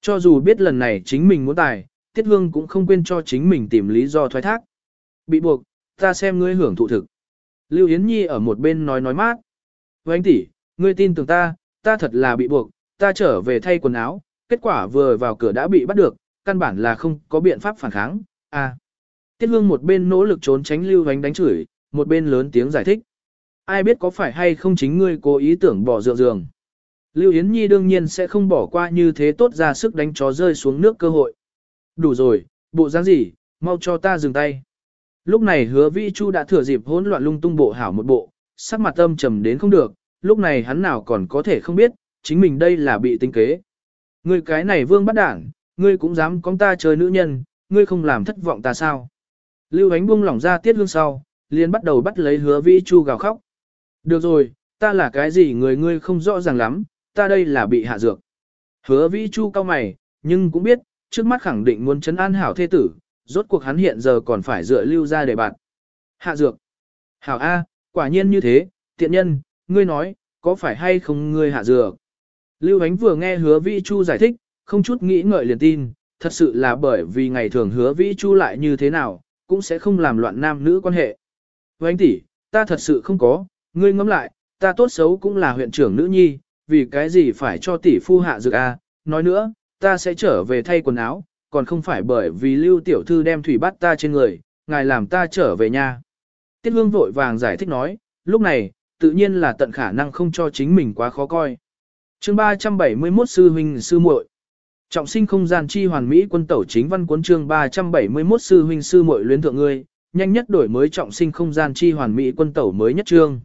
Cho dù biết lần này chính mình muốn tài, tiết hương cũng không quên cho chính mình tìm lý do thoái thác. Bị buộc, ta xem ngươi hưởng thụ thực. Lưu Yến Nhi ở một bên nói nói mát. Với anh tỷ, ngươi tin tưởng ta, ta thật là bị buộc, ta trở về thay quần áo, kết quả vừa vào cửa đã bị bắt được, căn bản là không có biện pháp phản kháng. À. Tiết Hương một bên nỗ lực trốn tránh Lưu Ánh đánh chửi, một bên lớn tiếng giải thích. Ai biết có phải hay không chính ngươi cố ý tưởng bỏ dựa giường. Lưu Yến Nhi đương nhiên sẽ không bỏ qua như thế tốt ra sức đánh chó rơi xuống nước cơ hội. Đủ rồi, bộ dáng gì, mau cho ta dừng tay. Lúc này hứa vi chu đã thừa dịp hỗn loạn lung tung bộ hảo một bộ, sắc mặt âm trầm đến không được, lúc này hắn nào còn có thể không biết, chính mình đây là bị tính kế. Ngươi cái này vương bắt đảng, ngươi cũng dám con ta chơi nữ nhân, ngươi không làm thất vọng ta sao. Lưu ánh buông lỏng ra tiết hương sau, liền bắt đầu bắt lấy hứa vi chu gào khóc. Được rồi, ta là cái gì người ngươi không rõ ràng lắm, ta đây là bị hạ dược. Hứa vi chu cao mày, nhưng cũng biết, trước mắt khẳng định muốn chấn an hảo thê tử, rốt cuộc hắn hiện giờ còn phải dựa lưu ra để bạn. Hạ dược. Hảo A, quả nhiên như thế, tiện nhân, ngươi nói, có phải hay không ngươi hạ dược? Lưu Ánh vừa nghe hứa Vĩ Chu giải thích, không chút nghĩ ngợi liền tin, thật sự là bởi vì ngày thường hứa Vĩ Chu lại như thế nào, cũng sẽ không làm loạn nam nữ quan hệ. Với tỷ, ta thật sự không có, ngươi ngẫm lại, ta tốt xấu cũng là huyện trưởng nữ nhi, vì cái gì phải cho tỷ phu hạ dược a? nói nữa, ta sẽ trở về thay quần áo, còn không phải bởi vì lưu tiểu thư đem thủy bắt ta trên người, ngài làm ta trở về nhà. Tiết hương vội vàng giải thích nói, lúc này, tự nhiên là tận khả năng không cho chính mình quá khó coi. chương 371 sư huynh sư muội Trọng sinh không gian chi hoàn mỹ quân tẩu chính văn cuốn chương 371 sư huynh sư muội luyến thượng ngươi, nhanh nhất đổi mới trọng sinh không gian chi hoàn mỹ quân tẩu mới nhất chương.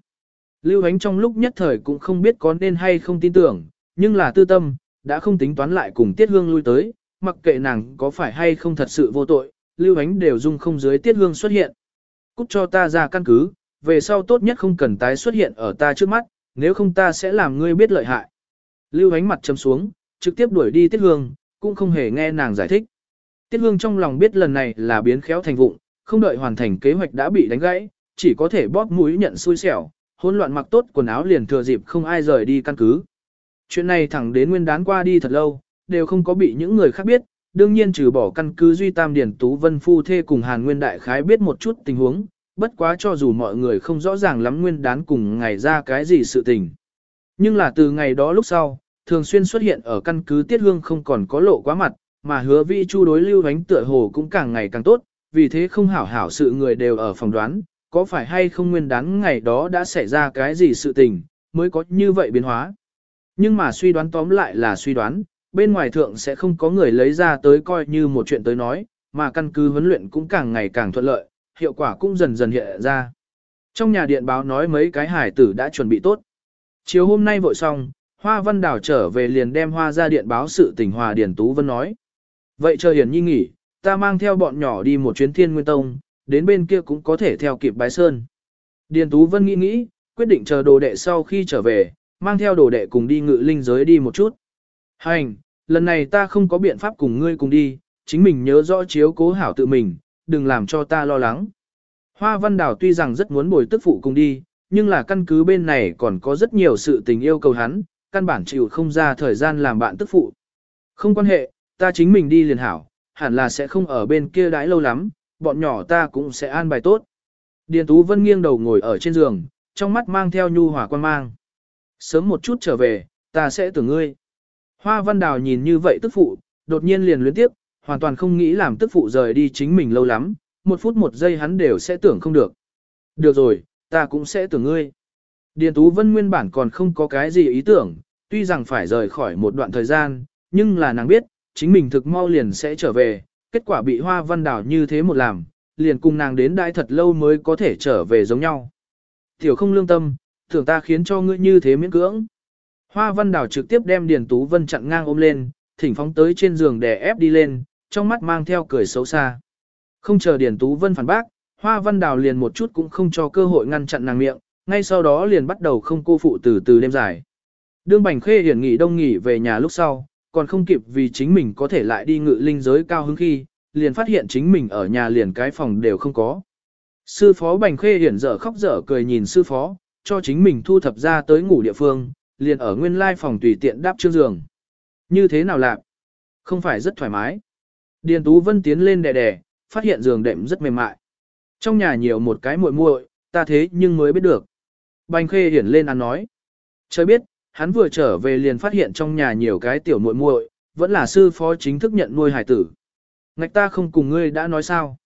Lưu Ánh trong lúc nhất thời cũng không biết có nên hay không tin tưởng, nhưng là tư tâm, đã không tính toán lại cùng Tiết Hương lui tới, mặc kệ nàng có phải hay không thật sự vô tội, Lưu Ánh đều dung không dưới Tiết Hương xuất hiện. Cút cho ta ra căn cứ, về sau tốt nhất không cần tái xuất hiện ở ta trước mắt, nếu không ta sẽ làm ngươi biết lợi hại. Lưu ánh mặt chấm xuống, trực tiếp đuổi đi Tiết Hương, cũng không hề nghe nàng giải thích. Tiết Hương trong lòng biết lần này là biến khéo thành vụng, không đợi hoàn thành kế hoạch đã bị đánh gãy, chỉ có thể bóp mũi nhận xui xẻo, hỗn loạn mặc tốt quần áo liền thừa dịp không ai rời đi căn cứ. Chuyện này thẳng đến nguyên đán qua đi thật lâu, đều không có bị những người khác biết, đương nhiên trừ bỏ căn cứ Duy Tam Điển Tú Vân Phu Thê cùng Hàn Nguyên Đại Khái biết một chút tình huống, bất quá cho dù mọi người không rõ ràng lắm nguyên đán cùng ngày ra cái gì sự tình. Nhưng là từ ngày đó lúc sau, thường xuyên xuất hiện ở căn cứ Tiết Hương không còn có lộ quá mặt, mà hứa vi chu đối lưu ánh tựa hồ cũng càng ngày càng tốt, vì thế không hảo hảo sự người đều ở phòng đoán, có phải hay không nguyên đán ngày đó đã xảy ra cái gì sự tình, mới có như vậy biến hóa. Nhưng mà suy đoán tóm lại là suy đoán, bên ngoài thượng sẽ không có người lấy ra tới coi như một chuyện tới nói, mà căn cứ huấn luyện cũng càng ngày càng thuận lợi, hiệu quả cũng dần dần hiện ra. Trong nhà điện báo nói mấy cái hải tử đã chuẩn bị tốt. Chiều hôm nay vội xong, Hoa Văn Đào trở về liền đem Hoa ra điện báo sự tình Hòa Điển Tú Vân nói. Vậy chờ Hiển Nhi nghỉ, ta mang theo bọn nhỏ đi một chuyến thiên nguyên tông, đến bên kia cũng có thể theo kịp bái sơn. Điền Tú Vân nghĩ nghĩ, quyết định chờ đồ đệ sau khi trở về, mang theo đồ đệ cùng đi ngự linh giới đi một chút. Hành, lần này ta không có biện pháp cùng ngươi cùng đi, chính mình nhớ rõ chiếu cố hảo tự mình, đừng làm cho ta lo lắng. Hoa Văn Đào tuy rằng rất muốn bồi tức phụ cùng đi, nhưng là căn cứ bên này còn có rất nhiều sự tình yêu cầu hắn, căn bản chịu không ra thời gian làm bạn tức phụ. Không quan hệ, ta chính mình đi liền hảo, hẳn là sẽ không ở bên kia đãi lâu lắm, bọn nhỏ ta cũng sẽ an bài tốt. Điền Tú Vân nghiêng đầu ngồi ở trên giường, trong mắt mang theo nhu hòa quan mang. Sớm một chút trở về, ta sẽ tưởng ngươi. Hoa Văn Đào nhìn như vậy tức phụ, đột nhiên liền luyến tiếp, hoàn toàn không nghĩ làm tức phụ rời đi chính mình lâu lắm, một phút một giây hắn đều sẽ tưởng không được. Được rồi, ta cũng sẽ tưởng ngươi. Điền Tú Vân nguyên bản còn không có cái gì ý tưởng, tuy rằng phải rời khỏi một đoạn thời gian, nhưng là nàng biết, chính mình thực mau liền sẽ trở về, kết quả bị Hoa Văn Đào như thế một làm, liền cùng nàng đến đại thật lâu mới có thể trở về giống nhau. Tiểu không lương tâm, tưởng ta khiến cho ngươi như thế miễn cưỡng. Hoa Văn Đào trực tiếp đem Điền Tú Vân chặn ngang ôm lên, thỉnh phóng tới trên giường để ép đi lên, trong mắt mang theo cười xấu xa. Không chờ Điền Tú Vân phản bác, Hoa Văn Đào liền một chút cũng không cho cơ hội ngăn chặn nàng miệng, ngay sau đó liền bắt đầu không cô phụ từ từ đêm dài. Đương Bành Khê hiển nghỉ đông nghỉ về nhà lúc sau, còn không kịp vì chính mình có thể lại đi ngự linh giới cao hứng khi, liền phát hiện chính mình ở nhà liền cái phòng đều không có. Sư phó Bành Khê hiển dở khóc dở cười nhìn sư phó, cho chính mình thu thập ra tới ngủ địa phương, liền ở nguyên lai phòng tùy tiện đáp trương giường. Như thế nào lạc? Không phải rất thoải mái. Điền Tú Vân tiến lên đè đè, phát hiện giường đệm rất mềm mại. Trong nhà nhiều một cái muội muội, ta thế nhưng mới biết được. Bành Khê hiển lên ăn nói. Trời biết, hắn vừa trở về liền phát hiện trong nhà nhiều cái tiểu muội muội, vẫn là sư phó chính thức nhận nuôi hải tử. Ngạch ta không cùng ngươi đã nói sao.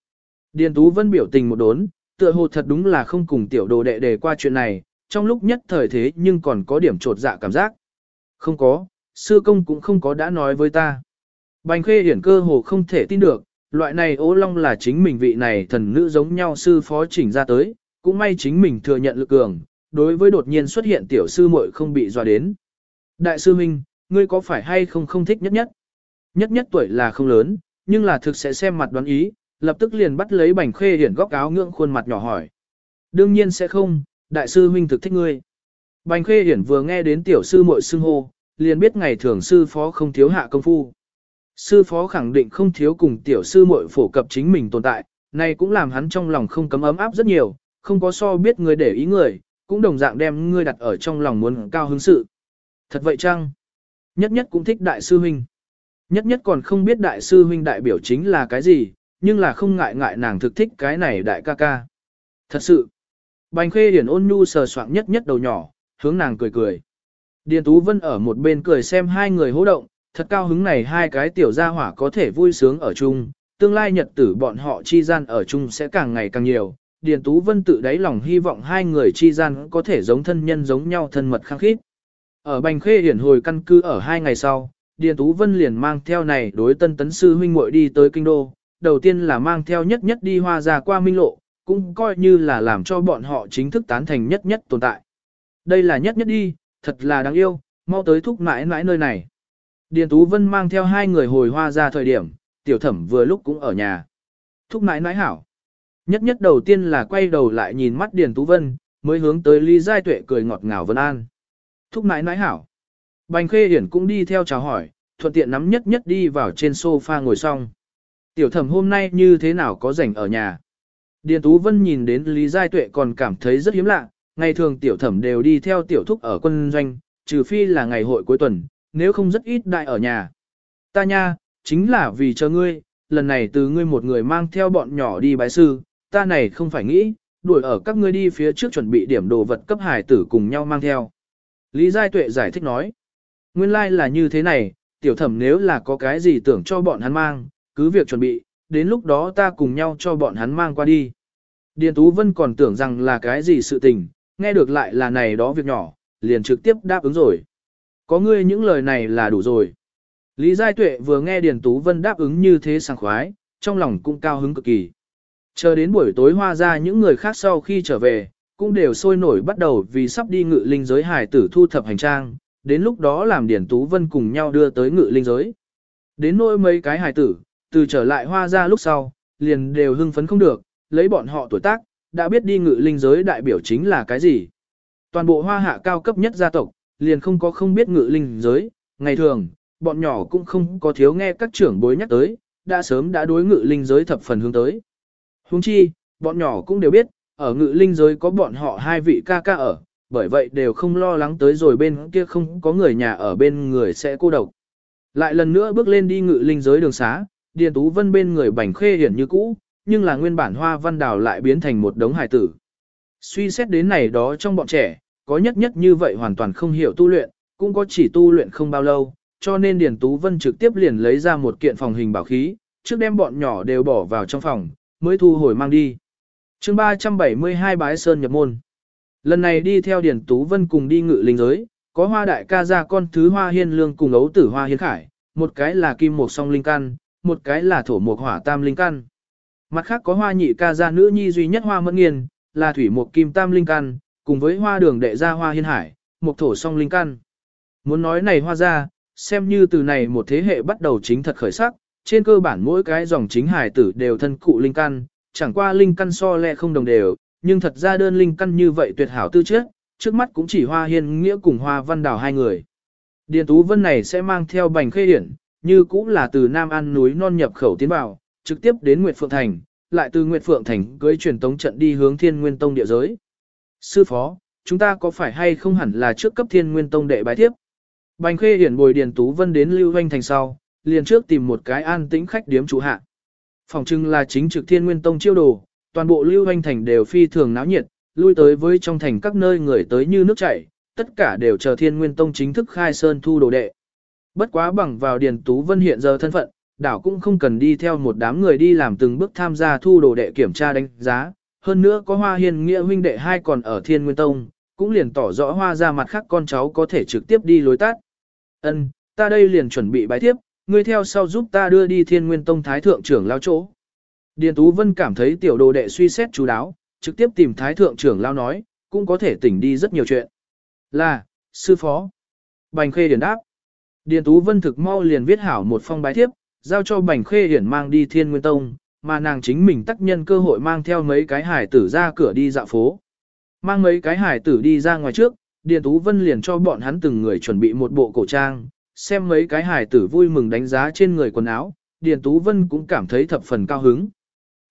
Điền Tú Vân biểu tình một đốn, tựa hồ thật đúng là không cùng tiểu đồ đệ đề qua chuyện này, trong lúc nhất thời thế nhưng còn có điểm trột dạ cảm giác. Không có, sư công cũng không có đã nói với ta. Bành khê hiển cơ hồ không thể tin được, loại này ố long là chính mình vị này thần nữ giống nhau sư phó chỉnh ra tới, cũng may chính mình thừa nhận lực cường, đối với đột nhiên xuất hiện tiểu sư muội không bị dọa đến. Đại sư Minh, ngươi có phải hay không không thích nhất nhất? Nhất nhất tuổi là không lớn, nhưng là thực sẽ xem mặt đoán ý, lập tức liền bắt lấy bành khê hiển góc áo ngưỡng khuôn mặt nhỏ hỏi. Đương nhiên sẽ không, đại sư huynh thực thích ngươi. Bành khê hiển vừa nghe đến tiểu sư muội xưng hô, liền biết ngày thường sư phó không thiếu hạ công phu. Sư phó khẳng định không thiếu cùng tiểu sư muội phổ cập chính mình tồn tại, này cũng làm hắn trong lòng không cấm ấm áp rất nhiều, không có so biết người để ý người, cũng đồng dạng đem ngươi đặt ở trong lòng muốn cao hứng sự. Thật vậy chăng? Nhất nhất cũng thích đại sư huynh. Nhất nhất còn không biết đại sư huynh đại biểu chính là cái gì, nhưng là không ngại ngại nàng thực thích cái này đại ca ca. Thật sự, bành khê điển ôn nhu sờ soạng nhất nhất đầu nhỏ, hướng nàng cười cười. Điền Tú Vân ở một bên cười xem hai người hô động, thật cao hứng này hai cái tiểu gia hỏa có thể vui sướng ở chung, tương lai nhật tử bọn họ chi gian ở chung sẽ càng ngày càng nhiều. Điền Tú Vân tự đáy lòng hy vọng hai người chi gian có thể giống thân nhân giống nhau thân mật khăng khít. Ở Bành Khê Hiển hồi căn cứ ở hai ngày sau, Điền Tú Vân liền mang theo này đối tân tấn sư huynh muội đi tới kinh đô, đầu tiên là mang theo nhất nhất đi hoa ra qua minh lộ, cũng coi như là làm cho bọn họ chính thức tán thành nhất nhất tồn tại. Đây là nhất nhất đi, thật là đáng yêu, mau tới thúc mãi mãi nơi này. Điền Tú Vân mang theo hai người hồi hoa ra thời điểm, tiểu thẩm vừa lúc cũng ở nhà. Thúc mãi mãi hảo. Nhất nhất đầu tiên là quay đầu lại nhìn mắt Điền Tú Vân, mới hướng tới Lý Giai Tuệ cười ngọt ngào vân an. Thúc nãi nãi hảo. Bành khê hiển cũng đi theo chào hỏi, thuận tiện nắm nhất nhất đi vào trên sofa ngồi xong. Tiểu thẩm hôm nay như thế nào có rảnh ở nhà. Điền Tú Vân nhìn đến Lý Giai Tuệ còn cảm thấy rất hiếm lạ, ngày thường tiểu thẩm đều đi theo tiểu thúc ở quân doanh, trừ phi là ngày hội cuối tuần, nếu không rất ít đại ở nhà. Ta nha, chính là vì cho ngươi, lần này từ ngươi một người mang theo bọn nhỏ đi bái sư, ta này không phải nghĩ, đuổi ở các ngươi đi phía trước chuẩn bị điểm đồ vật cấp hải tử cùng nhau mang theo. Lý Giai Tuệ giải thích nói, nguyên lai like là như thế này, tiểu thẩm nếu là có cái gì tưởng cho bọn hắn mang, cứ việc chuẩn bị, đến lúc đó ta cùng nhau cho bọn hắn mang qua đi. Điền Tú Vân còn tưởng rằng là cái gì sự tình, nghe được lại là này đó việc nhỏ, liền trực tiếp đáp ứng rồi. Có ngươi những lời này là đủ rồi. Lý Giai Tuệ vừa nghe Điền Tú Vân đáp ứng như thế sảng khoái, trong lòng cũng cao hứng cực kỳ. Chờ đến buổi tối hoa ra những người khác sau khi trở về, cũng đều sôi nổi bắt đầu vì sắp đi ngự linh giới hải tử thu thập hành trang, đến lúc đó làm Điền Tú Vân cùng nhau đưa tới ngự linh giới. Đến nỗi mấy cái hải tử, từ trở lại hoa ra lúc sau, liền đều hưng phấn không được, lấy bọn họ tuổi tác, đã biết đi ngự linh giới đại biểu chính là cái gì. Toàn bộ hoa hạ cao cấp nhất gia tộc, liền không có không biết ngự linh giới, ngày thường, bọn nhỏ cũng không có thiếu nghe các trưởng bối nhắc tới, đã sớm đã đối ngự linh giới thập phần hướng tới. Huống chi, bọn nhỏ cũng đều biết, ở ngự linh giới có bọn họ hai vị ca ca ở, bởi vậy đều không lo lắng tới rồi bên kia không có người nhà ở bên người sẽ cô độc. Lại lần nữa bước lên đi ngự linh giới đường xá, Điền Tú Vân bên người bảnh khê hiển như cũ, nhưng là nguyên bản hoa văn đào lại biến thành một đống hài tử. Suy xét đến này đó trong bọn trẻ, có nhất nhất như vậy hoàn toàn không hiểu tu luyện, cũng có chỉ tu luyện không bao lâu, cho nên Điền Tú Vân trực tiếp liền lấy ra một kiện phòng hình bảo khí, trước đem bọn nhỏ đều bỏ vào trong phòng, mới thu hồi mang đi. chương 372 bái sơn nhập môn. Lần này đi theo Điền Tú Vân cùng đi ngự linh giới, có hoa đại ca ra con thứ hoa hiên lương cùng ấu tử hoa hiên khải, một cái là kim một song linh căn, một cái là thổ một hỏa tam linh căn. Mặt khác có hoa nhị ca gia nữ nhi duy nhất hoa mẫn nghiền, là thủy một kim tam linh căn, cùng với hoa đường đệ gia hoa hiên hải, một thổ song linh căn. Muốn nói này hoa ra, xem như từ này một thế hệ bắt đầu chính thật khởi sắc, trên cơ bản mỗi cái dòng chính hải tử đều thân cụ linh căn, chẳng qua linh căn so lẹ không đồng đều, nhưng thật ra đơn linh căn như vậy tuyệt hảo tư chất, trước mắt cũng chỉ hoa hiên nghĩa cùng hoa văn đào hai người. Điền Tú Vân này sẽ mang theo bành khê hiển, như cũng là từ Nam An núi non nhập khẩu tiến vào, trực tiếp đến Nguyệt Phượng Thành, lại từ Nguyệt Phượng Thành cưới truyền tống trận đi hướng Thiên Nguyên Tông địa giới. Sư phó, chúng ta có phải hay không hẳn là trước cấp Thiên Nguyên Tông đệ bái tiếp? Bành Khê Hiển bồi Điền Tú Vân đến Lưu Hoanh Thành sau, liền trước tìm một cái an tĩnh khách điếm chủ hạ. Phòng trưng là chính trực Thiên Nguyên Tông chiêu đồ, toàn bộ Lưu Hoanh Thành đều phi thường náo nhiệt, lui tới với trong thành các nơi người tới như nước chảy, tất cả đều chờ Thiên Nguyên Tông chính thức khai sơn thu đồ đệ. Bất quá bằng vào Điền Tú Vân hiện giờ thân phận, đảo cũng không cần đi theo một đám người đi làm từng bước tham gia thu đồ đệ kiểm tra đánh giá. Hơn nữa có hoa hiền nghĩa huynh đệ hai còn ở Thiên Nguyên Tông, cũng liền tỏ rõ hoa ra mặt khác con cháu có thể trực tiếp đi lối tắt. Ân, ta đây liền chuẩn bị bái tiếp, ngươi theo sau giúp ta đưa đi Thiên Nguyên Tông Thái Thượng trưởng lao chỗ. Điền Tú Vân cảm thấy tiểu đồ đệ suy xét chú đáo, trực tiếp tìm Thái Thượng trưởng lao nói, cũng có thể tỉnh đi rất nhiều chuyện. Là, sư phó. Bành khê điển đáp. Điền Tú Vân thực mau liền viết hảo một phong bái tiếp, giao cho Bành Khê Hiển mang đi Thiên Nguyên Tông, mà nàng chính mình tác nhân cơ hội mang theo mấy cái hải tử ra cửa đi dạo phố. Mang mấy cái hải tử đi ra ngoài trước, Điền Tú Vân liền cho bọn hắn từng người chuẩn bị một bộ cổ trang, xem mấy cái hài tử vui mừng đánh giá trên người quần áo, Điền Tú Vân cũng cảm thấy thập phần cao hứng.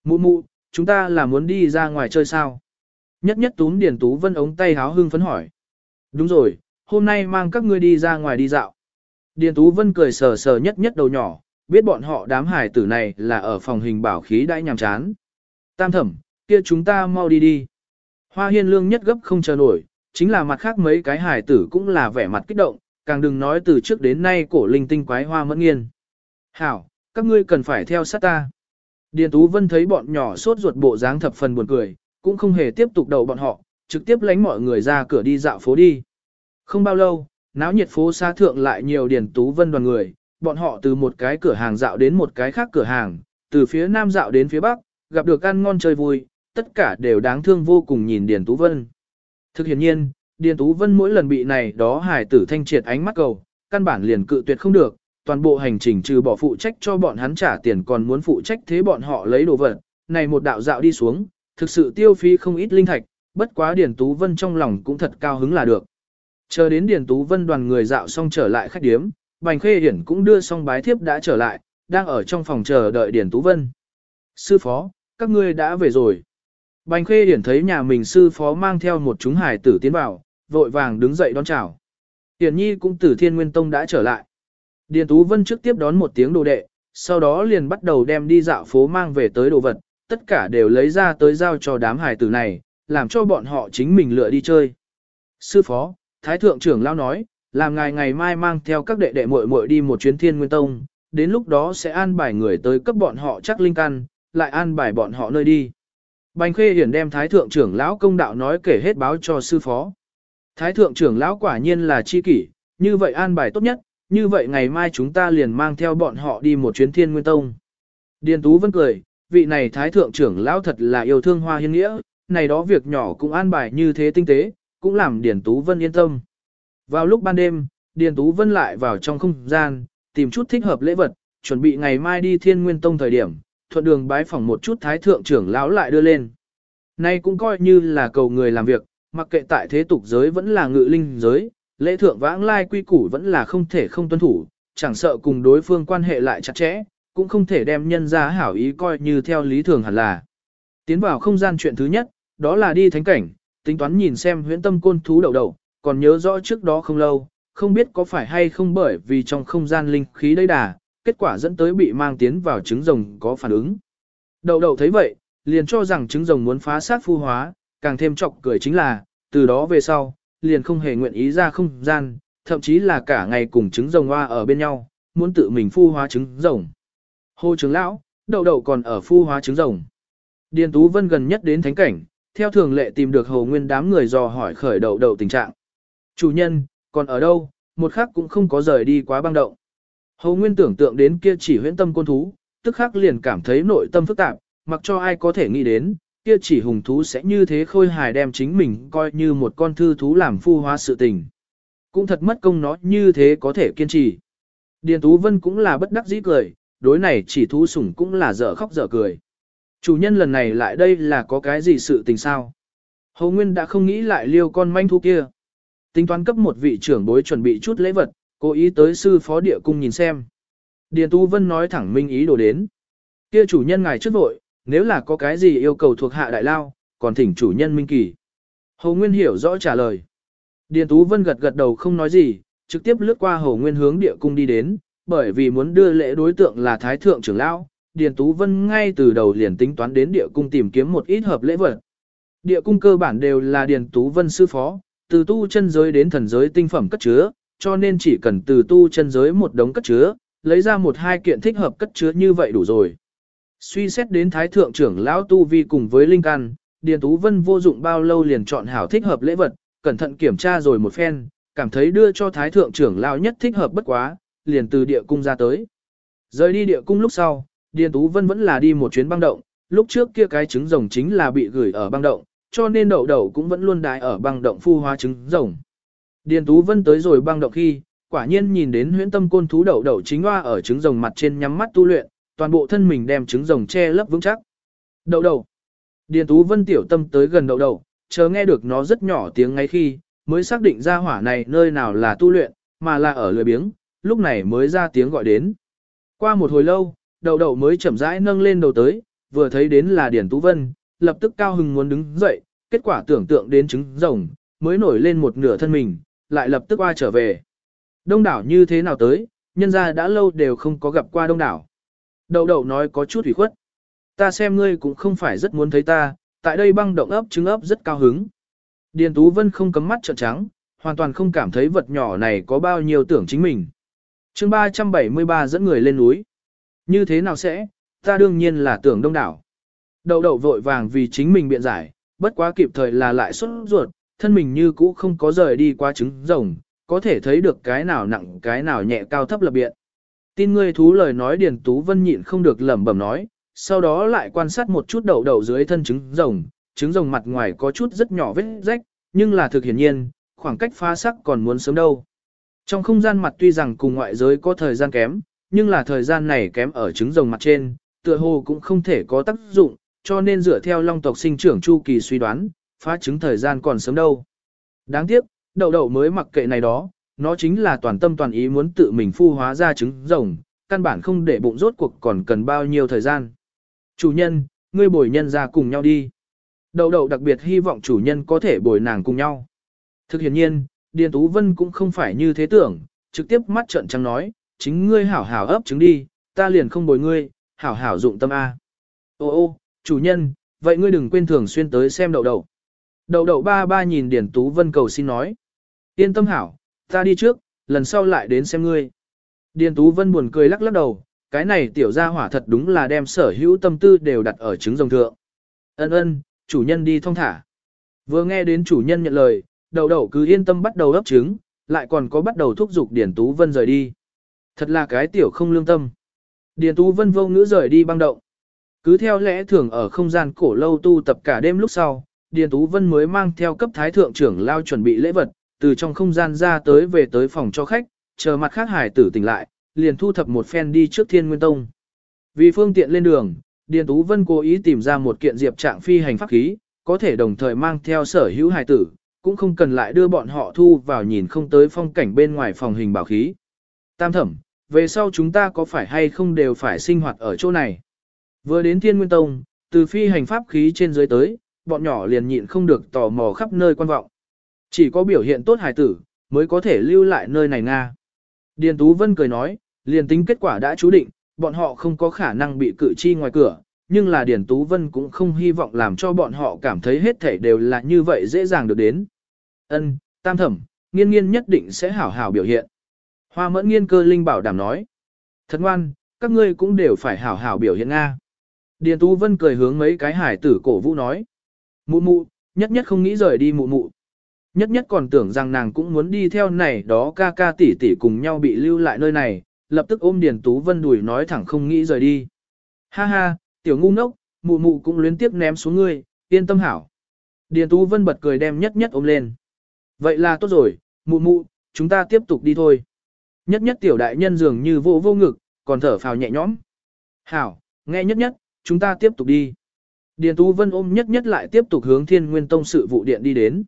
Mụ mụ, chúng ta là muốn đi ra ngoài chơi sao? Nhất nhất túm Điền Tú Vân ống tay háo hưng phấn hỏi. Đúng rồi, hôm nay mang các ngươi đi ra ngoài đi dạo. Điền Tú Vân cười sờ sờ nhất nhất đầu nhỏ, biết bọn họ đám hải tử này là ở phòng hình bảo khí đã nhàm chán. Tam thẩm, kia chúng ta mau đi đi. Hoa hiên lương nhất gấp không chờ nổi, chính là mặt khác mấy cái hải tử cũng là vẻ mặt kích động, càng đừng nói từ trước đến nay cổ linh tinh quái hoa mẫn nghiên. Hảo, các ngươi cần phải theo sát ta. Điền Tú Vân thấy bọn nhỏ sốt ruột bộ dáng thập phần buồn cười, cũng không hề tiếp tục đầu bọn họ, trực tiếp lánh mọi người ra cửa đi dạo phố đi. Không bao lâu, náo nhiệt phố xa thượng lại nhiều Điền Tú Vân đoàn người, bọn họ từ một cái cửa hàng dạo đến một cái khác cửa hàng, từ phía nam dạo đến phía bắc, gặp được ăn ngon chơi vui, tất cả đều đáng thương vô cùng nhìn Điền Tú Vân. Thực hiện nhiên, Điền Tú Vân mỗi lần bị này đó hải tử thanh triệt ánh mắt cầu, căn bản liền cự tuyệt không được, toàn bộ hành trình trừ bỏ phụ trách cho bọn hắn trả tiền còn muốn phụ trách thế bọn họ lấy đồ vật, này một đạo dạo đi xuống, thực sự tiêu phí không ít linh thạch, bất quá Điền Tú Vân trong lòng cũng thật cao hứng là được. Chờ đến Điền Tú Vân đoàn người dạo xong trở lại khách điếm, Bành Khê Hiển cũng đưa xong bái thiếp đã trở lại, đang ở trong phòng chờ đợi Điền Tú Vân. Sư phó, các ngươi đã về rồi. Bành Khê Hiển thấy nhà mình sư phó mang theo một chúng hải tử tiến vào, vội vàng đứng dậy đón chào. tiền Nhi cũng từ Thiên Nguyên Tông đã trở lại. Điền Tú Vân trước tiếp đón một tiếng đồ đệ, sau đó liền bắt đầu đem đi dạo phố mang về tới đồ vật, tất cả đều lấy ra tới giao cho đám hải tử này, làm cho bọn họ chính mình lựa đi chơi. Sư phó, Thái Thượng trưởng lao nói, làm ngài ngày mai mang theo các đệ đệ muội muội đi một chuyến Thiên Nguyên Tông, đến lúc đó sẽ an bài người tới cấp bọn họ chắc linh căn, lại an bài bọn họ nơi đi. Bành Khê Hiển đem Thái Thượng trưởng lão công đạo nói kể hết báo cho sư phó. Thái Thượng trưởng lão quả nhiên là chi kỷ, như vậy an bài tốt nhất, như vậy ngày mai chúng ta liền mang theo bọn họ đi một chuyến Thiên Nguyên Tông. Điền Tú vẫn cười, vị này Thái Thượng trưởng lão thật là yêu thương hoa hiên nghĩa, này đó việc nhỏ cũng an bài như thế tinh tế, cũng làm Điền Tú Vân yên tâm. Vào lúc ban đêm, Điền Tú Vân lại vào trong không gian, tìm chút thích hợp lễ vật, chuẩn bị ngày mai đi Thiên Nguyên Tông thời điểm, thuận đường bái phỏng một chút thái thượng trưởng lão lại đưa lên. Nay cũng coi như là cầu người làm việc, mặc kệ tại thế tục giới vẫn là ngự linh giới, lễ thượng vãng lai quy củ vẫn là không thể không tuân thủ, chẳng sợ cùng đối phương quan hệ lại chặt chẽ, cũng không thể đem nhân ra hảo ý coi như theo lý thường hẳn là. Tiến vào không gian chuyện thứ nhất, đó là đi thánh cảnh, tính toán nhìn xem huyễn tâm côn thú đầu đầu, còn nhớ rõ trước đó không lâu, không biết có phải hay không bởi vì trong không gian linh khí đấy đà, kết quả dẫn tới bị mang tiến vào trứng rồng có phản ứng. đầu đầu thấy vậy, liền cho rằng trứng rồng muốn phá sát phu hóa, càng thêm chọc cười chính là, từ đó về sau, liền không hề nguyện ý ra không gian, thậm chí là cả ngày cùng trứng rồng hoa ở bên nhau, muốn tự mình phu hóa trứng rồng. Hồ trứng lão, đậu đậu còn ở phu hóa trứng rồng. Điền Tú Vân gần nhất đến thánh cảnh, theo thường lệ tìm được hồ nguyên đám người dò hỏi khởi đậu đậu tình trạng. Chủ nhân, còn ở đâu, một khắc cũng không có rời đi quá băng động. Hầu Nguyên tưởng tượng đến kia chỉ huyễn tâm côn thú, tức khắc liền cảm thấy nội tâm phức tạp, mặc cho ai có thể nghĩ đến, kia chỉ hùng thú sẽ như thế khôi hài đem chính mình coi như một con thư thú làm phu hóa sự tình. Cũng thật mất công nó như thế có thể kiên trì. Điền Tú Vân cũng là bất đắc dĩ cười, đối này chỉ thú sủng cũng là dở khóc dở cười. Chủ nhân lần này lại đây là có cái gì sự tình sao? Hồ Nguyên đã không nghĩ lại liêu con manh thú kia. Tính toán cấp một vị trưởng bối chuẩn bị chút lễ vật, cố ý tới sư phó địa cung nhìn xem. Điền tú Vân nói thẳng minh ý đồ đến. Kia chủ nhân ngài trước vội, nếu là có cái gì yêu cầu thuộc hạ đại lao, còn thỉnh chủ nhân minh kỳ. Hồ Nguyên hiểu rõ trả lời. Điền Tú Vân gật gật đầu không nói gì, trực tiếp lướt qua Hồ Nguyên hướng địa cung đi đến, bởi vì muốn đưa lễ đối tượng là Thái Thượng trưởng lão. Điền Tú Vân ngay từ đầu liền tính toán đến địa cung tìm kiếm một ít hợp lễ vật. Địa cung cơ bản đều là Điền Tú Vân sư phó, từ tu chân giới đến thần giới tinh phẩm cất chứa, cho nên chỉ cần từ tu chân giới một đống cất chứa, lấy ra một hai kiện thích hợp cất chứa như vậy đủ rồi. Suy xét đến thái thượng trưởng lão tu vi cùng với linh căn, Điền Tú Vân vô dụng bao lâu liền chọn hảo thích hợp lễ vật, cẩn thận kiểm tra rồi một phen, cảm thấy đưa cho thái thượng trưởng lão nhất thích hợp bất quá, liền từ địa cung ra tới. Rời đi địa cung lúc sau, Điền Tú Vân vẫn là đi một chuyến băng động, lúc trước kia cái trứng rồng chính là bị gửi ở băng động, cho nên đậu đậu cũng vẫn luôn đại ở băng động phu hóa trứng rồng. Điền Tú Vân tới rồi băng động khi, quả nhiên nhìn đến huyễn tâm côn thú đậu đậu chính hoa ở trứng rồng mặt trên nhắm mắt tu luyện, toàn bộ thân mình đem trứng rồng che lấp vững chắc. Đậu đậu. Điền Tú Vân tiểu tâm tới gần đậu đậu, chờ nghe được nó rất nhỏ tiếng ngay khi, mới xác định ra hỏa này nơi nào là tu luyện, mà là ở lười biếng, lúc này mới ra tiếng gọi đến. Qua một hồi lâu, đậu đậu mới chậm rãi nâng lên đầu tới, vừa thấy đến là Điền Tú Vân, lập tức cao hưng muốn đứng dậy, kết quả tưởng tượng đến trứng rồng, mới nổi lên một nửa thân mình, lại lập tức qua trở về. Đông đảo như thế nào tới, nhân ra đã lâu đều không có gặp qua đông đảo. Đậu đậu nói có chút ủy khuất. Ta xem ngươi cũng không phải rất muốn thấy ta, tại đây băng động ấp trứng ấp rất cao hứng. Điền Tú Vân không cấm mắt trợn trắng, hoàn toàn không cảm thấy vật nhỏ này có bao nhiêu tưởng chính mình. chương 373 dẫn người lên núi. Như thế nào sẽ, ta đương nhiên là tưởng đông đảo. Đậu đậu vội vàng vì chính mình biện giải, bất quá kịp thời là lại xuất ruột, thân mình như cũ không có rời đi qua trứng rồng, có thể thấy được cái nào nặng cái nào nhẹ cao thấp lập biện. Tin ngươi thú lời nói Điền Tú Vân nhịn không được lẩm bẩm nói, sau đó lại quan sát một chút đầu đầu dưới thân trứng rồng, trứng rồng mặt ngoài có chút rất nhỏ vết rách, nhưng là thực hiển nhiên, khoảng cách phá sắc còn muốn sớm đâu. Trong không gian mặt tuy rằng cùng ngoại giới có thời gian kém, nhưng là thời gian này kém ở trứng rồng mặt trên, tựa hồ cũng không thể có tác dụng, cho nên dựa theo long tộc sinh trưởng chu kỳ suy đoán, phá trứng thời gian còn sớm đâu. Đáng tiếc, Đậu đậu mới mặc kệ này đó, nó chính là toàn tâm toàn ý muốn tự mình phu hóa ra trứng rồng, căn bản không để bụng rốt cuộc còn cần bao nhiêu thời gian. Chủ nhân, ngươi bồi nhân ra cùng nhau đi. Đậu đậu đặc biệt hy vọng chủ nhân có thể bồi nàng cùng nhau. Thực hiện nhiên, Điền Tú Vân cũng không phải như thế tưởng, trực tiếp mắt trợn trắng nói, chính ngươi hảo hảo ấp trứng đi, ta liền không bồi ngươi, hảo hảo dụng tâm A. Ô ô, chủ nhân, vậy ngươi đừng quên thường xuyên tới xem đậu đậu. Đậu đậu ba ba nhìn Điền Tú Vân cầu xin nói. Yên tâm hảo, ta đi trước, lần sau lại đến xem ngươi. Điền Tú Vân buồn cười lắc lắc đầu, cái này tiểu gia hỏa thật đúng là đem sở hữu tâm tư đều đặt ở trứng rồng thượng. Ân ân, chủ nhân đi thong thả. Vừa nghe đến chủ nhân nhận lời, đầu đầu cứ yên tâm bắt đầu ấp trứng, lại còn có bắt đầu thúc giục Điền Tú Vân rời đi. Thật là cái tiểu không lương tâm. Điền Tú Vân vô ngữ rời đi băng động. Cứ theo lẽ thường ở không gian cổ lâu tu tập cả đêm lúc sau, Điền Tú Vân mới mang theo cấp thái thượng trưởng lao chuẩn bị lễ vật, từ trong không gian ra tới về tới phòng cho khách, chờ mặt khác hải tử tỉnh lại, liền thu thập một phen đi trước Thiên Nguyên Tông. Vì phương tiện lên đường, Điền Tú Vân cố ý tìm ra một kiện diệp trạng phi hành pháp khí, có thể đồng thời mang theo sở hữu hải tử, cũng không cần lại đưa bọn họ thu vào nhìn không tới phong cảnh bên ngoài phòng hình bảo khí. Tam thẩm, về sau chúng ta có phải hay không đều phải sinh hoạt ở chỗ này? Vừa đến Thiên Nguyên Tông, từ phi hành pháp khí trên dưới tới, bọn nhỏ liền nhịn không được tò mò khắp nơi quan vọng. Chỉ có biểu hiện tốt hài tử, mới có thể lưu lại nơi này Nga. Điền Tú Vân cười nói, liền tính kết quả đã chú định, bọn họ không có khả năng bị cử chi ngoài cửa, nhưng là Điền Tú Vân cũng không hy vọng làm cho bọn họ cảm thấy hết thảy đều là như vậy dễ dàng được đến. Ân, tam thẩm, nghiên nghiên nhất định sẽ hảo hảo biểu hiện. Hoa mẫn nghiên cơ linh bảo đảm nói. Thật ngoan, các ngươi cũng đều phải hảo hảo biểu hiện Nga. Điền Tú Vân cười hướng mấy cái hải tử cổ vũ nói. Mụ mụ, nhất nhất không nghĩ rời đi mụ mụ. Nhất nhất còn tưởng rằng nàng cũng muốn đi theo này đó ca ca tỷ tỷ cùng nhau bị lưu lại nơi này, lập tức ôm Điền Tú Vân đùi nói thẳng không nghĩ rời đi. Ha ha, tiểu ngu ngốc, mụ mụ cũng luyến tiếp ném xuống ngươi, yên tâm hảo. Điền Tú Vân bật cười đem nhất nhất ôm lên. Vậy là tốt rồi, mụ mụ, chúng ta tiếp tục đi thôi. Nhất nhất tiểu đại nhân dường như vô vô ngực, còn thở phào nhẹ nhõm. Hảo, nghe nhất nhất, chúng ta tiếp tục đi. Điền Tú Vân ôm nhất nhất lại tiếp tục hướng Thiên Nguyên Tông sự vụ điện đi đến.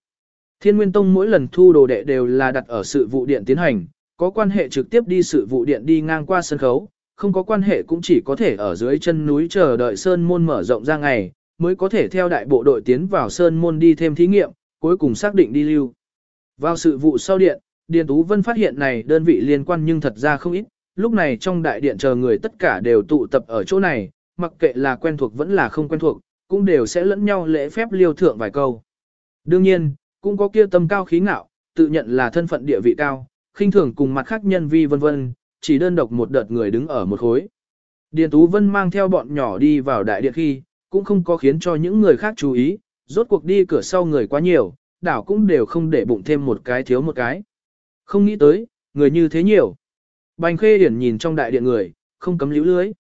Thiên Nguyên Tông mỗi lần thu đồ đệ đều là đặt ở sự vụ điện tiến hành, có quan hệ trực tiếp đi sự vụ điện đi ngang qua sân khấu, không có quan hệ cũng chỉ có thể ở dưới chân núi chờ đợi sơn môn mở rộng ra ngày, mới có thể theo đại bộ đội tiến vào sơn môn đi thêm thí nghiệm, cuối cùng xác định đi lưu. Vào sự vụ sau điện, Điền Tú Vân phát hiện này đơn vị liên quan nhưng thật ra không ít, lúc này trong đại điện chờ người tất cả đều tụ tập ở chỗ này, mặc kệ là quen thuộc vẫn là không quen thuộc, cũng đều sẽ lẫn nhau lễ phép liêu thượng vài câu. Đương nhiên, cũng có kia tâm cao khí ngạo, tự nhận là thân phận địa vị cao, khinh thường cùng mặt khác nhân vi vân vân, chỉ đơn độc một đợt người đứng ở một khối. Điền Tú Vân mang theo bọn nhỏ đi vào đại điện khi, cũng không có khiến cho những người khác chú ý, rốt cuộc đi cửa sau người quá nhiều, đảo cũng đều không để bụng thêm một cái thiếu một cái. Không nghĩ tới, người như thế nhiều. Bành khê điển nhìn trong đại điện người, không cấm lưu lưới.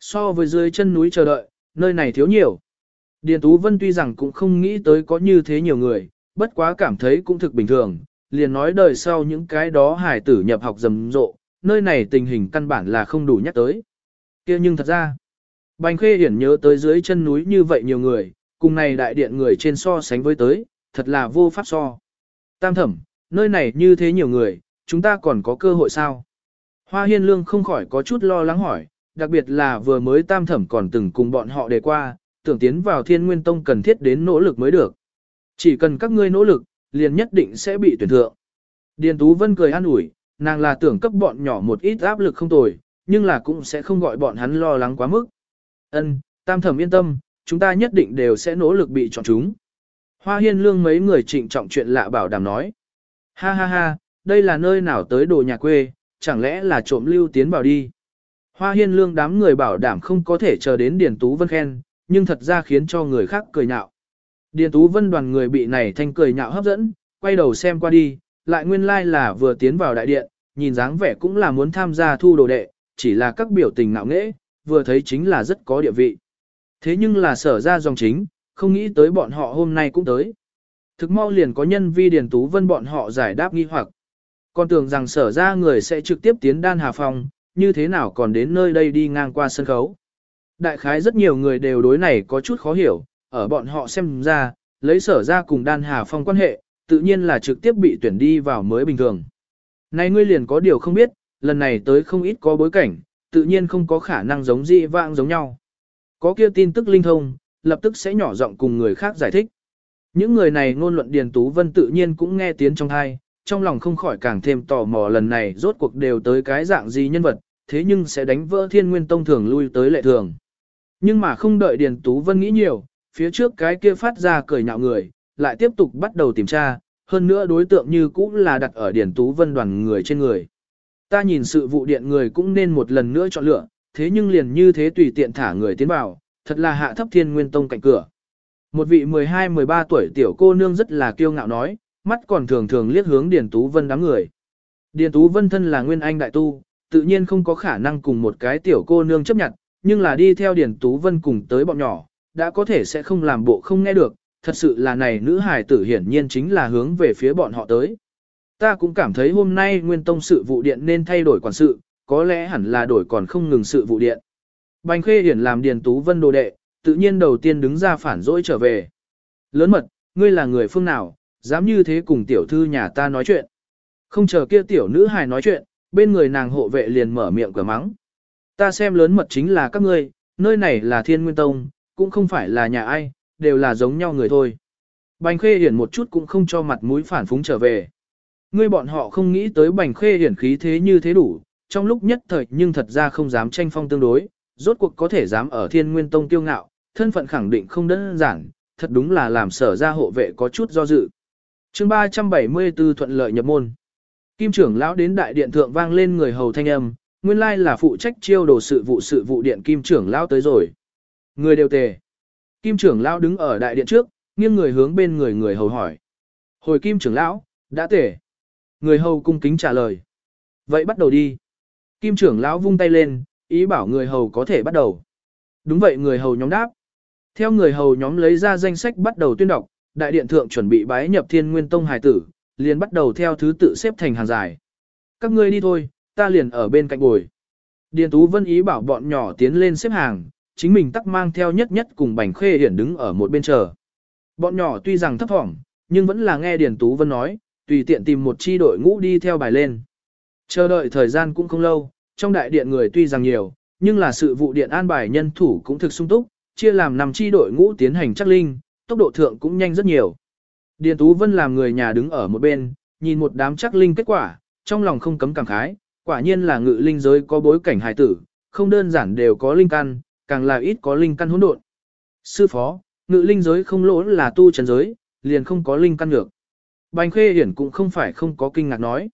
So với dưới chân núi chờ đợi, nơi này thiếu nhiều. Điền Tú Vân tuy rằng cũng không nghĩ tới có như thế nhiều người, bất quá cảm thấy cũng thực bình thường, liền nói đời sau những cái đó hải tử nhập học rầm rộ, nơi này tình hình căn bản là không đủ nhắc tới. kia nhưng thật ra, Bành Khê Hiển nhớ tới dưới chân núi như vậy nhiều người, cùng này đại điện người trên so sánh với tới, thật là vô pháp so. Tam thẩm, nơi này như thế nhiều người, chúng ta còn có cơ hội sao? Hoa Hiên Lương không khỏi có chút lo lắng hỏi, đặc biệt là vừa mới tam thẩm còn từng cùng bọn họ đề qua, tưởng tiến vào thiên nguyên tông cần thiết đến nỗ lực mới được. Chỉ cần các ngươi nỗ lực, liền nhất định sẽ bị tuyển thượng. Điền Tú Vân cười an ủi, nàng là tưởng cấp bọn nhỏ một ít áp lực không tồi, nhưng là cũng sẽ không gọi bọn hắn lo lắng quá mức. Ân, tam thẩm yên tâm, chúng ta nhất định đều sẽ nỗ lực bị chọn chúng. Hoa hiên lương mấy người trịnh trọng chuyện lạ bảo đảm nói. Ha ha ha, đây là nơi nào tới đồ nhà quê, chẳng lẽ là trộm lưu tiến vào đi. Hoa hiên lương đám người bảo đảm không có thể chờ đến Điền Tú Vân khen, nhưng thật ra khiến cho người khác cười nhạo. Điền Tú Vân đoàn người bị này thanh cười nhạo hấp dẫn, quay đầu xem qua đi, lại nguyên lai like là vừa tiến vào đại điện, nhìn dáng vẻ cũng là muốn tham gia thu đồ đệ, chỉ là các biểu tình ngạo nghễ, vừa thấy chính là rất có địa vị. Thế nhưng là sở ra dòng chính, không nghĩ tới bọn họ hôm nay cũng tới. Thực mau liền có nhân vi Điền Tú Vân bọn họ giải đáp nghi hoặc. Còn tưởng rằng sở ra người sẽ trực tiếp tiến đan hà phòng, như thế nào còn đến nơi đây đi ngang qua sân khấu. Đại khái rất nhiều người đều đối này có chút khó hiểu, ở bọn họ xem ra, lấy sở ra cùng đan hà phong quan hệ, tự nhiên là trực tiếp bị tuyển đi vào mới bình thường. Này ngươi liền có điều không biết, lần này tới không ít có bối cảnh, tự nhiên không có khả năng giống dị vãng giống nhau. Có kia tin tức linh thông, lập tức sẽ nhỏ giọng cùng người khác giải thích. Những người này ngôn luận Điền Tú Vân tự nhiên cũng nghe tiếng trong thai, trong lòng không khỏi càng thêm tò mò lần này rốt cuộc đều tới cái dạng gì nhân vật, thế nhưng sẽ đánh vỡ thiên nguyên tông thường lui tới lệ thường. Nhưng mà không đợi Điền Tú Vân nghĩ nhiều, phía trước cái kia phát ra cười nhạo người, lại tiếp tục bắt đầu tìm tra, hơn nữa đối tượng như cũng là đặt ở Điền Tú Vân đoàn người trên người. Ta nhìn sự vụ điện người cũng nên một lần nữa chọn lựa, thế nhưng liền như thế tùy tiện thả người tiến vào, thật là hạ thấp thiên nguyên tông cạnh cửa. Một vị 12-13 tuổi tiểu cô nương rất là kiêu ngạo nói, mắt còn thường thường liếc hướng Điền Tú Vân đám người. Điền Tú Vân thân là nguyên anh đại tu, tự nhiên không có khả năng cùng một cái tiểu cô nương chấp nhận, nhưng là đi theo Điền Tú Vân cùng tới bọn nhỏ, đã có thể sẽ không làm bộ không nghe được, thật sự là này nữ hài tử hiển nhiên chính là hướng về phía bọn họ tới. Ta cũng cảm thấy hôm nay nguyên tông sự vụ điện nên thay đổi quản sự, có lẽ hẳn là đổi còn không ngừng sự vụ điện. Bành Khê Hiển làm Điền Tú Vân đồ đệ, tự nhiên đầu tiên đứng ra phản dỗi trở về. Lớn mật, ngươi là người phương nào, dám như thế cùng tiểu thư nhà ta nói chuyện. Không chờ kia tiểu nữ hài nói chuyện, bên người nàng hộ vệ liền mở miệng cửa mắng. Ta xem lớn mật chính là các ngươi, nơi này là thiên nguyên tông, cũng không phải là nhà ai, đều là giống nhau người thôi. Bành khê hiển một chút cũng không cho mặt mũi phản phúng trở về. Ngươi bọn họ không nghĩ tới bành khê hiển khí thế như thế đủ, trong lúc nhất thời nhưng thật ra không dám tranh phong tương đối, rốt cuộc có thể dám ở thiên nguyên tông kiêu ngạo, thân phận khẳng định không đơn giản, thật đúng là làm sở ra hộ vệ có chút do dự. chương 374 thuận lợi nhập môn. Kim trưởng lão đến đại điện thượng vang lên người hầu thanh âm, nguyên lai là phụ trách chiêu đồ sự vụ sự vụ điện kim trưởng lão tới rồi. Người đều tề. Kim trưởng lão đứng ở đại điện trước, nghiêng người hướng bên người người hầu hỏi. Hồi kim trưởng lão, đã tề. Người hầu cung kính trả lời. Vậy bắt đầu đi. Kim trưởng lão vung tay lên, ý bảo người hầu có thể bắt đầu. Đúng vậy người hầu nhóm đáp. Theo người hầu nhóm lấy ra danh sách bắt đầu tuyên đọc, đại điện thượng chuẩn bị bái nhập thiên nguyên tông hài tử, liền bắt đầu theo thứ tự xếp thành hàng dài. Các ngươi đi thôi, ta liền ở bên cạnh bồi. Điền Tú Vân ý bảo bọn nhỏ tiến lên xếp hàng, chính mình tắc mang theo nhất nhất cùng Bành Khê Hiển đứng ở một bên chờ. Bọn nhỏ tuy rằng thấp thỏm, nhưng vẫn là nghe Điền Tú Vân nói, tùy tiện tìm một chi đội ngũ đi theo bài lên. Chờ đợi thời gian cũng không lâu, trong đại điện người tuy rằng nhiều, nhưng là sự vụ điện an bài nhân thủ cũng thực sung túc, chia làm 5 chi đội ngũ tiến hành chắc linh, tốc độ thượng cũng nhanh rất nhiều. Điền Tú Vân làm người nhà đứng ở một bên, nhìn một đám chắc linh kết quả, trong lòng không cấm cảm khái, quả nhiên là ngự linh giới có bối cảnh hài tử, không đơn giản đều có linh căn, càng là ít có linh căn hỗn độn. Sư phó, ngự linh giới không lỗ là tu trần giới, liền không có linh căn được. Bành Khê Hiển cũng không phải không có kinh ngạc nói.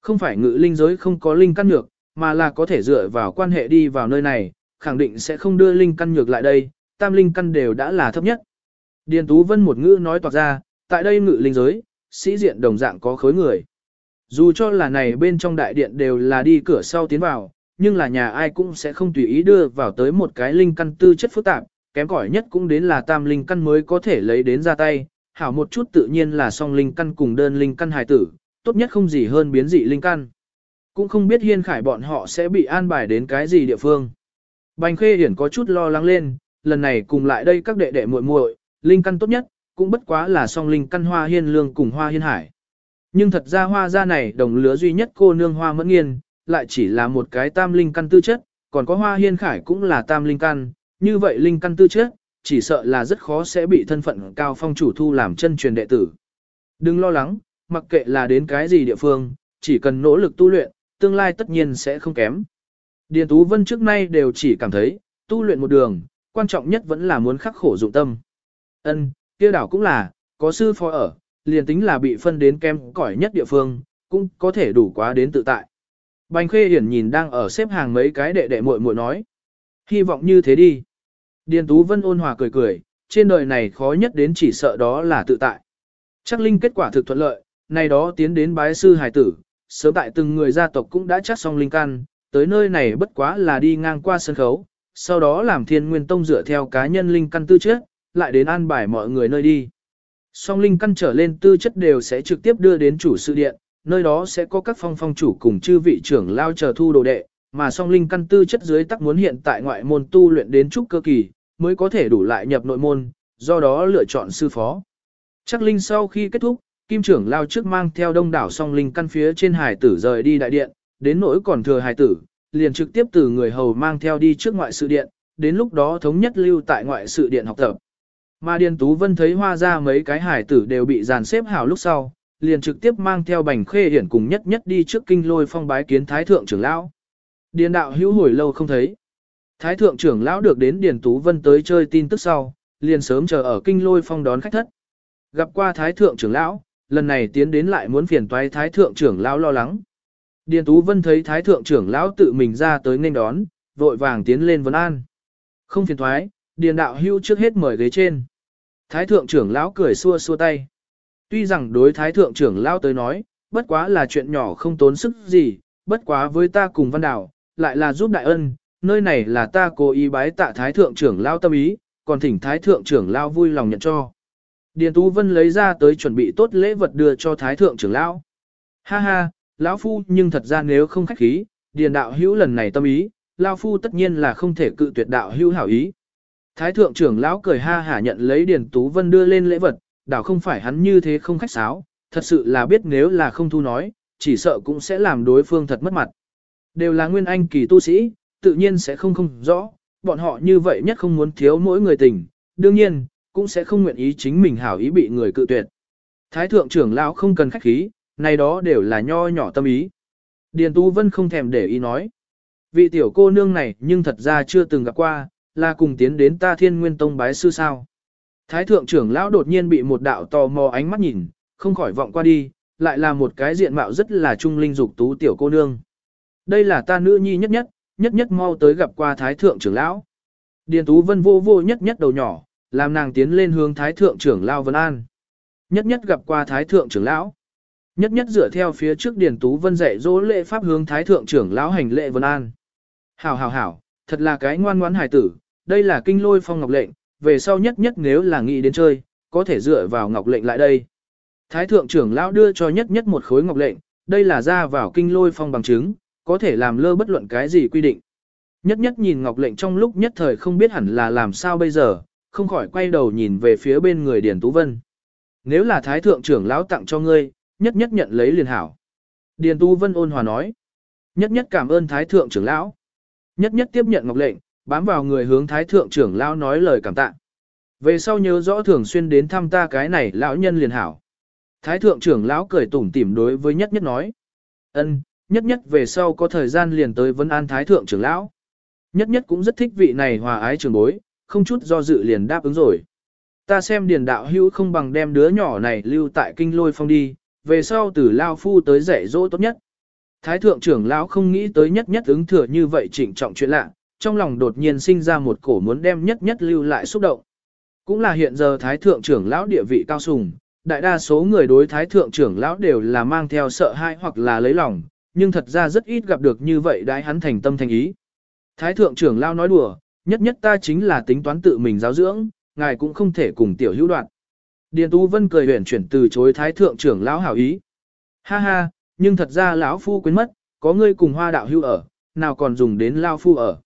Không phải ngự linh giới không có linh căn nhược, mà là có thể dựa vào quan hệ đi vào nơi này, khẳng định sẽ không đưa linh căn nhược lại đây, tam linh căn đều đã là thấp nhất. Điền Tú Vân một ngữ nói toạc ra, tại đây ngự linh giới, sĩ diện đồng dạng có khối người. Dù cho là này bên trong đại điện đều là đi cửa sau tiến vào, nhưng là nhà ai cũng sẽ không tùy ý đưa vào tới một cái linh căn tư chất phức tạp, kém cỏi nhất cũng đến là tam linh căn mới có thể lấy đến ra tay, hảo một chút tự nhiên là song linh căn cùng đơn linh căn hài tử, tốt nhất không gì hơn biến dị linh căn. Cũng không biết hiên khải bọn họ sẽ bị an bài đến cái gì địa phương. Bành khê hiển có chút lo lắng lên, lần này cùng lại đây các đệ đệ muội muội, linh căn tốt nhất, cũng bất quá là song linh căn hoa hiên lương cùng hoa hiên hải. Nhưng thật ra hoa gia này đồng lứa duy nhất cô nương hoa mẫn nghiên, lại chỉ là một cái tam linh căn tư chất, còn có hoa hiên khải cũng là tam linh căn, như vậy linh căn tư chất, chỉ sợ là rất khó sẽ bị thân phận cao phong chủ thu làm chân truyền đệ tử. Đừng lo lắng, mặc kệ là đến cái gì địa phương, chỉ cần nỗ lực tu luyện, tương lai tất nhiên sẽ không kém. Điền Tú Vân trước nay đều chỉ cảm thấy, tu luyện một đường, quan trọng nhất vẫn là muốn khắc khổ dụng tâm. Ân, kia đảo cũng là, có sư phó ở, liền tính là bị phân đến kem cỏi nhất địa phương, cũng có thể đủ quá đến tự tại. Bành Khê Hiển nhìn đang ở xếp hàng mấy cái đệ đệ muội muội nói. Hy vọng như thế đi. Điền Tú Vân ôn hòa cười cười, trên đời này khó nhất đến chỉ sợ đó là tự tại. Chắc linh kết quả thực thuận lợi, nay đó tiến đến bái sư hài tử, sớm tại từng người gia tộc cũng đã chắc xong linh căn, tới nơi này bất quá là đi ngang qua sân khấu, sau đó làm thiên nguyên tông dựa theo cá nhân linh căn tư chất, lại đến an bài mọi người nơi đi. Song linh căn trở lên tư chất đều sẽ trực tiếp đưa đến chủ sự điện, nơi đó sẽ có các phong phong chủ cùng chư vị trưởng lao chờ thu đồ đệ, mà song linh căn tư chất dưới tắc muốn hiện tại ngoại môn tu luyện đến trúc cơ kỳ, mới có thể đủ lại nhập nội môn, do đó lựa chọn sư phó. Chắc linh sau khi kết thúc, kim trưởng lao trước mang theo đông đảo song linh căn phía trên hải tử rời đi đại điện, đến nỗi còn thừa hải tử, liền trực tiếp từ người hầu mang theo đi trước ngoại sự điện, đến lúc đó thống nhất lưu tại ngoại sự điện học tập. Mà Điền Tú Vân thấy hoa ra mấy cái hải tử đều bị dàn xếp hảo lúc sau, liền trực tiếp mang theo bành khê hiển cùng nhất nhất đi trước kinh lôi phong bái kiến thái thượng trưởng lão. Điền đạo hữu hồi lâu không thấy. Thái thượng trưởng lão được đến Điền Tú Vân tới chơi tin tức sau, liền sớm chờ ở kinh lôi phong đón khách thất. Gặp qua thái thượng trưởng lão, lần này tiến đến lại muốn phiền toái thái thượng trưởng lão lo lắng. Điền Tú Vân thấy thái thượng trưởng lão tự mình ra tới nên đón, vội vàng tiến lên vấn an. Không phiền toái, điền đạo hưu trước hết mời ghế trên. Thái thượng trưởng lão cười xua xua tay. Tuy rằng đối thái thượng trưởng lão tới nói, bất quá là chuyện nhỏ không tốn sức gì, bất quá với ta cùng văn đảo, lại là giúp đại ân, nơi này là ta cố ý bái tạ thái thượng trưởng lão tâm ý, còn thỉnh thái thượng trưởng lão vui lòng nhận cho. Điền Tú Vân lấy ra tới chuẩn bị tốt lễ vật đưa cho thái thượng trưởng lão. Ha ha, lão phu nhưng thật ra nếu không khách khí, điền đạo hữu lần này tâm ý, lão phu tất nhiên là không thể cự tuyệt đạo hữu hảo ý. Thái thượng trưởng lão cười ha hả nhận lấy Điền Tú Vân đưa lên lễ vật, đảo không phải hắn như thế không khách sáo, thật sự là biết nếu là không thu nói, chỉ sợ cũng sẽ làm đối phương thật mất mặt. Đều là nguyên anh kỳ tu sĩ, tự nhiên sẽ không không rõ, bọn họ như vậy nhất không muốn thiếu mỗi người tình, đương nhiên, cũng sẽ không nguyện ý chính mình hảo ý bị người cự tuyệt. Thái thượng trưởng lão không cần khách khí, này đó đều là nho nhỏ tâm ý. Điền Tu Vân không thèm để ý nói. Vị tiểu cô nương này nhưng thật ra chưa từng gặp qua, là cùng tiến đến ta thiên nguyên tông bái sư sao. Thái thượng trưởng lão đột nhiên bị một đạo tò mò ánh mắt nhìn, không khỏi vọng qua đi, lại là một cái diện mạo rất là trung linh dục tú tiểu cô nương. Đây là ta nữ nhi nhất nhất, nhất nhất mau tới gặp qua thái thượng trưởng lão. Điền Tú Vân vô vô nhất nhất đầu nhỏ, làm nàng tiến lên hướng thái thượng trưởng lão Vân An. Nhất nhất gặp qua thái thượng trưởng lão. Nhất nhất dựa theo phía trước Điền Tú Vân dạy dỗ lễ pháp hướng thái thượng trưởng lão hành lễ Vân An. Hảo hảo hảo, thật là cái ngoan ngoãn hài tử, đây là kinh lôi phong ngọc lệnh, về sau nhất nhất nếu là nghĩ đến chơi, có thể dựa vào ngọc lệnh lại đây. Thái thượng trưởng lão đưa cho nhất nhất một khối ngọc lệnh, đây là ra vào kinh lôi phong bằng chứng, có thể làm lơ bất luận cái gì quy định. Nhất nhất nhìn ngọc lệnh trong lúc nhất thời không biết hẳn là làm sao bây giờ, không khỏi quay đầu nhìn về phía bên người Điền Tú Vân. Nếu là thái thượng trưởng lão tặng cho ngươi, nhất nhất nhận lấy liền hảo. Điền Tú Vân ôn hòa nói. Nhất nhất cảm ơn thái thượng trưởng lão. Nhất nhất tiếp nhận ngọc lệnh, bám vào người hướng thái thượng trưởng lão nói lời cảm tạ. Về sau nhớ rõ thường xuyên đến thăm ta cái này lão nhân liền hảo. Thái thượng trưởng lão cười tủm tỉm đối với nhất nhất nói. ân nhất nhất về sau có thời gian liền tới vấn an thái thượng trưởng lão. Nhất nhất cũng rất thích vị này hòa ái trường bối, không chút do dự liền đáp ứng rồi. Ta xem điền đạo hữu không bằng đem đứa nhỏ này lưu tại kinh lôi phong đi, về sau từ lao phu tới dạy dỗ tốt nhất. Thái thượng trưởng lão không nghĩ tới nhất nhất ứng thừa như vậy trịnh trọng chuyện lạ, trong lòng đột nhiên sinh ra một cổ muốn đem nhất nhất lưu lại xúc động. Cũng là hiện giờ thái thượng trưởng lão địa vị cao sùng, đại đa số người đối thái thượng trưởng lão đều là mang theo sợ hãi hoặc là lấy lòng, nhưng thật ra rất ít gặp được như vậy đái hắn thành tâm thành ý. Thái thượng trưởng lão nói đùa, nhất nhất ta chính là tính toán tự mình giáo dưỡng, ngài cũng không thể cùng tiểu hữu đoạn. Điền Tú Vân cười huyền chuyển từ chối thái thượng trưởng lão hảo ý. Ha ha, nhưng thật ra lão phu quên mất, có ngươi cùng hoa đạo hưu ở, nào còn dùng đến lao phu ở.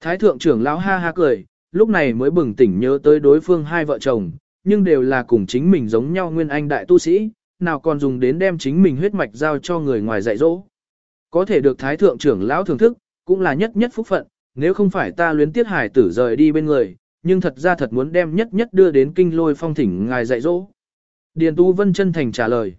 Thái thượng trưởng lão ha ha cười, lúc này mới bừng tỉnh nhớ tới đối phương hai vợ chồng, nhưng đều là cùng chính mình giống nhau nguyên anh đại tu sĩ, nào còn dùng đến đem chính mình huyết mạch giao cho người ngoài dạy dỗ. Có thể được thái thượng trưởng lão thưởng thức, cũng là nhất nhất phúc phận, nếu không phải ta luyến tiết hải tử rời đi bên người, nhưng thật ra thật muốn đem nhất nhất đưa đến kinh lôi phong thỉnh ngài dạy dỗ. Điền Tu Vân chân thành trả lời.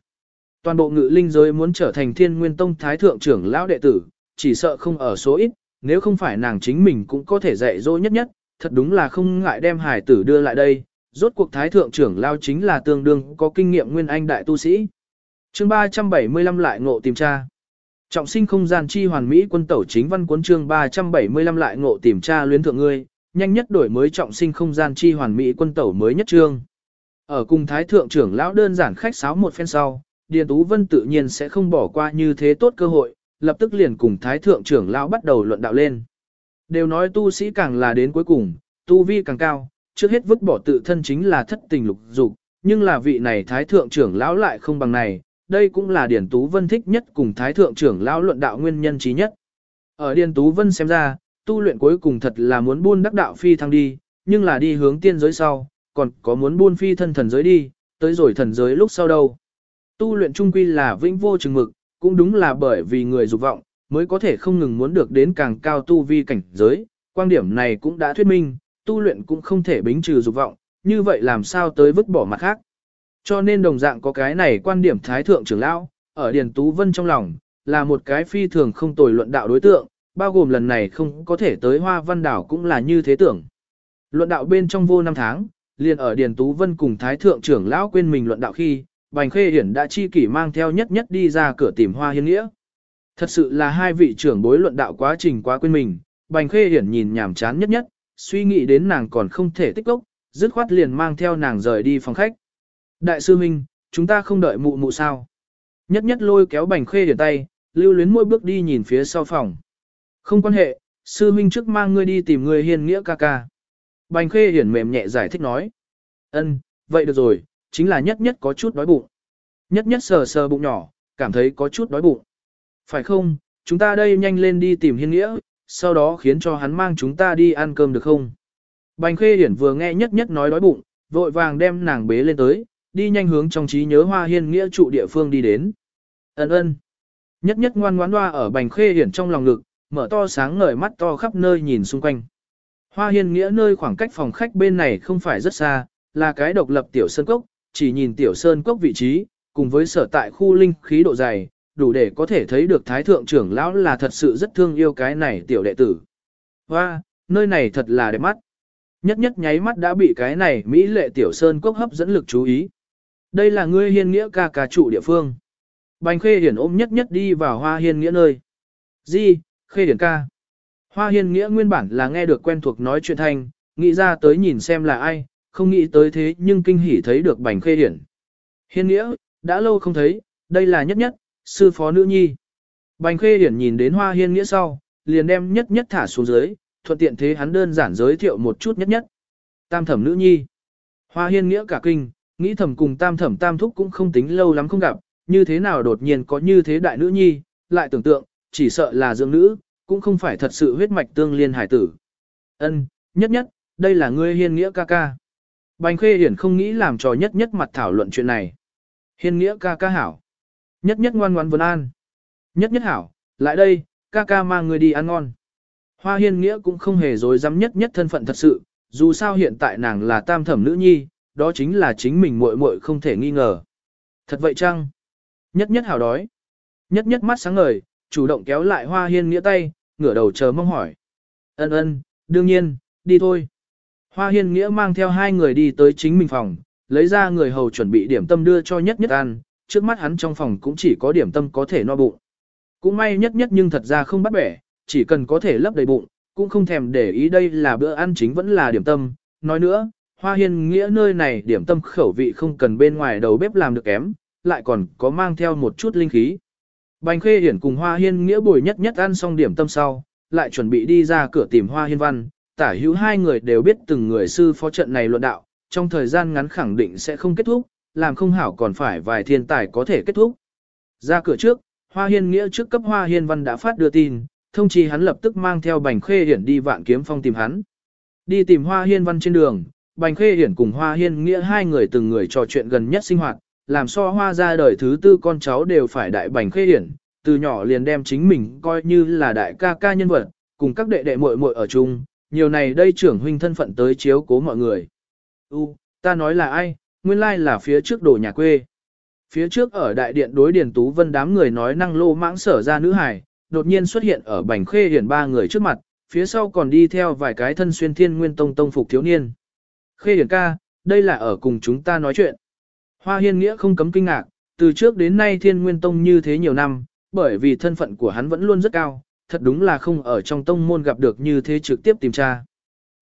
Toàn bộ ngự linh giới muốn trở thành thiên nguyên tông thái thượng trưởng lão đệ tử, chỉ sợ không ở số ít, nếu không phải nàng chính mình cũng có thể dạy dỗ nhất nhất, thật đúng là không ngại đem hải tử đưa lại đây, rốt cuộc thái thượng trưởng lao chính là tương đương có kinh nghiệm nguyên anh đại tu sĩ. chương 375 lại ngộ tìm tra. Trọng sinh không gian chi hoàn mỹ quân tẩu chính văn cuốn chương 375 lại ngộ tìm tra luyến thượng ngươi, nhanh nhất đổi mới trọng sinh không gian chi hoàn mỹ quân tẩu mới nhất chương. Ở cùng thái thượng trưởng lão đơn giản khách sáo một phen sau, Điền Tú Vân tự nhiên sẽ không bỏ qua như thế tốt cơ hội, lập tức liền cùng thái thượng trưởng lão bắt đầu luận đạo lên. Đều nói tu sĩ càng là đến cuối cùng, tu vi càng cao, trước hết vứt bỏ tự thân chính là thất tình lục dục, nhưng là vị này thái thượng trưởng lão lại không bằng này, đây cũng là Điền Tú Vân thích nhất cùng thái thượng trưởng lão luận đạo nguyên nhân trí nhất. Ở Điền Tú Vân xem ra, tu luyện cuối cùng thật là muốn buôn đắc đạo phi thăng đi, nhưng là đi hướng tiên giới sau, còn có muốn buôn phi thân thần giới đi, tới rồi thần giới lúc sau đâu. Tu luyện trung quy là vĩnh vô chừng mực, cũng đúng là bởi vì người dục vọng, mới có thể không ngừng muốn được đến càng cao tu vi cảnh giới. Quan điểm này cũng đã thuyết minh, tu luyện cũng không thể bính trừ dục vọng, như vậy làm sao tới vứt bỏ mặt khác. Cho nên đồng dạng có cái này quan điểm thái thượng trưởng lão, ở Điền Tú Vân trong lòng, là một cái phi thường không tồi luận đạo đối tượng, bao gồm lần này không có thể tới Hoa Văn Đảo cũng là như thế tưởng. Luận đạo bên trong vô năm tháng, liền ở Điền Tú Vân cùng Thái Thượng trưởng lão quên mình luận đạo khi, Bành Khê Hiển đã chi kỷ mang theo nhất nhất đi ra cửa tìm Hoa Hiên Nghĩa. Thật sự là hai vị trưởng bối luận đạo quá trình quá quên mình, Bành Khê Hiển nhìn nhảm chán nhất nhất, suy nghĩ đến nàng còn không thể tích lốc, dứt khoát liền mang theo nàng rời đi phòng khách. Đại sư Minh, chúng ta không đợi mụ mụ sao. Nhất nhất lôi kéo Bành Khê Hiển tay, lưu luyến môi bước đi nhìn phía sau phòng. Không quan hệ, sư Minh trước mang ngươi đi tìm người hiên nghĩa ca ca. Bành Khê Hiển mềm nhẹ giải thích nói. Ân, vậy được rồi, chính là nhất nhất có chút đói bụng. Nhất nhất sờ sờ bụng nhỏ, cảm thấy có chút đói bụng. Phải không, chúng ta đây nhanh lên đi tìm hiên nghĩa, sau đó khiến cho hắn mang chúng ta đi ăn cơm được không? Bành Khê Hiển vừa nghe nhất nhất nói đói bụng, vội vàng đem nàng bế lên tới, đi nhanh hướng trong trí nhớ hoa hiên nghĩa trụ địa phương đi đến. Ấn ơn. Nhất nhất ngoan ngoãn hoa ở Bành Khê Hiển trong lòng ngực, mở to sáng ngời mắt to khắp nơi nhìn xung quanh. Hoa hiên nghĩa nơi khoảng cách phòng khách bên này không phải rất xa, là cái độc lập tiểu sân cốc, chỉ nhìn tiểu sơn cốc vị trí, cùng với sở tại khu linh khí độ dày, đủ để có thể thấy được thái thượng trưởng lão là thật sự rất thương yêu cái này tiểu đệ tử. Hoa, nơi này thật là đẹp mắt. Nhất nhất nháy mắt đã bị cái này Mỹ lệ tiểu sơn cốc hấp dẫn lực chú ý. Đây là ngươi hiên nghĩa ca ca trụ địa phương. Bành khê hiển ôm nhất nhất đi vào hoa hiên nghĩa nơi. Di, khê hiển ca. Hoa hiên nghĩa nguyên bản là nghe được quen thuộc nói chuyện thanh, nghĩ ra tới nhìn xem là ai, không nghĩ tới thế nhưng kinh hỉ thấy được bành khê hiển. Hiên nghĩa, đã lâu không thấy, đây là nhất nhất, sư phó nữ nhi. Bành khê hiển nhìn đến hoa hiên nghĩa sau, liền đem nhất nhất thả xuống dưới, thuận tiện thế hắn đơn giản giới thiệu một chút nhất nhất. Tam thẩm nữ nhi. Hoa hiên nghĩa cả kinh, nghĩ thẩm cùng tam thẩm tam thúc cũng không tính lâu lắm không gặp, như thế nào đột nhiên có như thế đại nữ nhi, lại tưởng tượng, chỉ sợ là dưỡng nữ, cũng không phải thật sự huyết mạch tương liên hải tử. Ân, nhất nhất, đây là ngươi hiên nghĩa ca ca. Bành khê hiển không nghĩ làm trò nhất nhất mặt thảo luận chuyện này. Hiên nghĩa ca ca hảo. Nhất nhất ngoan ngoan vấn an. Nhất nhất hảo, lại đây, ca ca mang người đi ăn ngon. Hoa hiên nghĩa cũng không hề dối dám nhất nhất thân phận thật sự, dù sao hiện tại nàng là tam thẩm nữ nhi, đó chính là chính mình muội muội không thể nghi ngờ. Thật vậy chăng? Nhất nhất hảo đói. Nhất nhất mắt sáng ngời, chủ động kéo lại hoa hiên nghĩa tay, ngửa đầu chờ mong hỏi. Ân ân, đương nhiên, đi thôi. Hoa hiên nghĩa mang theo hai người đi tới chính mình phòng, lấy ra người hầu chuẩn bị điểm tâm đưa cho nhất nhất ăn, trước mắt hắn trong phòng cũng chỉ có điểm tâm có thể no bụng. Cũng may nhất nhất nhưng thật ra không bắt bẻ, chỉ cần có thể lấp đầy bụng, cũng không thèm để ý đây là bữa ăn chính vẫn là điểm tâm. Nói nữa, Hoa Hiên nghĩa nơi này điểm tâm khẩu vị không cần bên ngoài đầu bếp làm được kém, lại còn có mang theo một chút linh khí. Bành Khê Hiển cùng Hoa Hiên nghĩa bồi nhất nhất ăn xong điểm tâm sau, lại chuẩn bị đi ra cửa tìm Hoa Hiên Văn, tả hữu hai người đều biết từng người sư phó trận này luận đạo, trong thời gian ngắn khẳng định sẽ không kết thúc, làm không hảo còn phải vài thiên tài có thể kết thúc. Ra cửa trước, Hoa Hiên Nghĩa trước cấp Hoa Hiên Văn đã phát đưa tin, thông chí hắn lập tức mang theo Bành Khê Hiển đi vạn kiếm phong tìm hắn. Đi tìm Hoa Hiên Văn trên đường, Bành Khê Hiển cùng Hoa Hiên Nghĩa hai người từng người trò chuyện gần nhất sinh hoạt, làm so Hoa ra đời thứ tư con cháu đều phải đại Bành Khê Hiển, từ nhỏ liền đem chính mình coi như là đại ca ca nhân vật, cùng các đệ đệ muội muội ở chung, nhiều này đây trưởng huynh thân phận tới chiếu cố mọi người. U, ta nói là ai, nguyên lai là phía trước đồ nhà quê. Phía trước ở đại điện đối điền tú vân đám người nói năng lô mãng sở ra nữ hải, đột nhiên xuất hiện ở bành khê hiển ba người trước mặt, phía sau còn đi theo vài cái thân xuyên thiên nguyên tông tông phục thiếu niên. Khê hiển ca, đây là ở cùng chúng ta nói chuyện. Hoa hiên nghĩa không cấm kinh ngạc, từ trước đến nay thiên nguyên tông như thế nhiều năm, bởi vì thân phận của hắn vẫn luôn rất cao, thật đúng là không ở trong tông môn gặp được như thế trực tiếp tìm tra.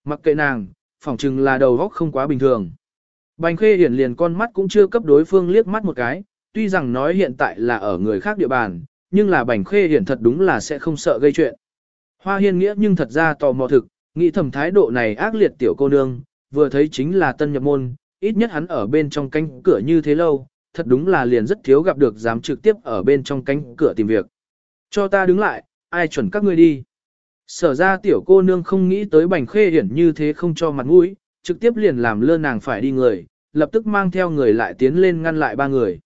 Mặc kệ nàng, phỏng chừng là đầu góc không quá bình thường. Bành khê hiển liền con mắt cũng chưa cấp đối phương liếc mắt một cái, tuy rằng nói hiện tại là ở người khác địa bàn, nhưng là bành khê hiển thật đúng là sẽ không sợ gây chuyện. Hoa hiên nghĩa nhưng thật ra tò mò thực, nghĩ thầm thái độ này ác liệt tiểu cô nương, vừa thấy chính là tân nhập môn, ít nhất hắn ở bên trong cánh cửa như thế lâu, thật đúng là liền rất thiếu gặp được dám trực tiếp ở bên trong cánh cửa tìm việc. Cho ta đứng lại, ai chuẩn các ngươi đi. Sở ra tiểu cô nương không nghĩ tới bành khê hiển như thế không cho mặt mũi, trực tiếp liền làm lơ nàng phải đi người, lập tức mang theo người lại tiến lên ngăn lại ba người.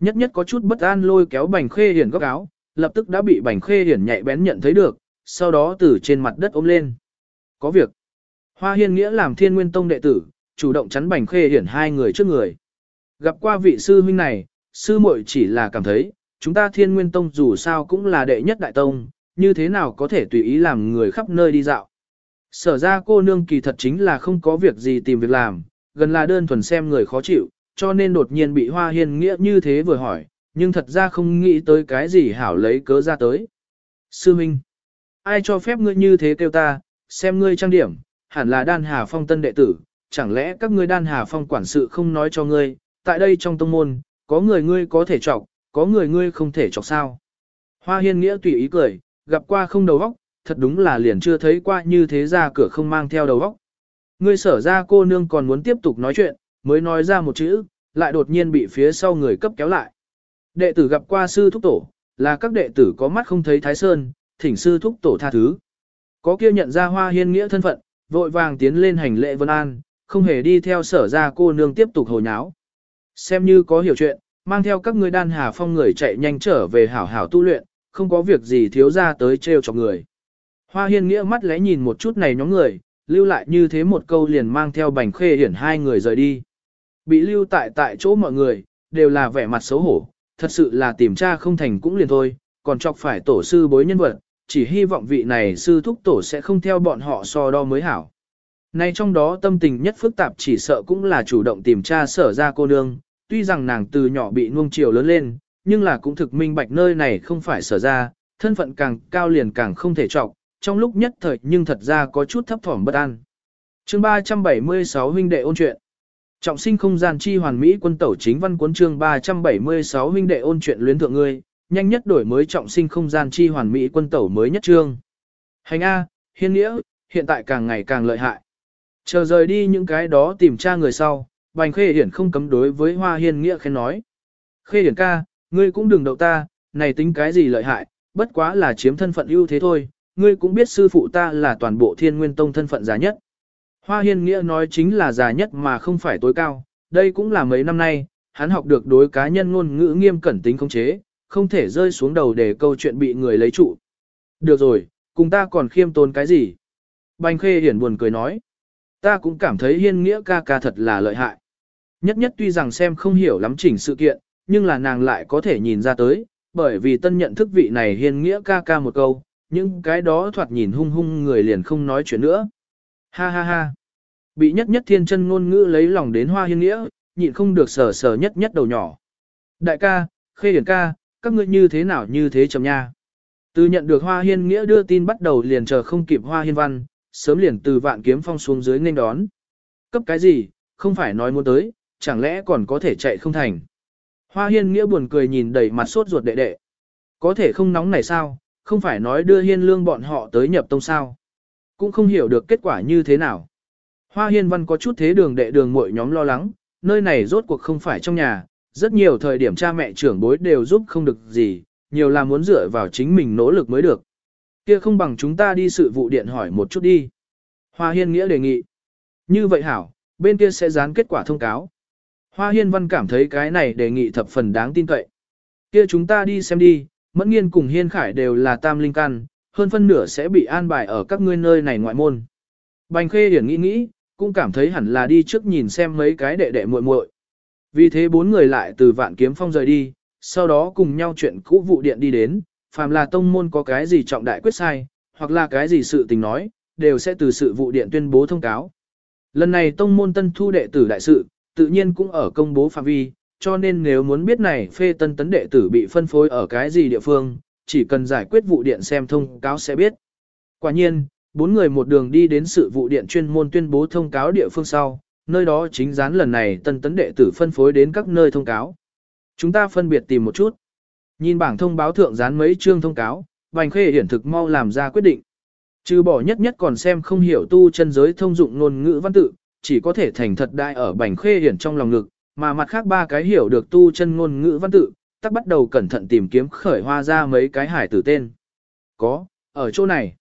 Nhất nhất có chút bất an lôi kéo bành khê hiển góc áo, lập tức đã bị bành khê hiển nhạy bén nhận thấy được, sau đó từ trên mặt đất ôm lên. Có việc. Hoa hiên nghĩa làm thiên nguyên tông đệ tử, chủ động chắn bành khê hiển hai người trước người. Gặp qua vị sư huynh này, sư muội chỉ là cảm thấy, chúng ta thiên nguyên tông dù sao cũng là đệ nhất đại tông, như thế nào có thể tùy ý làm người khắp nơi đi dạo. Sở ra cô nương kỳ thật chính là không có việc gì tìm việc làm, gần là đơn thuần xem người khó chịu, cho nên đột nhiên bị hoa hiên nghĩa như thế vừa hỏi, nhưng thật ra không nghĩ tới cái gì hảo lấy cớ ra tới. Sư Minh, ai cho phép ngươi như thế kêu ta, xem ngươi trang điểm, hẳn là đan hà phong tân đệ tử, chẳng lẽ các ngươi đan hà phong quản sự không nói cho ngươi, tại đây trong tông môn, có người ngươi có thể chọc, có người ngươi không thể chọc sao. Hoa hiên nghĩa tùy ý cười, gặp qua không đầu óc, thật đúng là liền chưa thấy qua như thế ra cửa không mang theo đầu óc. Ngươi sở ra cô nương còn muốn tiếp tục nói chuyện, mới nói ra một chữ, lại đột nhiên bị phía sau người cấp kéo lại. Đệ tử gặp qua sư thúc tổ, là các đệ tử có mắt không thấy thái sơn, thỉnh sư thúc tổ tha thứ. Có kia nhận ra hoa hiên nghĩa thân phận, vội vàng tiến lên hành lễ vân an, không hề đi theo sở ra cô nương tiếp tục hồ nháo. Xem như có hiểu chuyện, mang theo các ngươi đan hà phong người chạy nhanh trở về hảo hảo tu luyện, không có việc gì thiếu ra tới trêu cho người. Hoa hiên nghĩa mắt lẽ nhìn một chút này nhóm người, lưu lại như thế một câu liền mang theo bành khê hiển hai người rời đi. Bị lưu tại tại chỗ mọi người, đều là vẻ mặt xấu hổ, thật sự là tìm tra không thành cũng liền thôi, còn chọc phải tổ sư bối nhân vật, chỉ hy vọng vị này sư thúc tổ sẽ không theo bọn họ so đo mới hảo. Nay trong đó tâm tình nhất phức tạp chỉ sợ cũng là chủ động tìm tra sở ra cô nương, tuy rằng nàng từ nhỏ bị nuông chiều lớn lên, nhưng là cũng thực minh bạch nơi này không phải sở ra, thân phận càng cao liền càng không thể trọng, trong lúc nhất thời nhưng thật ra có chút thấp thỏm bất an. chương 376 huynh đệ ôn chuyện. Trọng sinh không gian chi hoàn mỹ quân tẩu chính văn cuốn chương 376 huynh đệ ôn chuyện luyến thượng ngươi, nhanh nhất đổi mới trọng sinh không gian chi hoàn mỹ quân tẩu mới nhất chương. Hành A, hiên nghĩa, hiện tại càng ngày càng lợi hại. Chờ rời đi những cái đó tìm tra người sau, Bành Khê Hiển không cấm đối với Hoa Hiên Nghĩa khen nói. Khê Hiển ca, ngươi cũng đừng đậu ta, này tính cái gì lợi hại, bất quá là chiếm thân phận ưu thế thôi, ngươi cũng biết sư phụ ta là toàn bộ thiên nguyên tông thân phận già nhất. Hoa Hiên Nghĩa nói chính là già nhất mà không phải tối cao, đây cũng là mấy năm nay, hắn học được đối cá nhân ngôn ngữ nghiêm cẩn tính khống chế, không thể rơi xuống đầu để câu chuyện bị người lấy trụ. Được rồi, cùng ta còn khiêm tốn cái gì? Bành Khê Hiển buồn cười nói. Ta cũng cảm thấy Hiên Nghĩa ca ca thật là lợi hại. Nhất nhất tuy rằng xem không hiểu lắm chỉnh sự kiện, nhưng là nàng lại có thể nhìn ra tới, bởi vì tân nhận thức vị này hiên nghĩa ca ca một câu, những cái đó thoạt nhìn hung hung người liền không nói chuyện nữa. Ha ha ha. Bị nhất nhất thiên chân ngôn ngữ lấy lòng đến hoa hiên nghĩa, nhịn không được sờ sờ nhất nhất đầu nhỏ. Đại ca, khê điển ca, các ngươi như thế nào như thế chầm nha. Từ nhận được hoa hiên nghĩa đưa tin bắt đầu liền chờ không kịp hoa hiên văn, sớm liền từ vạn kiếm phong xuống dưới nên đón. Cấp cái gì, không phải nói muốn tới, chẳng lẽ còn có thể chạy không thành. Hoa hiên nghĩa buồn cười nhìn đầy mặt sốt ruột đệ đệ. Có thể không nóng này sao, không phải nói đưa hiên lương bọn họ tới nhập tông sao. Cũng không hiểu được kết quả như thế nào. Hoa hiên văn có chút thế đường đệ đường mỗi nhóm lo lắng, nơi này rốt cuộc không phải trong nhà, rất nhiều thời điểm cha mẹ trưởng bối đều giúp không được gì, nhiều là muốn dựa vào chính mình nỗ lực mới được. Kia không bằng chúng ta đi sự vụ điện hỏi một chút đi. Hoa hiên nghĩa đề nghị. Như vậy hảo, bên kia sẽ dán kết quả thông cáo. Hoa Hiên Văn cảm thấy cái này đề nghị thập phần đáng tin cậy. Kia chúng ta đi xem đi, Mẫn Nghiên cùng Hiên Khải đều là tam linh căn, hơn phân nửa sẽ bị an bài ở các ngươi nơi này ngoại môn. Bành Khê Điển nghĩ nghĩ, cũng cảm thấy hẳn là đi trước nhìn xem mấy cái đệ đệ muội muội. Vì thế bốn người lại từ Vạn Kiếm Phong rời đi, sau đó cùng nhau chuyện cũ vụ điện đi đến, phàm là tông môn có cái gì trọng đại quyết sai, hoặc là cái gì sự tình nói, đều sẽ từ sự vụ điện tuyên bố thông cáo. Lần này tông môn tân thu đệ tử đại sự, tự nhiên cũng ở công bố phạm vi, cho nên nếu muốn biết này phê tân tấn đệ tử bị phân phối ở cái gì địa phương, chỉ cần giải quyết vụ điện xem thông cáo sẽ biết. Quả nhiên, bốn người một đường đi đến sự vụ điện chuyên môn tuyên bố thông cáo địa phương sau, nơi đó chính dán lần này tân tấn đệ tử phân phối đến các nơi thông cáo. Chúng ta phân biệt tìm một chút. Nhìn bảng thông báo thượng dán mấy chương thông cáo, Bành Khê hiển thực mau làm ra quyết định. Trừ bỏ nhất nhất còn xem không hiểu tu chân giới thông dụng ngôn ngữ văn tự, chỉ có thể thành thật đại ở bành khê hiển trong lòng ngực, mà mặt khác ba cái hiểu được tu chân ngôn ngữ văn tự, tắc bắt đầu cẩn thận tìm kiếm khởi hoa ra mấy cái hải tử tên. Có, ở chỗ này.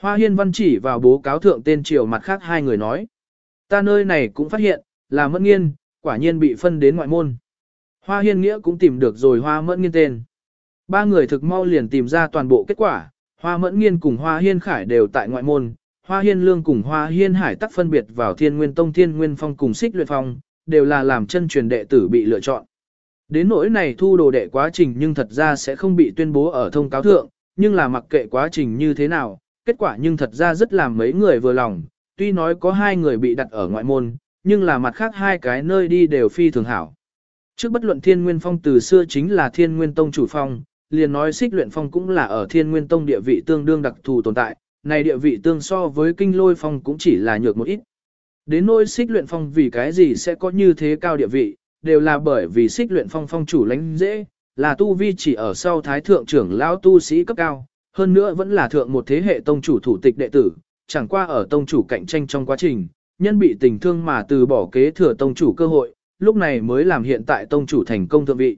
Hoa hiên văn chỉ vào bố cáo thượng tên triều mặt khác hai người nói. Ta nơi này cũng phát hiện, là mẫn nghiên, quả nhiên bị phân đến ngoại môn. Hoa Hiên Nghĩa cũng tìm được rồi Hoa Mẫn Nghiên tên. Ba người thực mau liền tìm ra toàn bộ kết quả, Hoa Mẫn Nghiên cùng Hoa Hiên Khải đều tại ngoại môn, Hoa Hiên Lương cùng Hoa Hiên Hải tắc phân biệt vào Thiên Nguyên Tông Thiên Nguyên Phong cùng Xích Luyện Phong, đều là làm chân truyền đệ tử bị lựa chọn. Đến nỗi này thu đồ đệ quá trình nhưng thật ra sẽ không bị tuyên bố ở thông cáo thượng, nhưng là mặc kệ quá trình như thế nào, kết quả nhưng thật ra rất làm mấy người vừa lòng, tuy nói có hai người bị đặt ở ngoại môn, nhưng là mặt khác hai cái nơi đi đều phi thường hảo. Trước bất luận Thiên Nguyên Phong từ xưa chính là Thiên Nguyên Tông chủ phong, liền nói xích luyện phong cũng là ở Thiên Nguyên Tông địa vị tương đương đặc thù tồn tại, này địa vị tương so với kinh lôi phong cũng chỉ là nhược một ít. Đến nỗi xích luyện phong vì cái gì sẽ có như thế cao địa vị, đều là bởi vì xích luyện phong phong chủ lãnh dễ, là tu vi chỉ ở sau thái thượng trưởng lão tu sĩ cấp cao, hơn nữa vẫn là thượng một thế hệ tông chủ thủ tịch đệ tử, chẳng qua ở tông chủ cạnh tranh trong quá trình, nhân bị tình thương mà từ bỏ kế thừa tông chủ cơ hội, lúc này mới làm hiện tại tông chủ thành công thượng vị.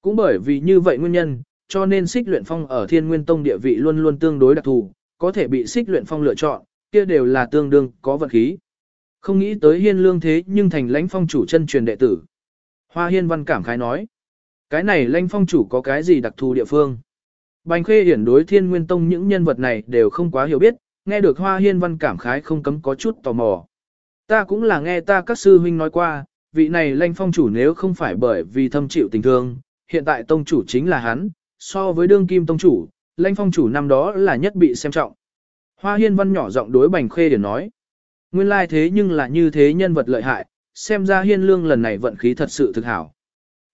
Cũng bởi vì như vậy nguyên nhân, cho nên xích luyện phong ở thiên nguyên tông địa vị luôn luôn tương đối đặc thù, có thể bị xích luyện phong lựa chọn, kia đều là tương đương có vật khí. Không nghĩ tới hiên lương thế nhưng thành lãnh phong chủ chân truyền đệ tử. Hoa hiên văn cảm khái nói, cái này lãnh phong chủ có cái gì đặc thù địa phương. Bành khê hiển đối thiên nguyên tông những nhân vật này đều không quá hiểu biết, nghe được hoa hiên văn cảm khái không cấm có chút tò mò. Ta cũng là nghe ta các sư huynh nói qua, vị này lãnh phong chủ nếu không phải bởi vì thâm chịu tình thương, hiện tại tông chủ chính là hắn, so với đương kim tông chủ, lãnh phong chủ năm đó là nhất bị xem trọng. Hoa hiên văn nhỏ giọng đối bành khê điển nói. Nguyên lai thế nhưng là như thế nhân vật lợi hại, xem ra hiên lương lần này vận khí thật sự thực hảo.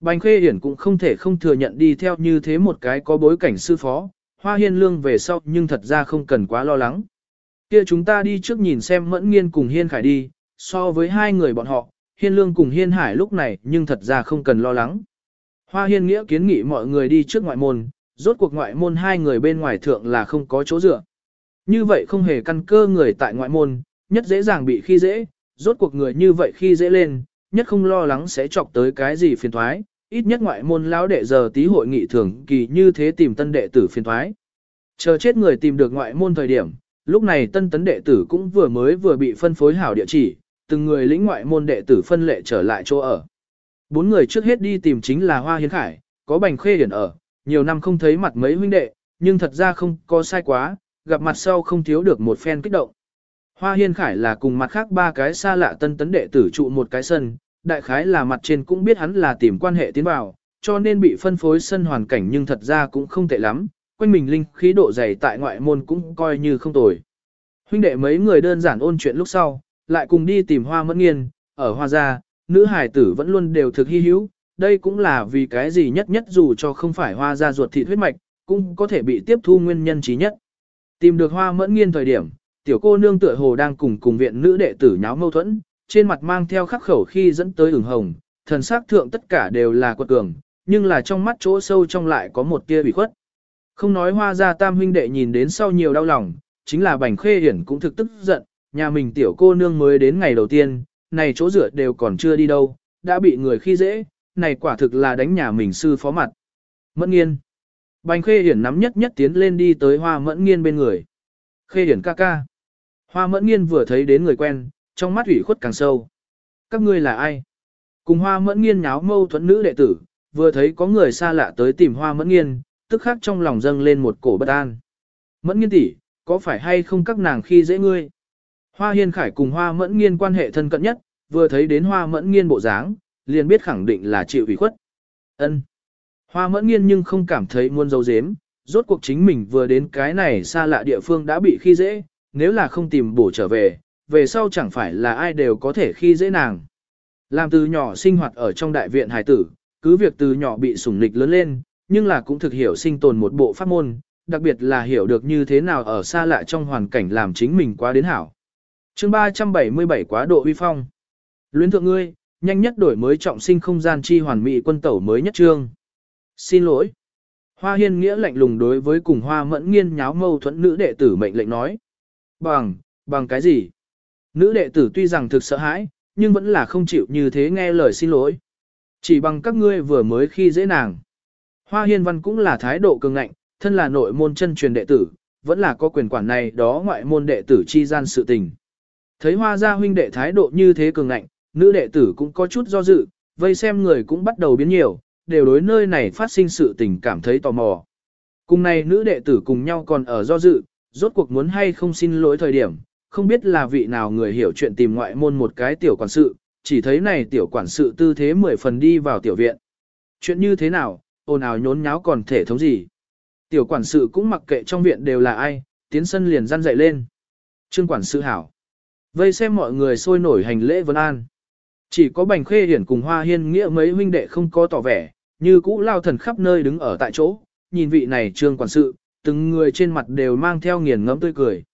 Bành khê điển cũng không thể không thừa nhận đi theo như thế một cái có bối cảnh sư phó, hoa hiên lương về sau nhưng thật ra không cần quá lo lắng. Kia chúng ta đi trước nhìn xem mẫn nghiên cùng hiên khải đi, so với hai người bọn họ, hiên lương cùng hiên hải lúc này nhưng thật ra không cần lo lắng. Hoa hiên nghĩa kiến nghị mọi người đi trước ngoại môn, rốt cuộc ngoại môn hai người bên ngoài thượng là không có chỗ dựa. Như vậy không hề căn cơ người tại ngoại môn, nhất dễ dàng bị khi dễ, rốt cuộc người như vậy khi dễ lên, nhất không lo lắng sẽ chọc tới cái gì phiền thoái, ít nhất ngoại môn lão đệ giờ tí hội nghị thường kỳ như thế tìm tân đệ tử phiền thoái. Chờ chết người tìm được ngoại môn thời điểm, lúc này tân tấn đệ tử cũng vừa mới vừa bị phân phối hảo địa chỉ, từng người lĩnh ngoại môn đệ tử phân lệ trở lại chỗ ở. Bốn người trước hết đi tìm chính là Hoa Hiến Khải, có bành khê điển ở, nhiều năm không thấy mặt mấy huynh đệ, nhưng thật ra không có sai quá, gặp mặt sau không thiếu được một phen kích động. Hoa Hiên Khải là cùng mặt khác ba cái xa lạ tân tấn đệ tử trụ một cái sân, đại khái là mặt trên cũng biết hắn là tìm quan hệ tiến vào, cho nên bị phân phối sân hoàn cảnh nhưng thật ra cũng không tệ lắm, quanh mình linh khí độ dày tại ngoại môn cũng coi như không tồi. Huynh đệ mấy người đơn giản ôn chuyện lúc sau, lại cùng đi tìm hoa mẫn nghiên, ở hoa gia, nữ hải tử vẫn luôn đều thực hy hữu, đây cũng là vì cái gì nhất nhất dù cho không phải hoa ra ruột thịt huyết mạch, cũng có thể bị tiếp thu nguyên nhân trí nhất. Tìm được hoa mẫn nghiên thời điểm, tiểu cô nương tựa hồ đang cùng cùng viện nữ đệ tử nháo mâu thuẫn, trên mặt mang theo khắc khẩu khi dẫn tới ửng hồng, thần sắc thượng tất cả đều là quật cường, nhưng là trong mắt chỗ sâu trong lại có một tia bị khuất. Không nói hoa gia tam huynh đệ nhìn đến sau nhiều đau lòng, chính là bành khê hiển cũng thực tức giận, nhà mình tiểu cô nương mới đến ngày đầu tiên, này chỗ rửa đều còn chưa đi đâu, đã bị người khi dễ, này quả thực là đánh nhà mình sư phó mặt. Mẫn nghiên. Bành khê hiển nắm nhất nhất tiến lên đi tới hoa mẫn nghiên bên người. Khê hiển ca ca. Hoa mẫn nghiên vừa thấy đến người quen, trong mắt ủy khuất càng sâu. Các ngươi là ai? Cùng hoa mẫn nghiên nháo mâu thuẫn nữ đệ tử, vừa thấy có người xa lạ tới tìm hoa mẫn nghiên, tức khắc trong lòng dâng lên một cổ bất an. Mẫn nghiên tỷ, có phải hay không các nàng khi dễ ngươi? Hoa hiên khải cùng hoa mẫn nghiên quan hệ thân cận nhất, vừa thấy đến hoa mẫn nghiên bộ dáng, liền biết khẳng định là chịu ủy khuất. Ân. Hoa mẫn nghiên nhưng không cảm thấy muôn dấu dếm, rốt cuộc chính mình vừa đến cái này xa lạ địa phương đã bị khi dễ, nếu là không tìm bổ trở về, về sau chẳng phải là ai đều có thể khi dễ nàng. Làm từ nhỏ sinh hoạt ở trong đại viện hải tử, cứ việc từ nhỏ bị sủng nịch lớn lên, nhưng là cũng thực hiểu sinh tồn một bộ pháp môn, đặc biệt là hiểu được như thế nào ở xa lạ trong hoàn cảnh làm chính mình quá đến hảo. chương 377 quá độ uy phong. Luyến thượng ngươi, nhanh nhất đổi mới trọng sinh không gian chi hoàn mỹ quân tẩu mới nhất trương. Xin lỗi. Hoa hiên nghĩa lạnh lùng đối với cùng hoa mẫn nghiên nháo mâu thuẫn nữ đệ tử mệnh lệnh nói. Bằng, bằng cái gì? Nữ đệ tử tuy rằng thực sợ hãi, nhưng vẫn là không chịu như thế nghe lời xin lỗi. Chỉ bằng các ngươi vừa mới khi dễ nàng. Hoa hiên văn cũng là thái độ cường ngạnh, thân là nội môn chân truyền đệ tử, vẫn là có quyền quản này đó ngoại môn đệ tử chi gian sự tình. Thấy hoa gia huynh đệ thái độ như thế cường ngạnh, nữ đệ tử cũng có chút do dự, vây xem người cũng bắt đầu biến nhiều, đều đối nơi này phát sinh sự tình cảm thấy tò mò. Cùng này nữ đệ tử cùng nhau còn ở do dự, rốt cuộc muốn hay không xin lỗi thời điểm, không biết là vị nào người hiểu chuyện tìm ngoại môn một cái tiểu quản sự, chỉ thấy này tiểu quản sự tư thế mười phần đi vào tiểu viện. Chuyện như thế nào, ồn ào nhốn nháo còn thể thống gì. Tiểu quản sự cũng mặc kệ trong viện đều là ai, tiến sân liền răn dậy lên. Trương quản sự hảo. Vây xem mọi người sôi nổi hành lễ vấn an. Chỉ có bành khê hiển cùng hoa hiên nghĩa mấy huynh đệ không có tỏ vẻ, như cũ lao thần khắp nơi đứng ở tại chỗ, nhìn vị này trương quản sự, từng người trên mặt đều mang theo nghiền ngẫm tươi cười.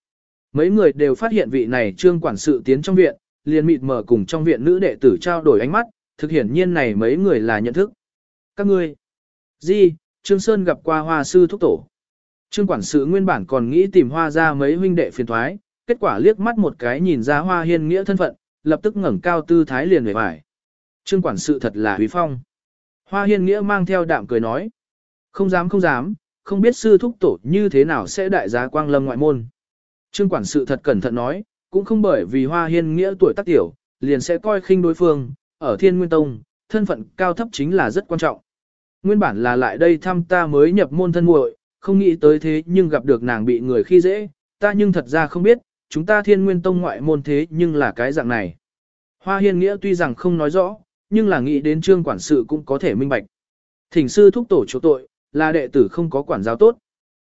Mấy người đều phát hiện vị này trương quản sự tiến trong viện, liền mịt mở cùng trong viện nữ đệ tử trao đổi ánh mắt, thực hiển nhiên này mấy người là nhận thức. Các ngươi, Di, Trương Sơn gặp qua hoa sư thúc tổ. Trương quản sự nguyên bản còn nghĩ tìm hoa ra mấy huynh đệ phiền thoái, kết quả liếc mắt một cái nhìn ra hoa hiên nghĩa thân phận, lập tức ngẩng cao tư thái liền về vải. Trương quản sự thật là huy phong. Hoa hiên nghĩa mang theo đạm cười nói. Không dám không dám, không biết sư thúc tổ như thế nào sẽ đại giá quang lâm ngoại môn. Trương quản sự thật cẩn thận nói, cũng không bởi vì hoa hiên nghĩa tuổi tác tiểu, liền sẽ coi khinh đối phương, ở thiên nguyên tông, thân phận cao thấp chính là rất quan trọng. Nguyên bản là lại đây thăm ta mới nhập môn thân muội, không nghĩ tới thế nhưng gặp được nàng bị người khi dễ, ta nhưng thật ra không biết, chúng ta thiên nguyên tông ngoại môn thế nhưng là cái dạng này. Hoa hiên nghĩa tuy rằng không nói rõ, nhưng là nghĩ đến trương quản sự cũng có thể minh bạch. Thỉnh sư thúc tổ chỗ tội, là đệ tử không có quản giáo tốt.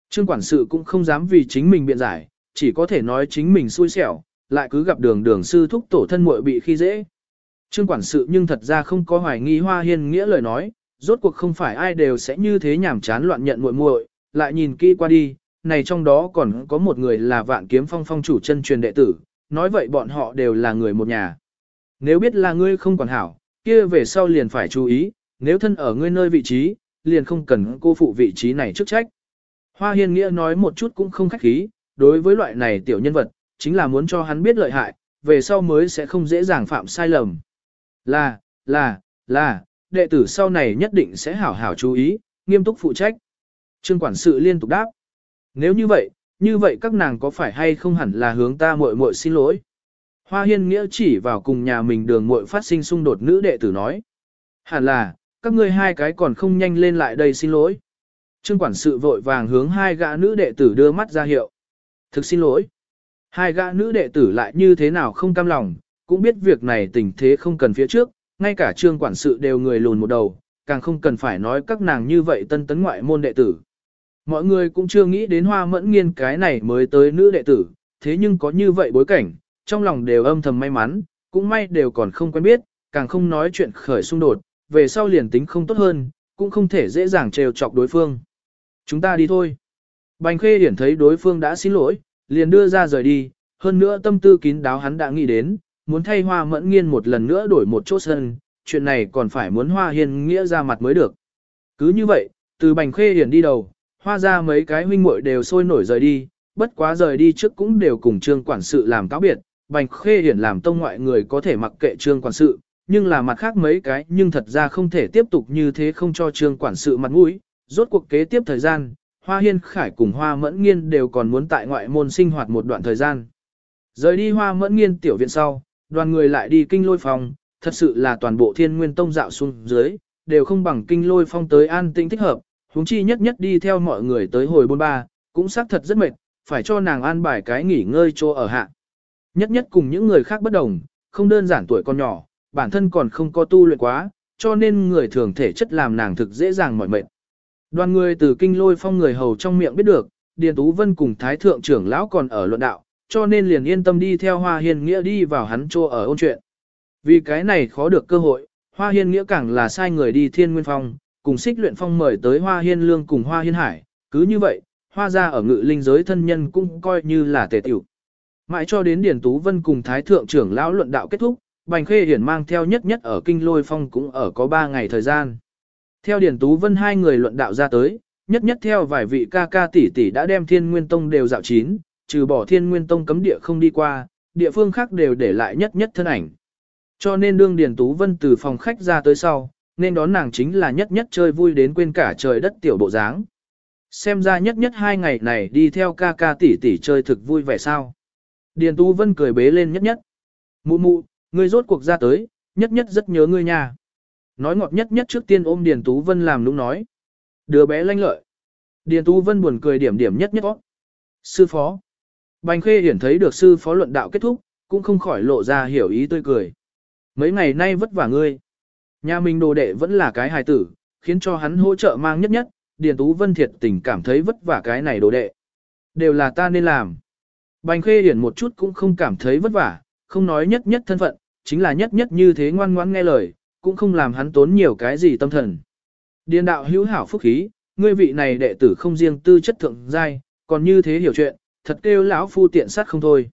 Trương quản sự cũng không dám vì chính mình biện giải, chỉ có thể nói chính mình xui xẻo, lại cứ gặp đường đường sư thúc tổ thân muội bị khi dễ. Trương quản sự nhưng thật ra không có hoài nghi hoa hiên nghĩa lời nói, rốt cuộc không phải ai đều sẽ như thế nhảm chán loạn nhận muội muội, lại nhìn kỹ qua đi, này trong đó còn có một người là vạn kiếm phong phong chủ chân truyền đệ tử, nói vậy bọn họ đều là người một nhà. Nếu biết là ngươi không còn hảo, kia về sau liền phải chú ý, nếu thân ở ngươi nơi vị trí, liền không cần cô phụ vị trí này chức trách. Hoa Hiên Nghĩa nói một chút cũng không khách khí, đối với loại này tiểu nhân vật, chính là muốn cho hắn biết lợi hại, về sau mới sẽ không dễ dàng phạm sai lầm. Là, là, là, đệ tử sau này nhất định sẽ hảo hảo chú ý, nghiêm túc phụ trách. Trương quản sự liên tục đáp. Nếu như vậy, như vậy các nàng có phải hay không hẳn là hướng ta muội muội xin lỗi? Hoa Hiên Nghĩa chỉ vào cùng nhà mình đường muội phát sinh xung đột nữ đệ tử nói. Hẳn là, các ngươi hai cái còn không nhanh lên lại đây xin lỗi. Trương quản sự vội vàng hướng hai gã nữ đệ tử đưa mắt ra hiệu. Thực xin lỗi. Hai gã nữ đệ tử lại như thế nào không cam lòng, cũng biết việc này tình thế không cần phía trước, ngay cả trương quản sự đều người lùn một đầu, càng không cần phải nói các nàng như vậy tân tấn ngoại môn đệ tử. Mọi người cũng chưa nghĩ đến hoa mẫn nghiên cái này mới tới nữ đệ tử, thế nhưng có như vậy bối cảnh, trong lòng đều âm thầm may mắn, cũng may đều còn không quen biết, càng không nói chuyện khởi xung đột, về sau liền tính không tốt hơn, cũng không thể dễ dàng trêu chọc đối phương. Chúng ta đi thôi. Bành khê hiển thấy đối phương đã xin lỗi, liền đưa ra rời đi, hơn nữa tâm tư kín đáo hắn đã nghĩ đến, muốn thay hoa mẫn nghiên một lần nữa đổi một chỗ sân, chuyện này còn phải muốn hoa hiền nghĩa ra mặt mới được. Cứ như vậy, từ bành khê hiển đi đầu, hoa ra mấy cái huynh muội đều sôi nổi rời đi, bất quá rời đi trước cũng đều cùng trương quản sự làm cáo biệt, bành khê hiển làm tông ngoại người có thể mặc kệ trương quản sự, nhưng là mặt khác mấy cái nhưng thật ra không thể tiếp tục như thế không cho trương quản sự mặt mũi, rốt cuộc kế tiếp thời gian, Hoa Hiên Khải cùng Hoa Mẫn Nghiên đều còn muốn tại ngoại môn sinh hoạt một đoạn thời gian. Rời đi Hoa Mẫn Nghiên tiểu viện sau, đoàn người lại đi kinh lôi phòng, thật sự là toàn bộ thiên nguyên tông dạo xuống dưới, đều không bằng kinh lôi phong tới an tĩnh thích hợp, huống chi nhất nhất đi theo mọi người tới hồi bôn ba, cũng xác thật rất mệt, phải cho nàng an bài cái nghỉ ngơi chỗ ở hạ. Nhất nhất cùng những người khác bất đồng, không đơn giản tuổi con nhỏ, bản thân còn không có tu luyện quá, cho nên người thường thể chất làm nàng thực dễ dàng mỏi mệt. Đoàn người từ kinh lôi phong người hầu trong miệng biết được, Điền Tú Vân cùng Thái Thượng trưởng lão còn ở luận đạo, cho nên liền yên tâm đi theo Hoa Hiên Nghĩa đi vào hắn chỗ ở ôn chuyện. Vì cái này khó được cơ hội, Hoa Hiên Nghĩa càng là sai người đi Thiên Nguyên Phong, cùng xích luyện phong mời tới Hoa Hiên Lương cùng Hoa Hiên Hải, cứ như vậy, Hoa ra ở ngự linh giới thân nhân cũng coi như là tề tiểu. Mãi cho đến Điền Tú Vân cùng Thái Thượng trưởng lão luận đạo kết thúc, Bành Khê Hiển mang theo nhất nhất ở Kinh Lôi Phong cũng ở có 3 ngày thời gian. Theo Điền Tú Vân hai người luận đạo ra tới, nhất nhất theo vài vị ca ca tỷ tỷ đã đem Thiên Nguyên Tông đều dạo chín, trừ bỏ Thiên Nguyên Tông cấm địa không đi qua, địa phương khác đều để lại nhất nhất thân ảnh. Cho nên đương Điền Tú Vân từ phòng khách ra tới sau, nên đón nàng chính là nhất nhất chơi vui đến quên cả trời đất tiểu bộ dáng. Xem ra nhất nhất hai ngày này đi theo ca ca tỷ tỷ chơi thực vui vẻ sao. Điền Tú Vân cười bế lên nhất nhất. Mụ mụ, ngươi rốt cuộc ra tới, nhất nhất rất nhớ ngươi nha. Nói ngọt nhất nhất trước tiên ôm Điền Tú Vân làm nũng nói. Đứa bé lanh lợi. Điền Tú Vân buồn cười điểm điểm nhất nhất ó. Sư phó. Bành Khê Hiển thấy được sư phó luận đạo kết thúc, cũng không khỏi lộ ra hiểu ý tươi cười. Mấy ngày nay vất vả ngươi. Nhà mình đồ đệ vẫn là cái hài tử, khiến cho hắn hỗ trợ mang nhất nhất, Điền Tú Vân thiệt tình cảm thấy vất vả cái này đồ đệ. Đều là ta nên làm. Bành Khê Hiển một chút cũng không cảm thấy vất vả, không nói nhất nhất thân phận, chính là nhất nhất như thế ngoan ngoãn nghe lời, cũng không làm hắn tốn nhiều cái gì tâm thần. Điền đạo hữu hảo phúc khí, ngươi vị này đệ tử không riêng tư chất thượng giai, còn như thế hiểu chuyện, thật kêu lão phu tiện sát không thôi.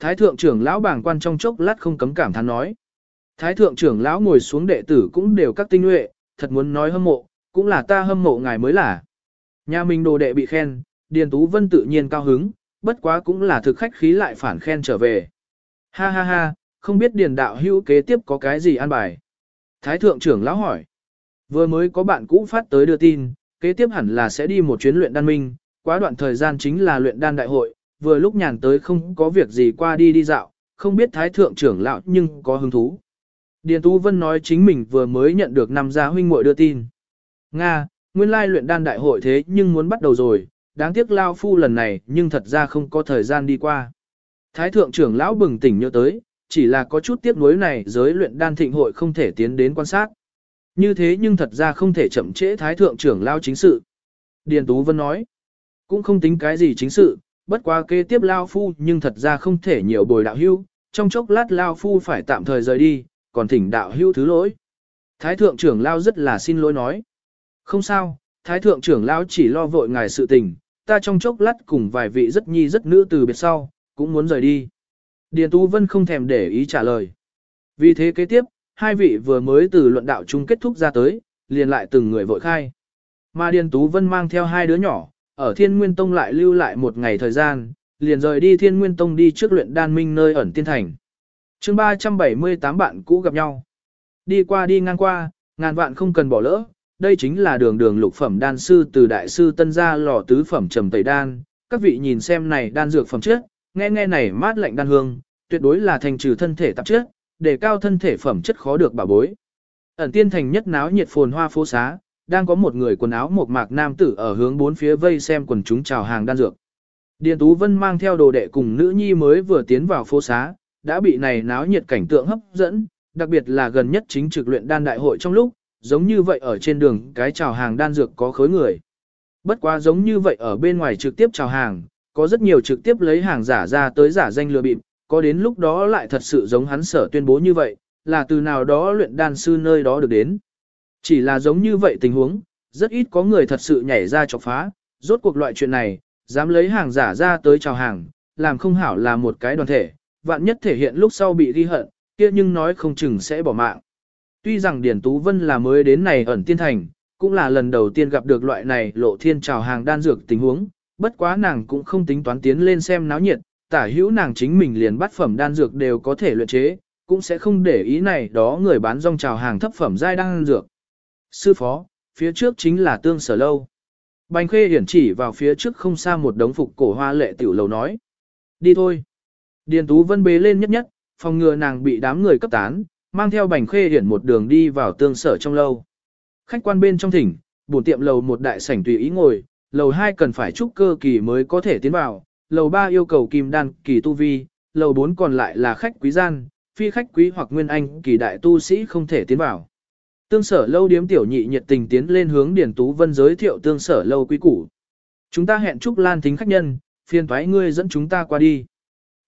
Thái thượng trưởng lão bảng quan trong chốc lát không cấm cảm thán nói. Thái thượng trưởng lão ngồi xuống đệ tử cũng đều các tinh nhuệ, thật muốn nói hâm mộ, cũng là ta hâm mộ ngài mới là. Nhà mình đồ đệ bị khen, Điền Tú Vân tự nhiên cao hứng, bất quá cũng là thực khách khí lại phản khen trở về. Ha ha ha, không biết Điền đạo hữu kế tiếp có cái gì an bài. Thái thượng trưởng lão hỏi. Vừa mới có bạn cũ phát tới đưa tin, kế tiếp hẳn là sẽ đi một chuyến luyện đan minh, quá đoạn thời gian chính là luyện đan đại hội, vừa lúc nhàn tới không có việc gì qua đi đi dạo, không biết thái thượng trưởng lão nhưng có hứng thú. Điền Tú Vân nói chính mình vừa mới nhận được năm gia huynh muội đưa tin. Nga, nguyên lai luyện đan đại hội thế nhưng muốn bắt đầu rồi, đáng tiếc Lao Phu lần này nhưng thật ra không có thời gian đi qua. Thái thượng trưởng lão bừng tỉnh nhớ tới, chỉ là có chút tiếc nuối này giới luyện đan thịnh hội không thể tiến đến quan sát. Như thế nhưng thật ra không thể chậm trễ thái thượng trưởng lao chính sự. Điền Tú Vân nói, cũng không tính cái gì chính sự, bất quá kế tiếp Lao Phu nhưng thật ra không thể nhiều bồi đạo hưu, trong chốc lát Lao Phu phải tạm thời rời đi, còn thỉnh đạo hưu thứ lỗi. Thái thượng trưởng Lao rất là xin lỗi nói. Không sao, Thái thượng trưởng Lao chỉ lo vội ngài sự tình, ta trong chốc lát cùng vài vị rất nhi rất nữ từ biệt sau, cũng muốn rời đi. Điền Tú Vân không thèm để ý trả lời. Vì thế kế tiếp, hai vị vừa mới từ luận đạo chung kết thúc ra tới, liền lại từng người vội khai. Mà Điền Tú Vân mang theo hai đứa nhỏ, ở Thiên Nguyên Tông lại lưu lại một ngày thời gian, liền rời đi Thiên Nguyên Tông đi trước luyện đan minh nơi ẩn tiên thành chương 378 bạn cũ gặp nhau. Đi qua đi ngang qua, ngàn vạn không cần bỏ lỡ, đây chính là đường đường lục phẩm đan sư từ đại sư tân gia lò tứ phẩm trầm tẩy đan. Các vị nhìn xem này đan dược phẩm trước, nghe nghe này mát lạnh đan hương, tuyệt đối là thành trừ thân thể tạp chất, để cao thân thể phẩm chất khó được bảo bối. Ẩn tiên thành nhất náo nhiệt phồn hoa phố xá, đang có một người quần áo một mạc nam tử ở hướng bốn phía vây xem quần chúng chào hàng đan dược. Điền Tú Vân mang theo đồ đệ cùng nữ nhi mới vừa tiến vào phố xá, đã bị này náo nhiệt cảnh tượng hấp dẫn, đặc biệt là gần nhất chính trực luyện đan đại hội trong lúc, giống như vậy ở trên đường cái chào hàng đan dược có khối người. Bất quá giống như vậy ở bên ngoài trực tiếp chào hàng, có rất nhiều trực tiếp lấy hàng giả ra tới giả danh lừa bịp, có đến lúc đó lại thật sự giống hắn sở tuyên bố như vậy, là từ nào đó luyện đan sư nơi đó được đến. Chỉ là giống như vậy tình huống, rất ít có người thật sự nhảy ra chọc phá, rốt cuộc loại chuyện này, dám lấy hàng giả ra tới chào hàng, làm không hảo là một cái đoàn thể, vạn nhất thể hiện lúc sau bị ghi hận, kia nhưng nói không chừng sẽ bỏ mạng. Tuy rằng Điển Tú Vân là mới đến này ẩn tiên thành, cũng là lần đầu tiên gặp được loại này lộ thiên chào hàng đan dược tình huống, bất quá nàng cũng không tính toán tiến lên xem náo nhiệt, tả hữu nàng chính mình liền bắt phẩm đan dược đều có thể luyện chế, cũng sẽ không để ý này đó người bán rong chào hàng thấp phẩm giai đan dược. Sư phó, phía trước chính là tương sở lâu. Bành khê hiển chỉ vào phía trước không xa một đống phục cổ hoa lệ tiểu lầu nói. Đi thôi. Điền Tú Vân bế lên nhất nhất, phòng ngừa nàng bị đám người cấp tán, mang theo bành khê hiển một đường đi vào tương sở trong lâu. Khách quan bên trong thỉnh, bổn tiệm lầu một đại sảnh tùy ý ngồi, lầu 2 cần phải trúc cơ kỳ mới có thể tiến vào, lầu 3 yêu cầu kim đan kỳ tu vi, lầu 4 còn lại là khách quý gian, phi khách quý hoặc nguyên anh kỳ đại tu sĩ không thể tiến vào. Tương sở lâu điếm tiểu nhị nhiệt tình tiến lên hướng Điền Tú Vân giới thiệu tương sở lâu quý củ. Chúng ta hẹn chúc Lan Thính khách nhân, phiền thoái ngươi dẫn chúng ta qua đi.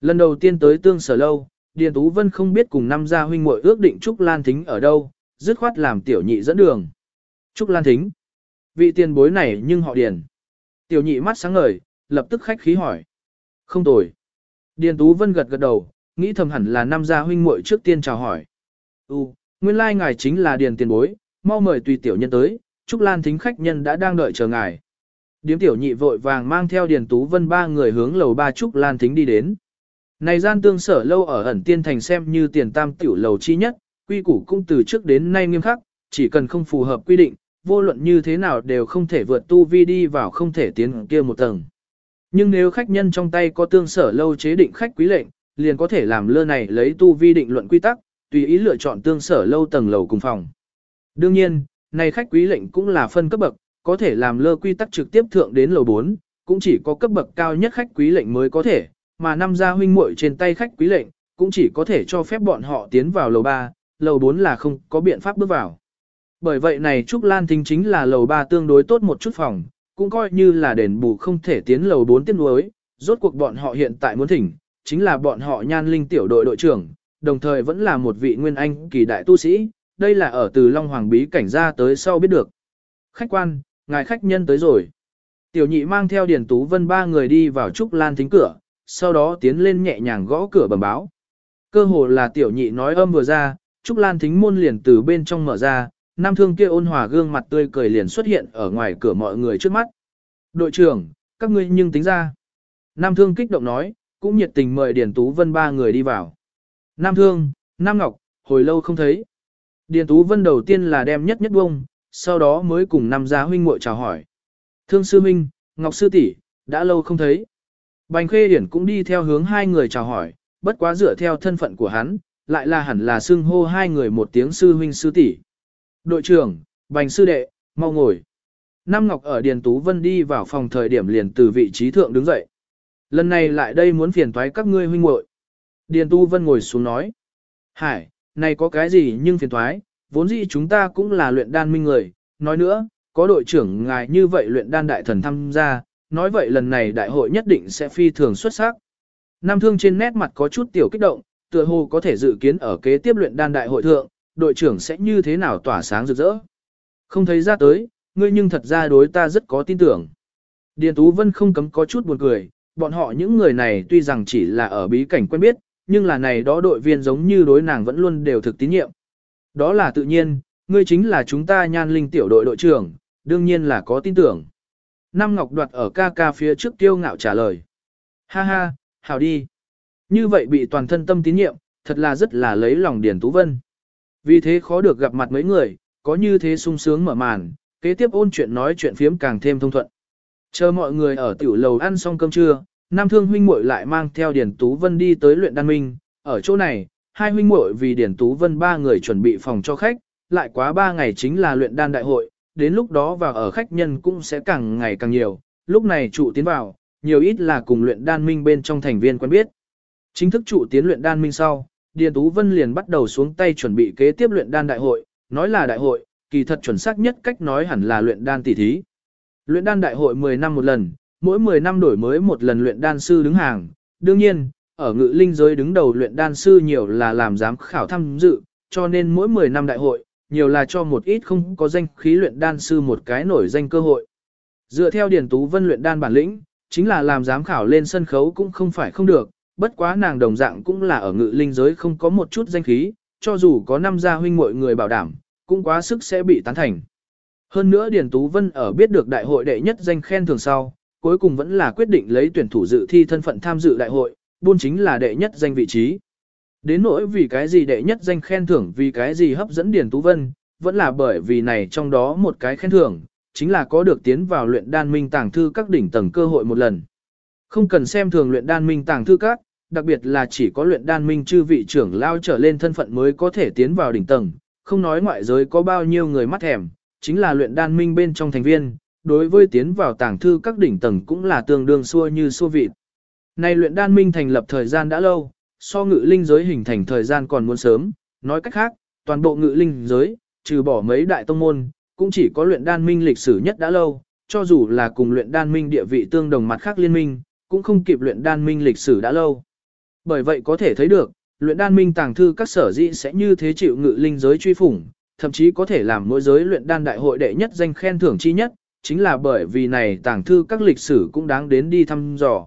Lần đầu tiên tới tương sở lâu, Điền Tú Vân không biết cùng năm gia huynh muội ước định Trúc Lan Thính ở đâu, dứt khoát làm tiểu nhị dẫn đường. Trúc Lan Thính. Vị tiền bối này nhưng họ Điền. Tiểu nhị mắt sáng ngời, lập tức khách khí hỏi. Không tồi. Điền Tú Vân gật gật đầu, nghĩ thầm hẳn là năm gia huynh muội trước tiên chào hỏi. Ừ, nguyên lai ngài chính là Điền tiền bối, mau mời tùy tiểu nhân tới, Trúc Lan thính khách nhân đã đang đợi chờ ngài. Điếm tiểu nhị vội vàng mang theo Điền Tú Vân ba người hướng lầu ba Trúc Lan thính đi đến. Này gian tương sở lâu ở ẩn tiên thành xem như tiền tam tiểu lầu chi nhất, quy củ cũng từ trước đến nay nghiêm khắc, chỉ cần không phù hợp quy định, vô luận như thế nào đều không thể vượt tu vi đi vào không thể tiến kia một tầng. Nhưng nếu khách nhân trong tay có tương sở lâu chế định khách quý lệnh, liền có thể làm lơ này lấy tu vi định luận quy tắc, tùy ý lựa chọn tương sở lâu tầng lầu cùng phòng. Đương nhiên, này khách quý lệnh cũng là phân cấp bậc, có thể làm lơ quy tắc trực tiếp thượng đến lầu 4, cũng chỉ có cấp bậc cao nhất khách quý lệnh mới có thể, mà năm gia huynh muội trên tay khách quý lệnh, cũng chỉ có thể cho phép bọn họ tiến vào lầu 3, lầu 4 là không có biện pháp bước vào. Bởi vậy này Trúc Lan Thính chính là lầu 3 tương đối tốt một chút phòng, cũng coi như là đền bù không thể tiến lầu 4 tiếp nối, rốt cuộc bọn họ hiện tại muốn thỉnh, chính là bọn họ nhan linh tiểu đội đội trưởng, đồng thời vẫn là một vị nguyên anh kỳ đại tu sĩ, đây là ở từ Long Hoàng bí cảnh ra tới sau biết được. Khách quan, ngài khách nhân tới rồi. Tiểu nhị mang theo Điền Tú Vân ba người đi vào Trúc Lan thính cửa, sau đó tiến lên nhẹ nhàng gõ cửa bẩm báo. Cơ hồ là tiểu nhị nói âm vừa ra, Trúc Lan thính môn liền từ bên trong mở ra, nam thương kia ôn hòa gương mặt tươi cười liền xuất hiện ở ngoài cửa mọi người trước mắt. Đội trưởng, các ngươi nhưng tính ra. Nam thương kích động nói, cũng nhiệt tình mời Điền Tú Vân ba người đi vào. Nam thương, Nam Ngọc, hồi lâu không thấy. Điền Tú Vân đầu tiên là đem nhất nhất bông, sau đó mới cùng Nam gia huynh muội chào hỏi. Thương sư huynh, Ngọc sư tỷ, đã lâu không thấy. Bành Khê Điển cũng đi theo hướng hai người chào hỏi, bất quá dựa theo thân phận của hắn, lại là hẳn là xưng hô hai người một tiếng sư huynh sư tỷ. Đội trưởng, Bành sư đệ, mau ngồi. Nam Ngọc ở Điền Tú Vân đi vào phòng thời điểm liền từ vị trí thượng đứng dậy. Lần này lại đây muốn phiền toái các ngươi huynh muội. Điền Tu Vân ngồi xuống nói. Hải, này có cái gì nhưng phiền toái, vốn dĩ chúng ta cũng là luyện đan minh người. Nói nữa, có đội trưởng ngài như vậy luyện đan đại thần tham gia, nói vậy lần này đại hội nhất định sẽ phi thường xuất sắc. Nam Thương trên nét mặt có chút tiểu kích động, tựa hồ có thể dự kiến ở kế tiếp luyện đan đại hội thượng, đội trưởng sẽ như thế nào tỏa sáng rực rỡ. Không thấy ra tới, ngươi nhưng thật ra đối ta rất có tin tưởng. Điền Tú Vân không cấm có chút buồn cười, bọn họ những người này tuy rằng chỉ là ở bí cảnh quen biết, nhưng là này đó đội viên giống như đối nàng vẫn luôn đều thực tín nhiệm. Đó là tự nhiên, ngươi chính là chúng ta nhan linh tiểu đội đội trưởng, đương nhiên là có tin tưởng. Nam Ngọc đoạt ở ca ca phía trước tiêu ngạo trả lời. Ha ha, hào đi. Như vậy bị toàn thân tâm tín nhiệm, thật là rất là lấy lòng Điền Tú Vân. Vì thế khó được gặp mặt mấy người, có như thế sung sướng mở màn, kế tiếp ôn chuyện nói chuyện phiếm càng thêm thông thuận. Chờ mọi người ở tiểu lầu ăn xong cơm trưa, Nam Thương huynh muội lại mang theo Điền Tú Vân đi tới luyện đan minh, ở chỗ này, hai huynh muội vì Điền Tú Vân ba người chuẩn bị phòng cho khách, lại quá ba ngày chính là luyện đan đại hội, đến lúc đó vào ở khách nhân cũng sẽ càng ngày càng nhiều, lúc này trụ tiến vào, nhiều ít là cùng luyện đan minh bên trong thành viên quen biết. Chính thức trụ tiến luyện đan minh sau, Điền Tú Vân liền bắt đầu xuống tay chuẩn bị kế tiếp luyện đan đại hội, nói là đại hội, kỳ thật chuẩn xác nhất cách nói hẳn là luyện đan tỷ thí. Luyện đan đại hội 10 năm một lần, mỗi 10 năm đổi mới một lần luyện đan sư đứng hàng. Đương nhiên, ở ngự linh giới đứng đầu luyện đan sư nhiều là làm giám khảo tham dự, cho nên mỗi 10 năm đại hội, nhiều là cho một ít không có danh khí luyện đan sư một cái nổi danh cơ hội. Dựa theo Điền Tú Vân luyện đan bản lĩnh, chính là làm giám khảo lên sân khấu cũng không phải không được, bất quá nàng đồng dạng cũng là ở ngự linh giới không có một chút danh khí, cho dù có năm gia huynh mọi người bảo đảm, cũng quá sức sẽ bị tán thành. Hơn nữa Điền Tú Vân ở biết được đại hội đệ nhất danh khen thường sau, cuối cùng vẫn là quyết định lấy tuyển thủ dự thi thân phận tham dự đại hội, buôn chính là đệ nhất danh vị trí. Đến nỗi vì cái gì đệ nhất danh khen thưởng vì cái gì hấp dẫn Điền Tú Vân, vẫn là bởi vì này trong đó một cái khen thưởng, chính là có được tiến vào luyện đan minh tàng thư các đỉnh tầng cơ hội một lần. Không cần xem thường luyện đan minh tàng thư các, đặc biệt là chỉ có luyện đan minh chư vị trưởng lao trở lên thân phận mới có thể tiến vào đỉnh tầng, không nói ngoại giới có bao nhiêu người mắt thèm, chính là luyện đan minh bên trong thành viên, đối với tiến vào tàng thư các đỉnh tầng cũng là tương đương xua như xua vịt. Này luyện đan minh thành lập thời gian đã lâu, so ngự linh giới hình thành thời gian còn muốn sớm, nói cách khác, toàn bộ ngự linh giới, trừ bỏ mấy đại tông môn, cũng chỉ có luyện đan minh lịch sử nhất đã lâu, cho dù là cùng luyện đan minh địa vị tương đồng mặt khác liên minh, cũng không kịp luyện đan minh lịch sử đã lâu. Bởi vậy có thể thấy được, luyện đan minh tàng thư các sở dĩ sẽ như thế chịu ngự linh giới truy phủng, thậm chí có thể làm mỗi giới luyện đan đại hội đệ nhất danh khen thưởng chi nhất, chính là bởi vì này tàng thư các lịch sử cũng đáng đến đi thăm dò.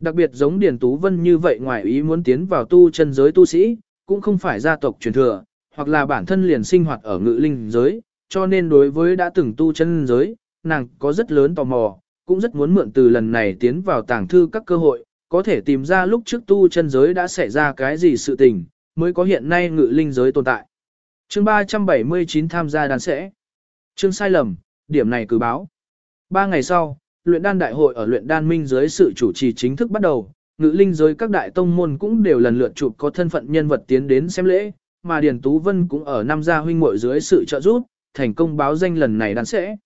Đặc biệt giống Điền Tú Vân như vậy ngoài ý muốn tiến vào tu chân giới tu sĩ, cũng không phải gia tộc truyền thừa, hoặc là bản thân liền sinh hoạt ở ngự linh giới, cho nên đối với đã từng tu chân giới, nàng có rất lớn tò mò, cũng rất muốn mượn từ lần này tiến vào tàng thư các cơ hội, có thể tìm ra lúc trước tu chân giới đã xảy ra cái gì sự tình, mới có hiện nay ngự linh giới tồn tại. Chương 379 tham gia đàn sẽ. Chương sai lầm, điểm này cứ báo. Ba ngày sau, luyện đan đại hội ở luyện đan minh dưới sự chủ trì chính thức bắt đầu, ngự linh giới các đại tông môn cũng đều lần lượt chụp có thân phận nhân vật tiến đến xem lễ, mà Điền Tú Vân cũng ở năm gia huynh muội dưới sự trợ giúp, thành công báo danh lần này đan sẽ.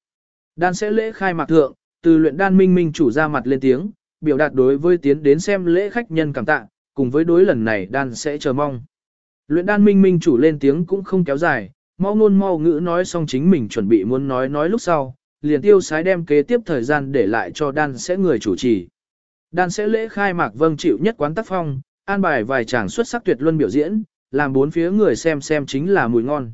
Đan sẽ lễ khai mạc thượng, từ luyện đan minh minh chủ ra mặt lên tiếng, biểu đạt đối với tiến đến xem lễ khách nhân cảm tạ, cùng với đối lần này đan sẽ chờ mong. Luyện đan minh minh chủ lên tiếng cũng không kéo dài, mau ngôn mau ngữ nói xong chính mình chuẩn bị muốn nói nói lúc sau, liền tiêu sái đem kế tiếp thời gian để lại cho đan sẽ người chủ trì. Đan sẽ lễ khai mạc vâng chịu nhất quán tác phong, an bài vài chàng xuất sắc tuyệt luân biểu diễn, làm bốn phía người xem xem chính là mùi ngon.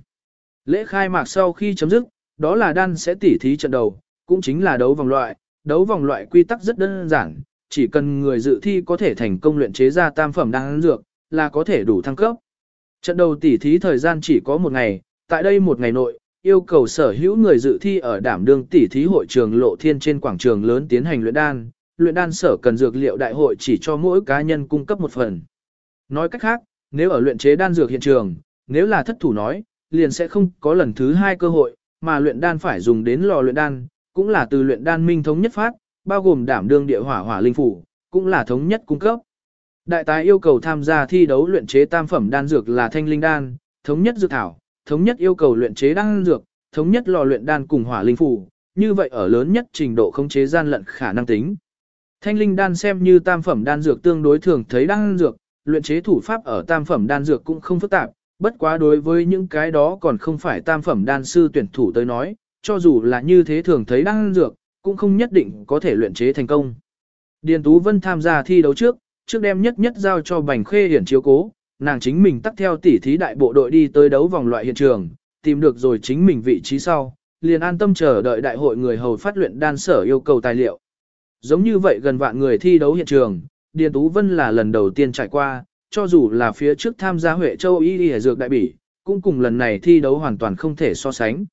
Lễ khai mạc sau khi chấm dứt, đó là đan sẽ tỉ thí trận đầu, cũng chính là đấu vòng loại, đấu vòng loại quy tắc rất đơn giản, chỉ cần người dự thi có thể thành công luyện chế ra tam phẩm đan dược, là có thể đủ thăng cấp. Trận đầu tỉ thí thời gian chỉ có một ngày, tại đây một ngày nội, yêu cầu sở hữu người dự thi ở đảm đương tỷ thí hội trường lộ thiên trên quảng trường lớn tiến hành luyện đan, luyện đan sở cần dược liệu đại hội chỉ cho mỗi cá nhân cung cấp một phần. Nói cách khác, nếu ở luyện chế đan dược hiện trường, nếu là thất thủ nói, liền sẽ không có lần thứ hai cơ hội, mà luyện đan phải dùng đến lò luyện đan, cũng là từ luyện đan minh thống nhất phát, bao gồm đảm đương địa hỏa hỏa linh phủ, cũng là thống nhất cung cấp. Đại tài yêu cầu tham gia thi đấu luyện chế tam phẩm đan dược là thanh linh đan, thống nhất dược thảo, thống nhất yêu cầu luyện chế đan dược, thống nhất lò luyện đan cùng hỏa linh phủ, như vậy ở lớn nhất trình độ khống chế gian lận khả năng tính. Thanh linh đan xem như tam phẩm đan dược tương đối thường thấy đan dược, luyện chế thủ pháp ở tam phẩm đan dược cũng không phức tạp, bất quá đối với những cái đó còn không phải tam phẩm đan sư tuyển thủ tới nói, cho dù là như thế thường thấy đan dược, cũng không nhất định có thể luyện chế thành công. Điền Tú Vân tham gia thi đấu trước, trước đem nhất nhất giao cho Bành Khê Hiển chiếu cố, nàng chính mình tắt theo tỉ thí đại bộ đội đi tới đấu vòng loại hiện trường, tìm được rồi chính mình vị trí sau, liền an tâm chờ đợi đại hội người hầu phát luyện đan sở yêu cầu tài liệu. Giống như vậy gần vạn người thi đấu hiện trường, Điền Tú Vân là lần đầu tiên trải qua, cho dù là phía trước tham gia Huệ Châu Y Y Dược Đại Bỉ, cũng cùng lần này thi đấu hoàn toàn không thể so sánh.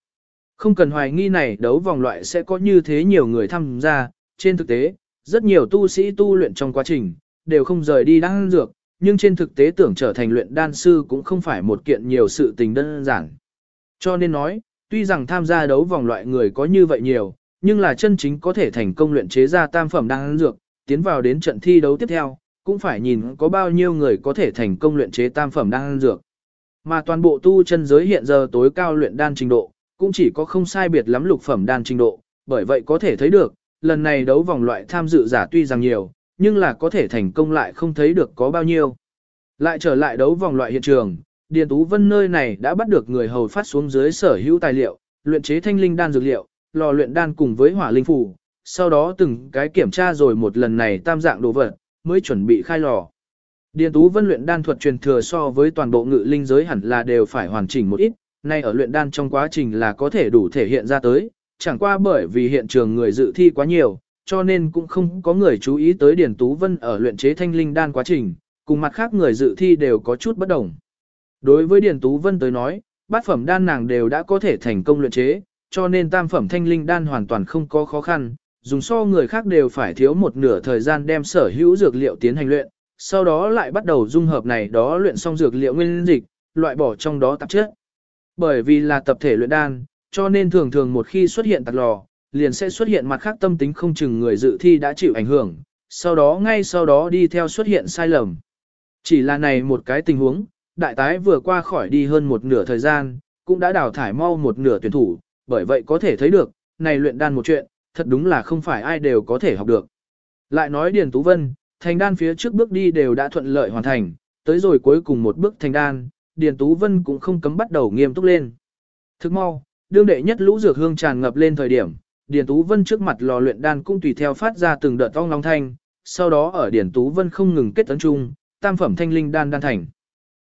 Không cần hoài nghi này đấu vòng loại sẽ có như thế nhiều người tham gia, trên thực tế, rất nhiều tu sĩ tu luyện trong quá trình, đều không rời đi đan dược, nhưng trên thực tế tưởng trở thành luyện đan sư cũng không phải một kiện nhiều sự tình đơn giản. Cho nên nói, tuy rằng tham gia đấu vòng loại người có như vậy nhiều, nhưng là chân chính có thể thành công luyện chế ra tam phẩm đan dược, tiến vào đến trận thi đấu tiếp theo, cũng phải nhìn có bao nhiêu người có thể thành công luyện chế tam phẩm đan dược. Mà toàn bộ tu chân giới hiện giờ tối cao luyện đan trình độ, cũng chỉ có không sai biệt lắm lục phẩm đan trình độ, bởi vậy có thể thấy được, lần này đấu vòng loại tham dự giả tuy rằng nhiều, nhưng là có thể thành công lại không thấy được có bao nhiêu. Lại trở lại đấu vòng loại hiện trường, Điền Tú Vân nơi này đã bắt được người hầu phát xuống dưới sở hữu tài liệu, luyện chế thanh linh đan dược liệu, lò luyện đan cùng với hỏa linh phủ, sau đó từng cái kiểm tra rồi một lần này tam dạng đồ vật, mới chuẩn bị khai lò. Điền Tú Vân luyện đan thuật truyền thừa so với toàn bộ ngự linh giới hẳn là đều phải hoàn chỉnh một ít, nay ở luyện đan trong quá trình là có thể đủ thể hiện ra tới, chẳng qua bởi vì hiện trường người dự thi quá nhiều, cho nên cũng không có người chú ý tới Điền Tú Vân ở luyện chế thanh linh đan quá trình, cùng mặt khác người dự thi đều có chút bất đồng. Đối với Điền Tú Vân tới nói, bát phẩm đan nàng đều đã có thể thành công luyện chế, cho nên tam phẩm thanh linh đan hoàn toàn không có khó khăn, dùng so người khác đều phải thiếu một nửa thời gian đem sở hữu dược liệu tiến hành luyện, sau đó lại bắt đầu dung hợp này đó luyện xong dược liệu nguyên dịch, loại bỏ trong đó tạp chất. Bởi vì là tập thể luyện đan, cho nên thường thường một khi xuất hiện tạc lò, liền sẽ xuất hiện mặt khác tâm tính không chừng người dự thi đã chịu ảnh hưởng, sau đó ngay sau đó đi theo xuất hiện sai lầm. Chỉ là này một cái tình huống, đại tái vừa qua khỏi đi hơn một nửa thời gian, cũng đã đào thải mau một nửa tuyển thủ, bởi vậy có thể thấy được, này luyện đan một chuyện, thật đúng là không phải ai đều có thể học được. Lại nói Điền Tú Vân, thành đan phía trước bước đi đều đã thuận lợi hoàn thành, tới rồi cuối cùng một bước thành đan, Điền Tú Vân cũng không cấm bắt đầu nghiêm túc lên. Thức mau, đương đệ nhất lũ dược hương tràn ngập lên thời điểm, Điền Tú Vân trước mặt lò luyện đan cũng tùy theo phát ra từng đợt ong long thanh, sau đó ở Điền Tú Vân không ngừng kết tấn trung, tam phẩm thanh linh đan đan thành.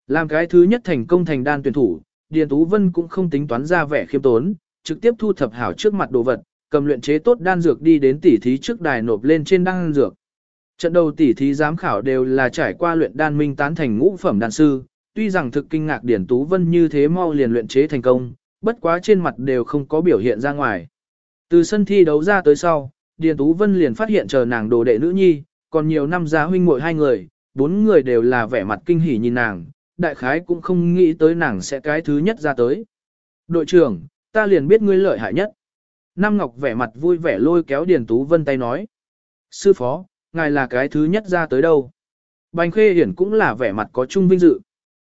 Làm cái thứ nhất thành công thành đan tuyển thủ, Điền Tú Vân cũng không tính toán ra vẻ khiêm tốn, trực tiếp thu thập hảo trước mặt đồ vật, cầm luyện chế tốt đan dược đi đến tỉ thí trước đài nộp lên trên đan dược. Trận đầu tỉ thí giám khảo đều là trải qua luyện đan minh tán thành ngũ phẩm đan sư, tuy rằng thực kinh ngạc Điển Tú Vân như thế mau liền luyện chế thành công, bất quá trên mặt đều không có biểu hiện ra ngoài. Từ sân thi đấu ra tới sau, Điền Tú Vân liền phát hiện chờ nàng đồ đệ nữ nhi, còn nhiều năm giá huynh muội hai người, bốn người đều là vẻ mặt kinh hỉ nhìn nàng, đại khái cũng không nghĩ tới nàng sẽ cái thứ nhất ra tới. Đội trưởng, ta liền biết ngươi lợi hại nhất. Nam Ngọc vẻ mặt vui vẻ lôi kéo Điền Tú Vân tay nói. Sư phó, ngài là cái thứ nhất ra tới đâu. Bành Khê Hiển cũng là vẻ mặt có chung vinh dự.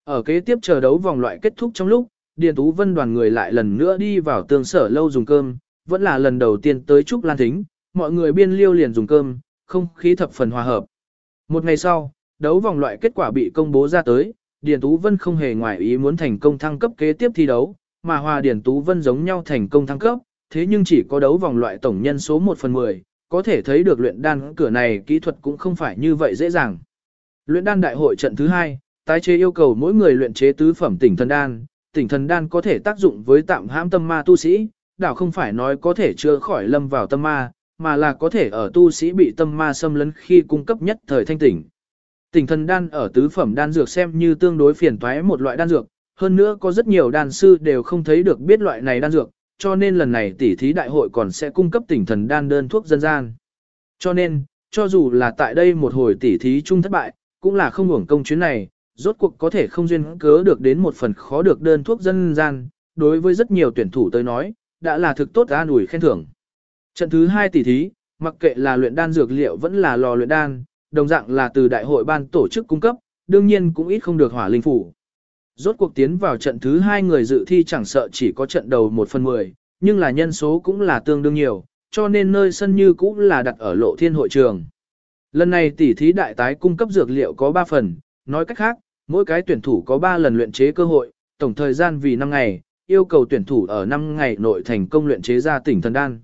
Ở kế tiếp chờ đấu vòng loại kết thúc trong lúc, Điền Tú Vân đoàn người lại lần nữa đi vào tường sở lâu dùng cơm, vẫn là lần đầu tiên tới Trúc Lan Thính, mọi người biên liêu liền dùng cơm, không khí thập phần hòa hợp. Một ngày sau, đấu vòng loại kết quả bị công bố ra tới, Điền Tú Vân không hề ngoại ý muốn thành công thăng cấp kế tiếp thi đấu, mà Hòa Điền Tú Vân giống nhau thành công thăng cấp, thế nhưng chỉ có đấu vòng loại tổng nhân số 1 phần 10, có thể thấy được luyện đan cửa này kỹ thuật cũng không phải như vậy dễ dàng. Luyện đan đại hội trận thứ 2, tái chế yêu cầu mỗi người luyện chế tứ phẩm tỉnh thần đan, tỉnh thần đan có thể tác dụng với tạm hãm tâm ma tu sĩ, đảo không phải nói có thể chữa khỏi lâm vào tâm ma, mà là có thể ở tu sĩ bị tâm ma xâm lấn khi cung cấp nhất thời thanh tỉnh. Tỉnh thần đan ở tứ phẩm đan dược xem như tương đối phiền toái một loại đan dược, hơn nữa có rất nhiều đan sư đều không thấy được biết loại này đan dược, cho nên lần này tỷ thí đại hội còn sẽ cung cấp tỉnh thần đan đơn thuốc dân gian. Cho nên, cho dù là tại đây một hồi tỷ thí chung thất bại, cũng là không hưởng công chuyến này, rốt cuộc có thể không duyên cớ được đến một phần khó được đơn thuốc dân gian, đối với rất nhiều tuyển thủ tới nói, đã là thực tốt an ủi khen thưởng. Trận thứ hai tỷ thí, mặc kệ là luyện đan dược liệu vẫn là lò luyện đan, đồng dạng là từ đại hội ban tổ chức cung cấp, đương nhiên cũng ít không được hỏa linh phủ. Rốt cuộc tiến vào trận thứ hai người dự thi chẳng sợ chỉ có trận đầu 1 phần 10, nhưng là nhân số cũng là tương đương nhiều, cho nên nơi sân như cũng là đặt ở lộ thiên hội trường. Lần này tỷ thí đại tái cung cấp dược liệu có 3 phần, nói cách khác, mỗi cái tuyển thủ có 3 lần luyện chế cơ hội, tổng thời gian vì 5 ngày, yêu cầu tuyển thủ ở 5 ngày nội thành công luyện chế ra tỉnh thần đan.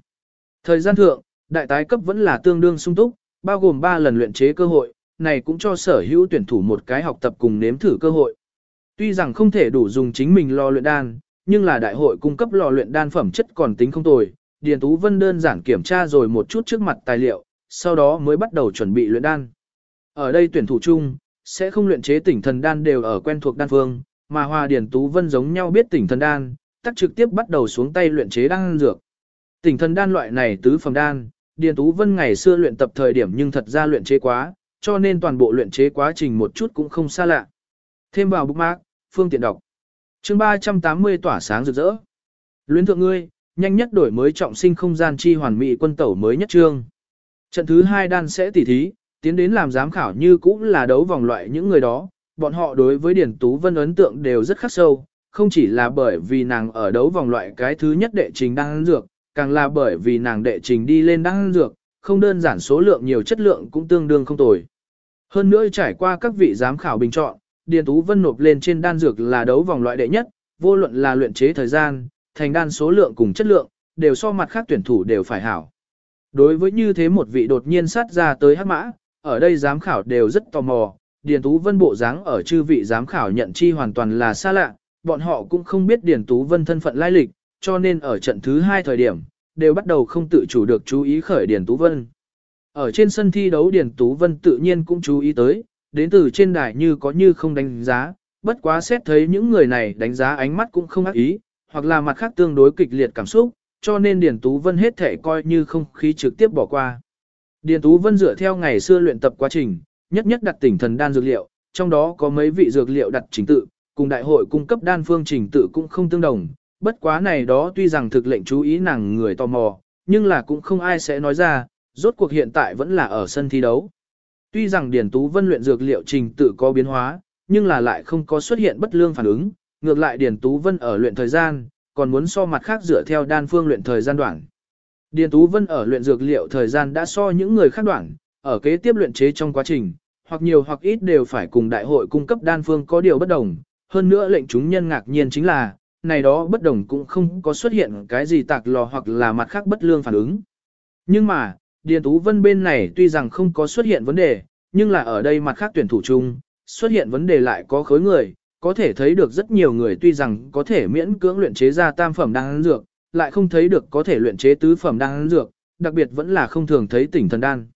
Thời gian thượng, đại tái cấp vẫn là tương đương sung túc, bao gồm 3 lần luyện chế cơ hội, này cũng cho sở hữu tuyển thủ một cái học tập cùng nếm thử cơ hội. Tuy rằng không thể đủ dùng chính mình lò luyện đan, nhưng là đại hội cung cấp lò luyện đan phẩm chất còn tính không tồi. Điền Tú Vân đơn giản kiểm tra rồi một chút trước mặt tài liệu, sau đó mới bắt đầu chuẩn bị luyện đan. Ở đây tuyển thủ chung, sẽ không luyện chế tỉnh thần đan đều ở quen thuộc đan phương, mà Hoa Điền Tú Vân giống nhau biết tỉnh thần đan, tắt trực tiếp bắt đầu xuống tay luyện chế đan dược. Tỉnh thần đan loại này tứ phẩm đan, Điền Tú Vân ngày xưa luyện tập thời điểm nhưng thật ra luyện chế quá, cho nên toàn bộ luyện chế quá trình một chút cũng không xa lạ. Thêm vào bookmark, phương tiện đọc. chương 380 tỏa sáng rực rỡ. Luyến thượng ngươi, nhanh nhất đổi mới trọng sinh không gian chi hoàn mỹ quân tẩu mới nhất trương. Trận thứ hai đan sẽ tỉ thí, tiến đến làm giám khảo như cũng là đấu vòng loại những người đó, bọn họ đối với Điền Tú Vân ấn tượng đều rất khắc sâu, không chỉ là bởi vì nàng ở đấu vòng loại cái thứ nhất đệ trình đang dược, càng là bởi vì nàng đệ trình đi lên đang dược, không đơn giản số lượng nhiều chất lượng cũng tương đương không tồi. Hơn nữa trải qua các vị giám khảo bình chọn, Điền Tú Vân nộp lên trên đan dược là đấu vòng loại đệ nhất, vô luận là luyện chế thời gian, thành đan số lượng cùng chất lượng, đều so mặt khác tuyển thủ đều phải hảo. Đối với như thế một vị đột nhiên sát ra tới hắc mã, ở đây giám khảo đều rất tò mò, Điền Tú Vân bộ dáng ở chư vị giám khảo nhận chi hoàn toàn là xa lạ, bọn họ cũng không biết Điền Tú Vân thân phận lai lịch, cho nên ở trận thứ hai thời điểm, đều bắt đầu không tự chủ được chú ý khởi Điền Tú Vân. Ở trên sân thi đấu Điền Tú Vân tự nhiên cũng chú ý tới, đến từ trên đài như có như không đánh giá, bất quá xét thấy những người này đánh giá ánh mắt cũng không ác ý, hoặc là mặt khác tương đối kịch liệt cảm xúc, cho nên Điền Tú Vân hết thể coi như không khí trực tiếp bỏ qua. Điền Tú Vân dựa theo ngày xưa luyện tập quá trình, nhất nhất đặt tỉnh thần đan dược liệu, trong đó có mấy vị dược liệu đặt trình tự, cùng đại hội cung cấp đan phương trình tự cũng không tương đồng, bất quá này đó tuy rằng thực lệnh chú ý nàng người tò mò, nhưng là cũng không ai sẽ nói ra, rốt cuộc hiện tại vẫn là ở sân thi đấu. Tuy rằng Điền Tú Vân luyện dược liệu trình tự có biến hóa, nhưng là lại không có xuất hiện bất lương phản ứng, ngược lại Điền Tú Vân ở luyện thời gian, còn muốn so mặt khác dựa theo đan phương luyện thời gian đoạn. Điền Tú Vân ở luyện dược liệu thời gian đã so những người khác đoạn, ở kế tiếp luyện chế trong quá trình, hoặc nhiều hoặc ít đều phải cùng đại hội cung cấp đan phương có điều bất đồng, hơn nữa lệnh chúng nhân ngạc nhiên chính là, này đó bất đồng cũng không có xuất hiện cái gì tạc lò hoặc là mặt khác bất lương phản ứng. Nhưng mà, Điền Tú Vân bên này tuy rằng không có xuất hiện vấn đề, nhưng là ở đây mặt khác tuyển thủ chung, xuất hiện vấn đề lại có khối người, có thể thấy được rất nhiều người tuy rằng có thể miễn cưỡng luyện chế ra tam phẩm đan dược, lại không thấy được có thể luyện chế tứ phẩm đan dược, đặc biệt vẫn là không thường thấy tỉnh thần đan.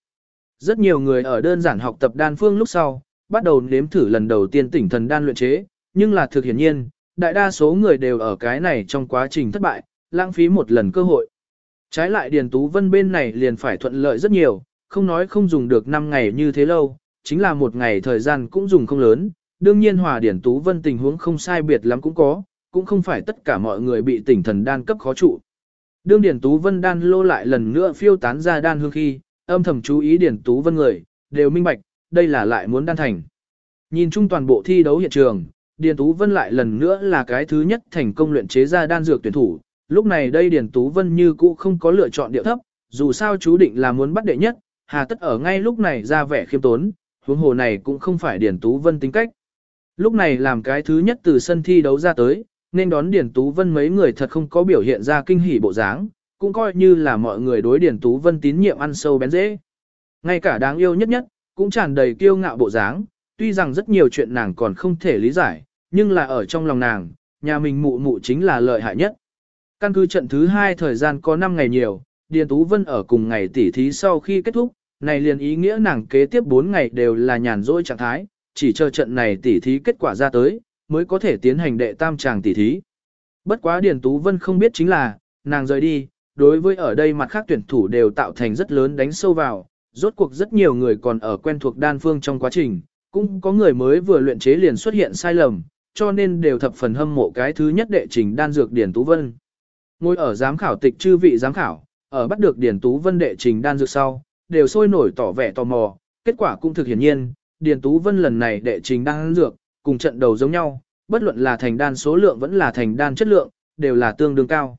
Rất nhiều người ở đơn giản học tập đan phương lúc sau, bắt đầu nếm thử lần đầu tiên tỉnh thần đan luyện chế, nhưng là thực hiển nhiên, đại đa số người đều ở cái này trong quá trình thất bại, lãng phí một lần cơ hội. Trái lại Điền Tú Vân bên này liền phải thuận lợi rất nhiều, không nói không dùng được 5 ngày như thế lâu, chính là một ngày thời gian cũng dùng không lớn, đương nhiên hòa Điền Tú Vân tình huống không sai biệt lắm cũng có, cũng không phải tất cả mọi người bị tỉnh thần đan cấp khó trụ. Đương điển Tú Vân đan lô lại lần nữa phiêu tán ra đan hương khi, âm thầm chú ý Điền Tú Vân người, đều minh bạch, đây là lại muốn đan thành. Nhìn chung toàn bộ thi đấu hiện trường, Điền Tú Vân lại lần nữa là cái thứ nhất thành công luyện chế ra đan dược tuyển thủ. Lúc này đây Điền Tú Vân như cũ không có lựa chọn điệu thấp, dù sao chú định là muốn bắt đệ nhất, hà tất ở ngay lúc này ra vẻ khiêm tốn, huống hồ này cũng không phải Điền Tú Vân tính cách. Lúc này làm cái thứ nhất từ sân thi đấu ra tới, nên đón Điền Tú Vân mấy người thật không có biểu hiện ra kinh hỉ bộ dáng, cũng coi như là mọi người đối Điền Tú Vân tín nhiệm ăn sâu bén dễ. Ngay cả đáng yêu nhất nhất, cũng tràn đầy kiêu ngạo bộ dáng, tuy rằng rất nhiều chuyện nàng còn không thể lý giải, nhưng là ở trong lòng nàng, nhà mình mụ mụ chính là lợi hại nhất. Căn cứ trận thứ hai thời gian có 5 ngày nhiều, Điền Tú Vân ở cùng ngày tỉ thí sau khi kết thúc, này liền ý nghĩa nàng kế tiếp 4 ngày đều là nhàn rỗi trạng thái, chỉ chờ trận này tỉ thí kết quả ra tới, mới có thể tiến hành đệ tam tràng tỉ thí. Bất quá Điền Tú Vân không biết chính là, nàng rời đi, đối với ở đây mặt khác tuyển thủ đều tạo thành rất lớn đánh sâu vào, rốt cuộc rất nhiều người còn ở quen thuộc đan phương trong quá trình, cũng có người mới vừa luyện chế liền xuất hiện sai lầm, cho nên đều thập phần hâm mộ cái thứ nhất đệ trình đan dược Điền Tú Vân. Ngồi ở giám khảo tịch chư vị giám khảo, ở bắt được Điền Tú Vân đệ trình đan dược sau, đều sôi nổi tỏ vẻ tò mò, kết quả cũng thực hiển nhiên, Điền Tú Vân lần này đệ trình đan dược, cùng trận đầu giống nhau, bất luận là thành đan số lượng vẫn là thành đan chất lượng, đều là tương đương cao.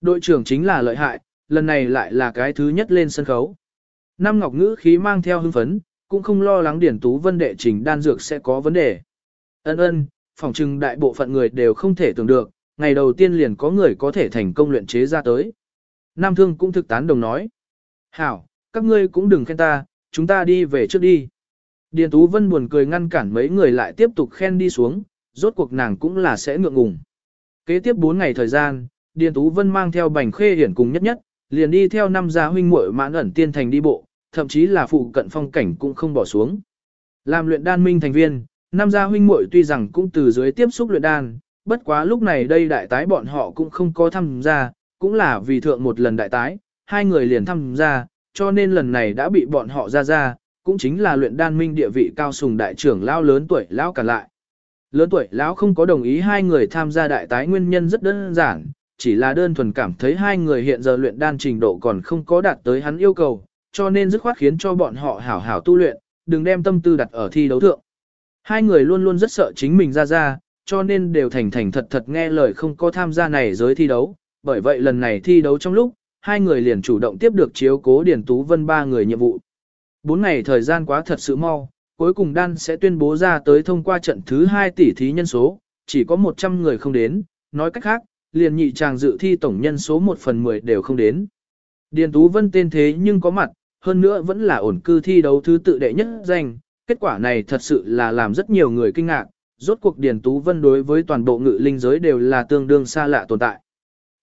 Đội trưởng chính là lợi hại, lần này lại là cái thứ nhất lên sân khấu. Nam Ngọc Ngữ khí mang theo hưng phấn, cũng không lo lắng Điển Tú Vân đệ trình đan dược sẽ có vấn đề. Ân ân, phỏng chừng đại bộ phận người đều không thể tưởng được, ngày đầu tiên liền có người có thể thành công luyện chế ra tới. Nam Thương cũng thực tán đồng nói. Hảo, các ngươi cũng đừng khen ta, chúng ta đi về trước đi. Điền Tú Vân buồn cười ngăn cản mấy người lại tiếp tục khen đi xuống, rốt cuộc nàng cũng là sẽ ngượng ngùng. Kế tiếp 4 ngày thời gian, Điền Tú Vân mang theo bành khê hiển cùng nhất nhất, liền đi theo năm gia huynh muội mãn ẩn tiên thành đi bộ, thậm chí là phụ cận phong cảnh cũng không bỏ xuống. Làm luyện đan minh thành viên, năm gia huynh muội tuy rằng cũng từ dưới tiếp xúc luyện đan, bất quá lúc này đây đại tái bọn họ cũng không có tham gia, cũng là vì thượng một lần đại tái, hai người liền tham gia, cho nên lần này đã bị bọn họ ra ra, cũng chính là luyện đan minh địa vị cao sùng đại trưởng lao lớn tuổi lão cả lại. Lớn tuổi lão không có đồng ý hai người tham gia đại tái nguyên nhân rất đơn giản, chỉ là đơn thuần cảm thấy hai người hiện giờ luyện đan trình độ còn không có đạt tới hắn yêu cầu, cho nên dứt khoát khiến cho bọn họ hảo hảo tu luyện, đừng đem tâm tư đặt ở thi đấu thượng. Hai người luôn luôn rất sợ chính mình ra ra, cho nên đều thành thành thật thật nghe lời không có tham gia này giới thi đấu, bởi vậy lần này thi đấu trong lúc, hai người liền chủ động tiếp được chiếu cố Điền Tú Vân ba người nhiệm vụ. Bốn ngày thời gian quá thật sự mau, cuối cùng đan sẽ tuyên bố ra tới thông qua trận thứ 2 tỷ thí nhân số, chỉ có 100 người không đến, nói cách khác, liền nhị chàng dự thi tổng nhân số 1 phần 10 đều không đến. Điền Tú Vân tên thế nhưng có mặt, hơn nữa vẫn là ổn cư thi đấu thứ tự đệ nhất danh, kết quả này thật sự là làm rất nhiều người kinh ngạc, rốt cuộc Điền Tú Vân đối với toàn bộ ngự linh giới đều là tương đương xa lạ tồn tại.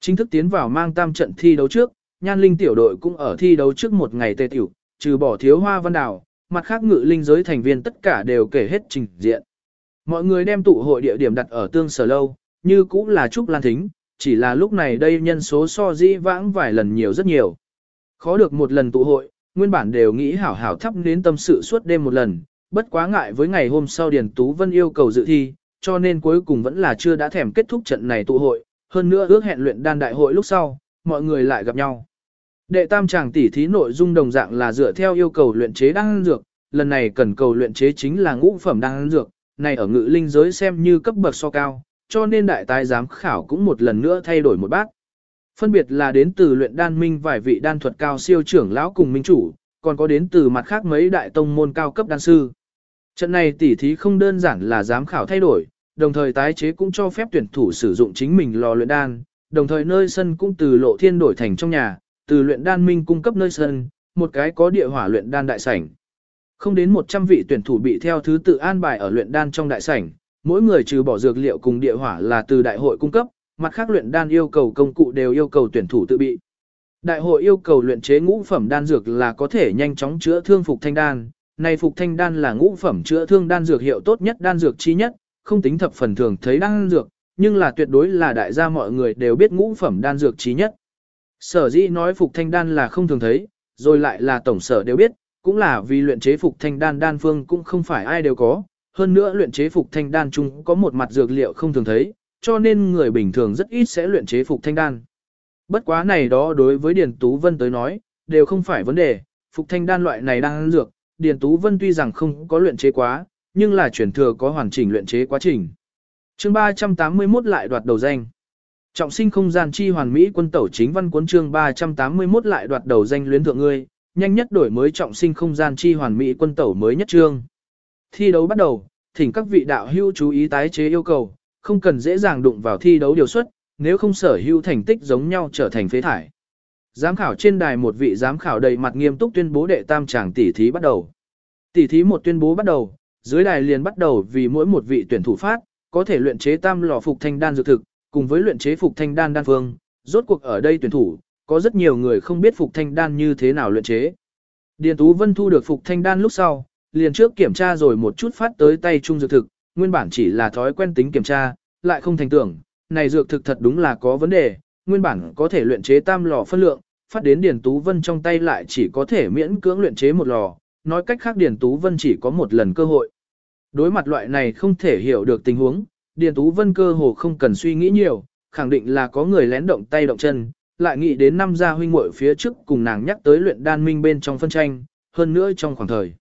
Chính thức tiến vào mang tam trận thi đấu trước, nhan linh tiểu đội cũng ở thi đấu trước một ngày tê tiểu, trừ bỏ thiếu hoa văn đảo, mặt khác ngự linh giới thành viên tất cả đều kể hết trình diện. Mọi người đem tụ hội địa điểm đặt ở tương sở lâu, như cũng là Trúc Lan Thính, chỉ là lúc này đây nhân số so dĩ vãng vài lần nhiều rất nhiều. Khó được một lần tụ hội, nguyên bản đều nghĩ hảo hảo thắp đến tâm sự suốt đêm một lần, bất quá ngại với ngày hôm sau Điền Tú Vân yêu cầu dự thi, cho nên cuối cùng vẫn là chưa đã thèm kết thúc trận này tụ hội, hơn nữa ước hẹn luyện đan đại hội lúc sau, mọi người lại gặp nhau. Đệ tam chàng tỉ thí nội dung đồng dạng là dựa theo yêu cầu luyện chế đan dược, lần này cần cầu luyện chế chính là ngũ phẩm đan dược, này ở ngự linh giới xem như cấp bậc so cao, cho nên đại tái giám khảo cũng một lần nữa thay đổi một bát. Phân biệt là đến từ luyện đan minh vài vị đan thuật cao siêu trưởng lão cùng minh chủ, còn có đến từ mặt khác mấy đại tông môn cao cấp đan sư. Trận này tỉ thí không đơn giản là giám khảo thay đổi, đồng thời tái chế cũng cho phép tuyển thủ sử dụng chính mình lò luyện đan, đồng thời nơi sân cũng từ lộ thiên đổi thành trong nhà, từ luyện đan minh cung cấp nơi sân, một cái có địa hỏa luyện đan đại sảnh. Không đến 100 vị tuyển thủ bị theo thứ tự an bài ở luyện đan trong đại sảnh, mỗi người trừ bỏ dược liệu cùng địa hỏa là từ đại hội cung cấp, mặt khác luyện đan yêu cầu công cụ đều yêu cầu tuyển thủ tự bị. Đại hội yêu cầu luyện chế ngũ phẩm đan dược là có thể nhanh chóng chữa thương phục thanh đan, này phục thanh đan là ngũ phẩm chữa thương đan dược hiệu tốt nhất đan dược chi nhất, không tính thập phần thường thấy đan dược, nhưng là tuyệt đối là đại gia mọi người đều biết ngũ phẩm đan dược chi nhất. Sở dĩ nói phục thanh đan là không thường thấy, rồi lại là tổng sở đều biết, cũng là vì luyện chế phục thanh đan đan phương cũng không phải ai đều có, hơn nữa luyện chế phục thanh đan chung có một mặt dược liệu không thường thấy, cho nên người bình thường rất ít sẽ luyện chế phục thanh đan. Bất quá này đó đối với Điền Tú Vân tới nói, đều không phải vấn đề, phục thanh đan loại này đang dược, Điền Tú Vân tuy rằng không có luyện chế quá, nhưng là chuyển thừa có hoàn chỉnh luyện chế quá trình. Chương 381 lại đoạt đầu danh. Trọng sinh không gian chi hoàn mỹ quân tẩu chính văn cuốn chương 381 lại đoạt đầu danh luyến thượng ngươi, nhanh nhất đổi mới trọng sinh không gian chi hoàn mỹ quân tẩu mới nhất chương. Thi đấu bắt đầu, thỉnh các vị đạo hưu chú ý tái chế yêu cầu, không cần dễ dàng đụng vào thi đấu điều suất, nếu không sở hữu thành tích giống nhau trở thành phế thải. Giám khảo trên đài một vị giám khảo đầy mặt nghiêm túc tuyên bố đệ tam tràng tỷ thí bắt đầu. Tỷ thí một tuyên bố bắt đầu, dưới đài liền bắt đầu vì mỗi một vị tuyển thủ phát, có thể luyện chế tam lò phục thanh đan dược thực, cùng với luyện chế phục thanh đan đan phương, rốt cuộc ở đây tuyển thủ, có rất nhiều người không biết phục thanh đan như thế nào luyện chế. Điền Tú Vân thu được phục thanh đan lúc sau, liền trước kiểm tra rồi một chút phát tới tay chung dược thực, nguyên bản chỉ là thói quen tính kiểm tra, lại không thành tưởng, này dược thực thật đúng là có vấn đề, nguyên bản có thể luyện chế tam lò phân lượng, phát đến Điền Tú Vân trong tay lại chỉ có thể miễn cưỡng luyện chế một lò, nói cách khác Điền Tú Vân chỉ có một lần cơ hội. Đối mặt loại này không thể hiểu được tình huống, Điền Tú Vân cơ hồ không cần suy nghĩ nhiều, khẳng định là có người lén động tay động chân, lại nghĩ đến năm gia huynh muội phía trước cùng nàng nhắc tới luyện đan minh bên trong phân tranh, hơn nữa trong khoảng thời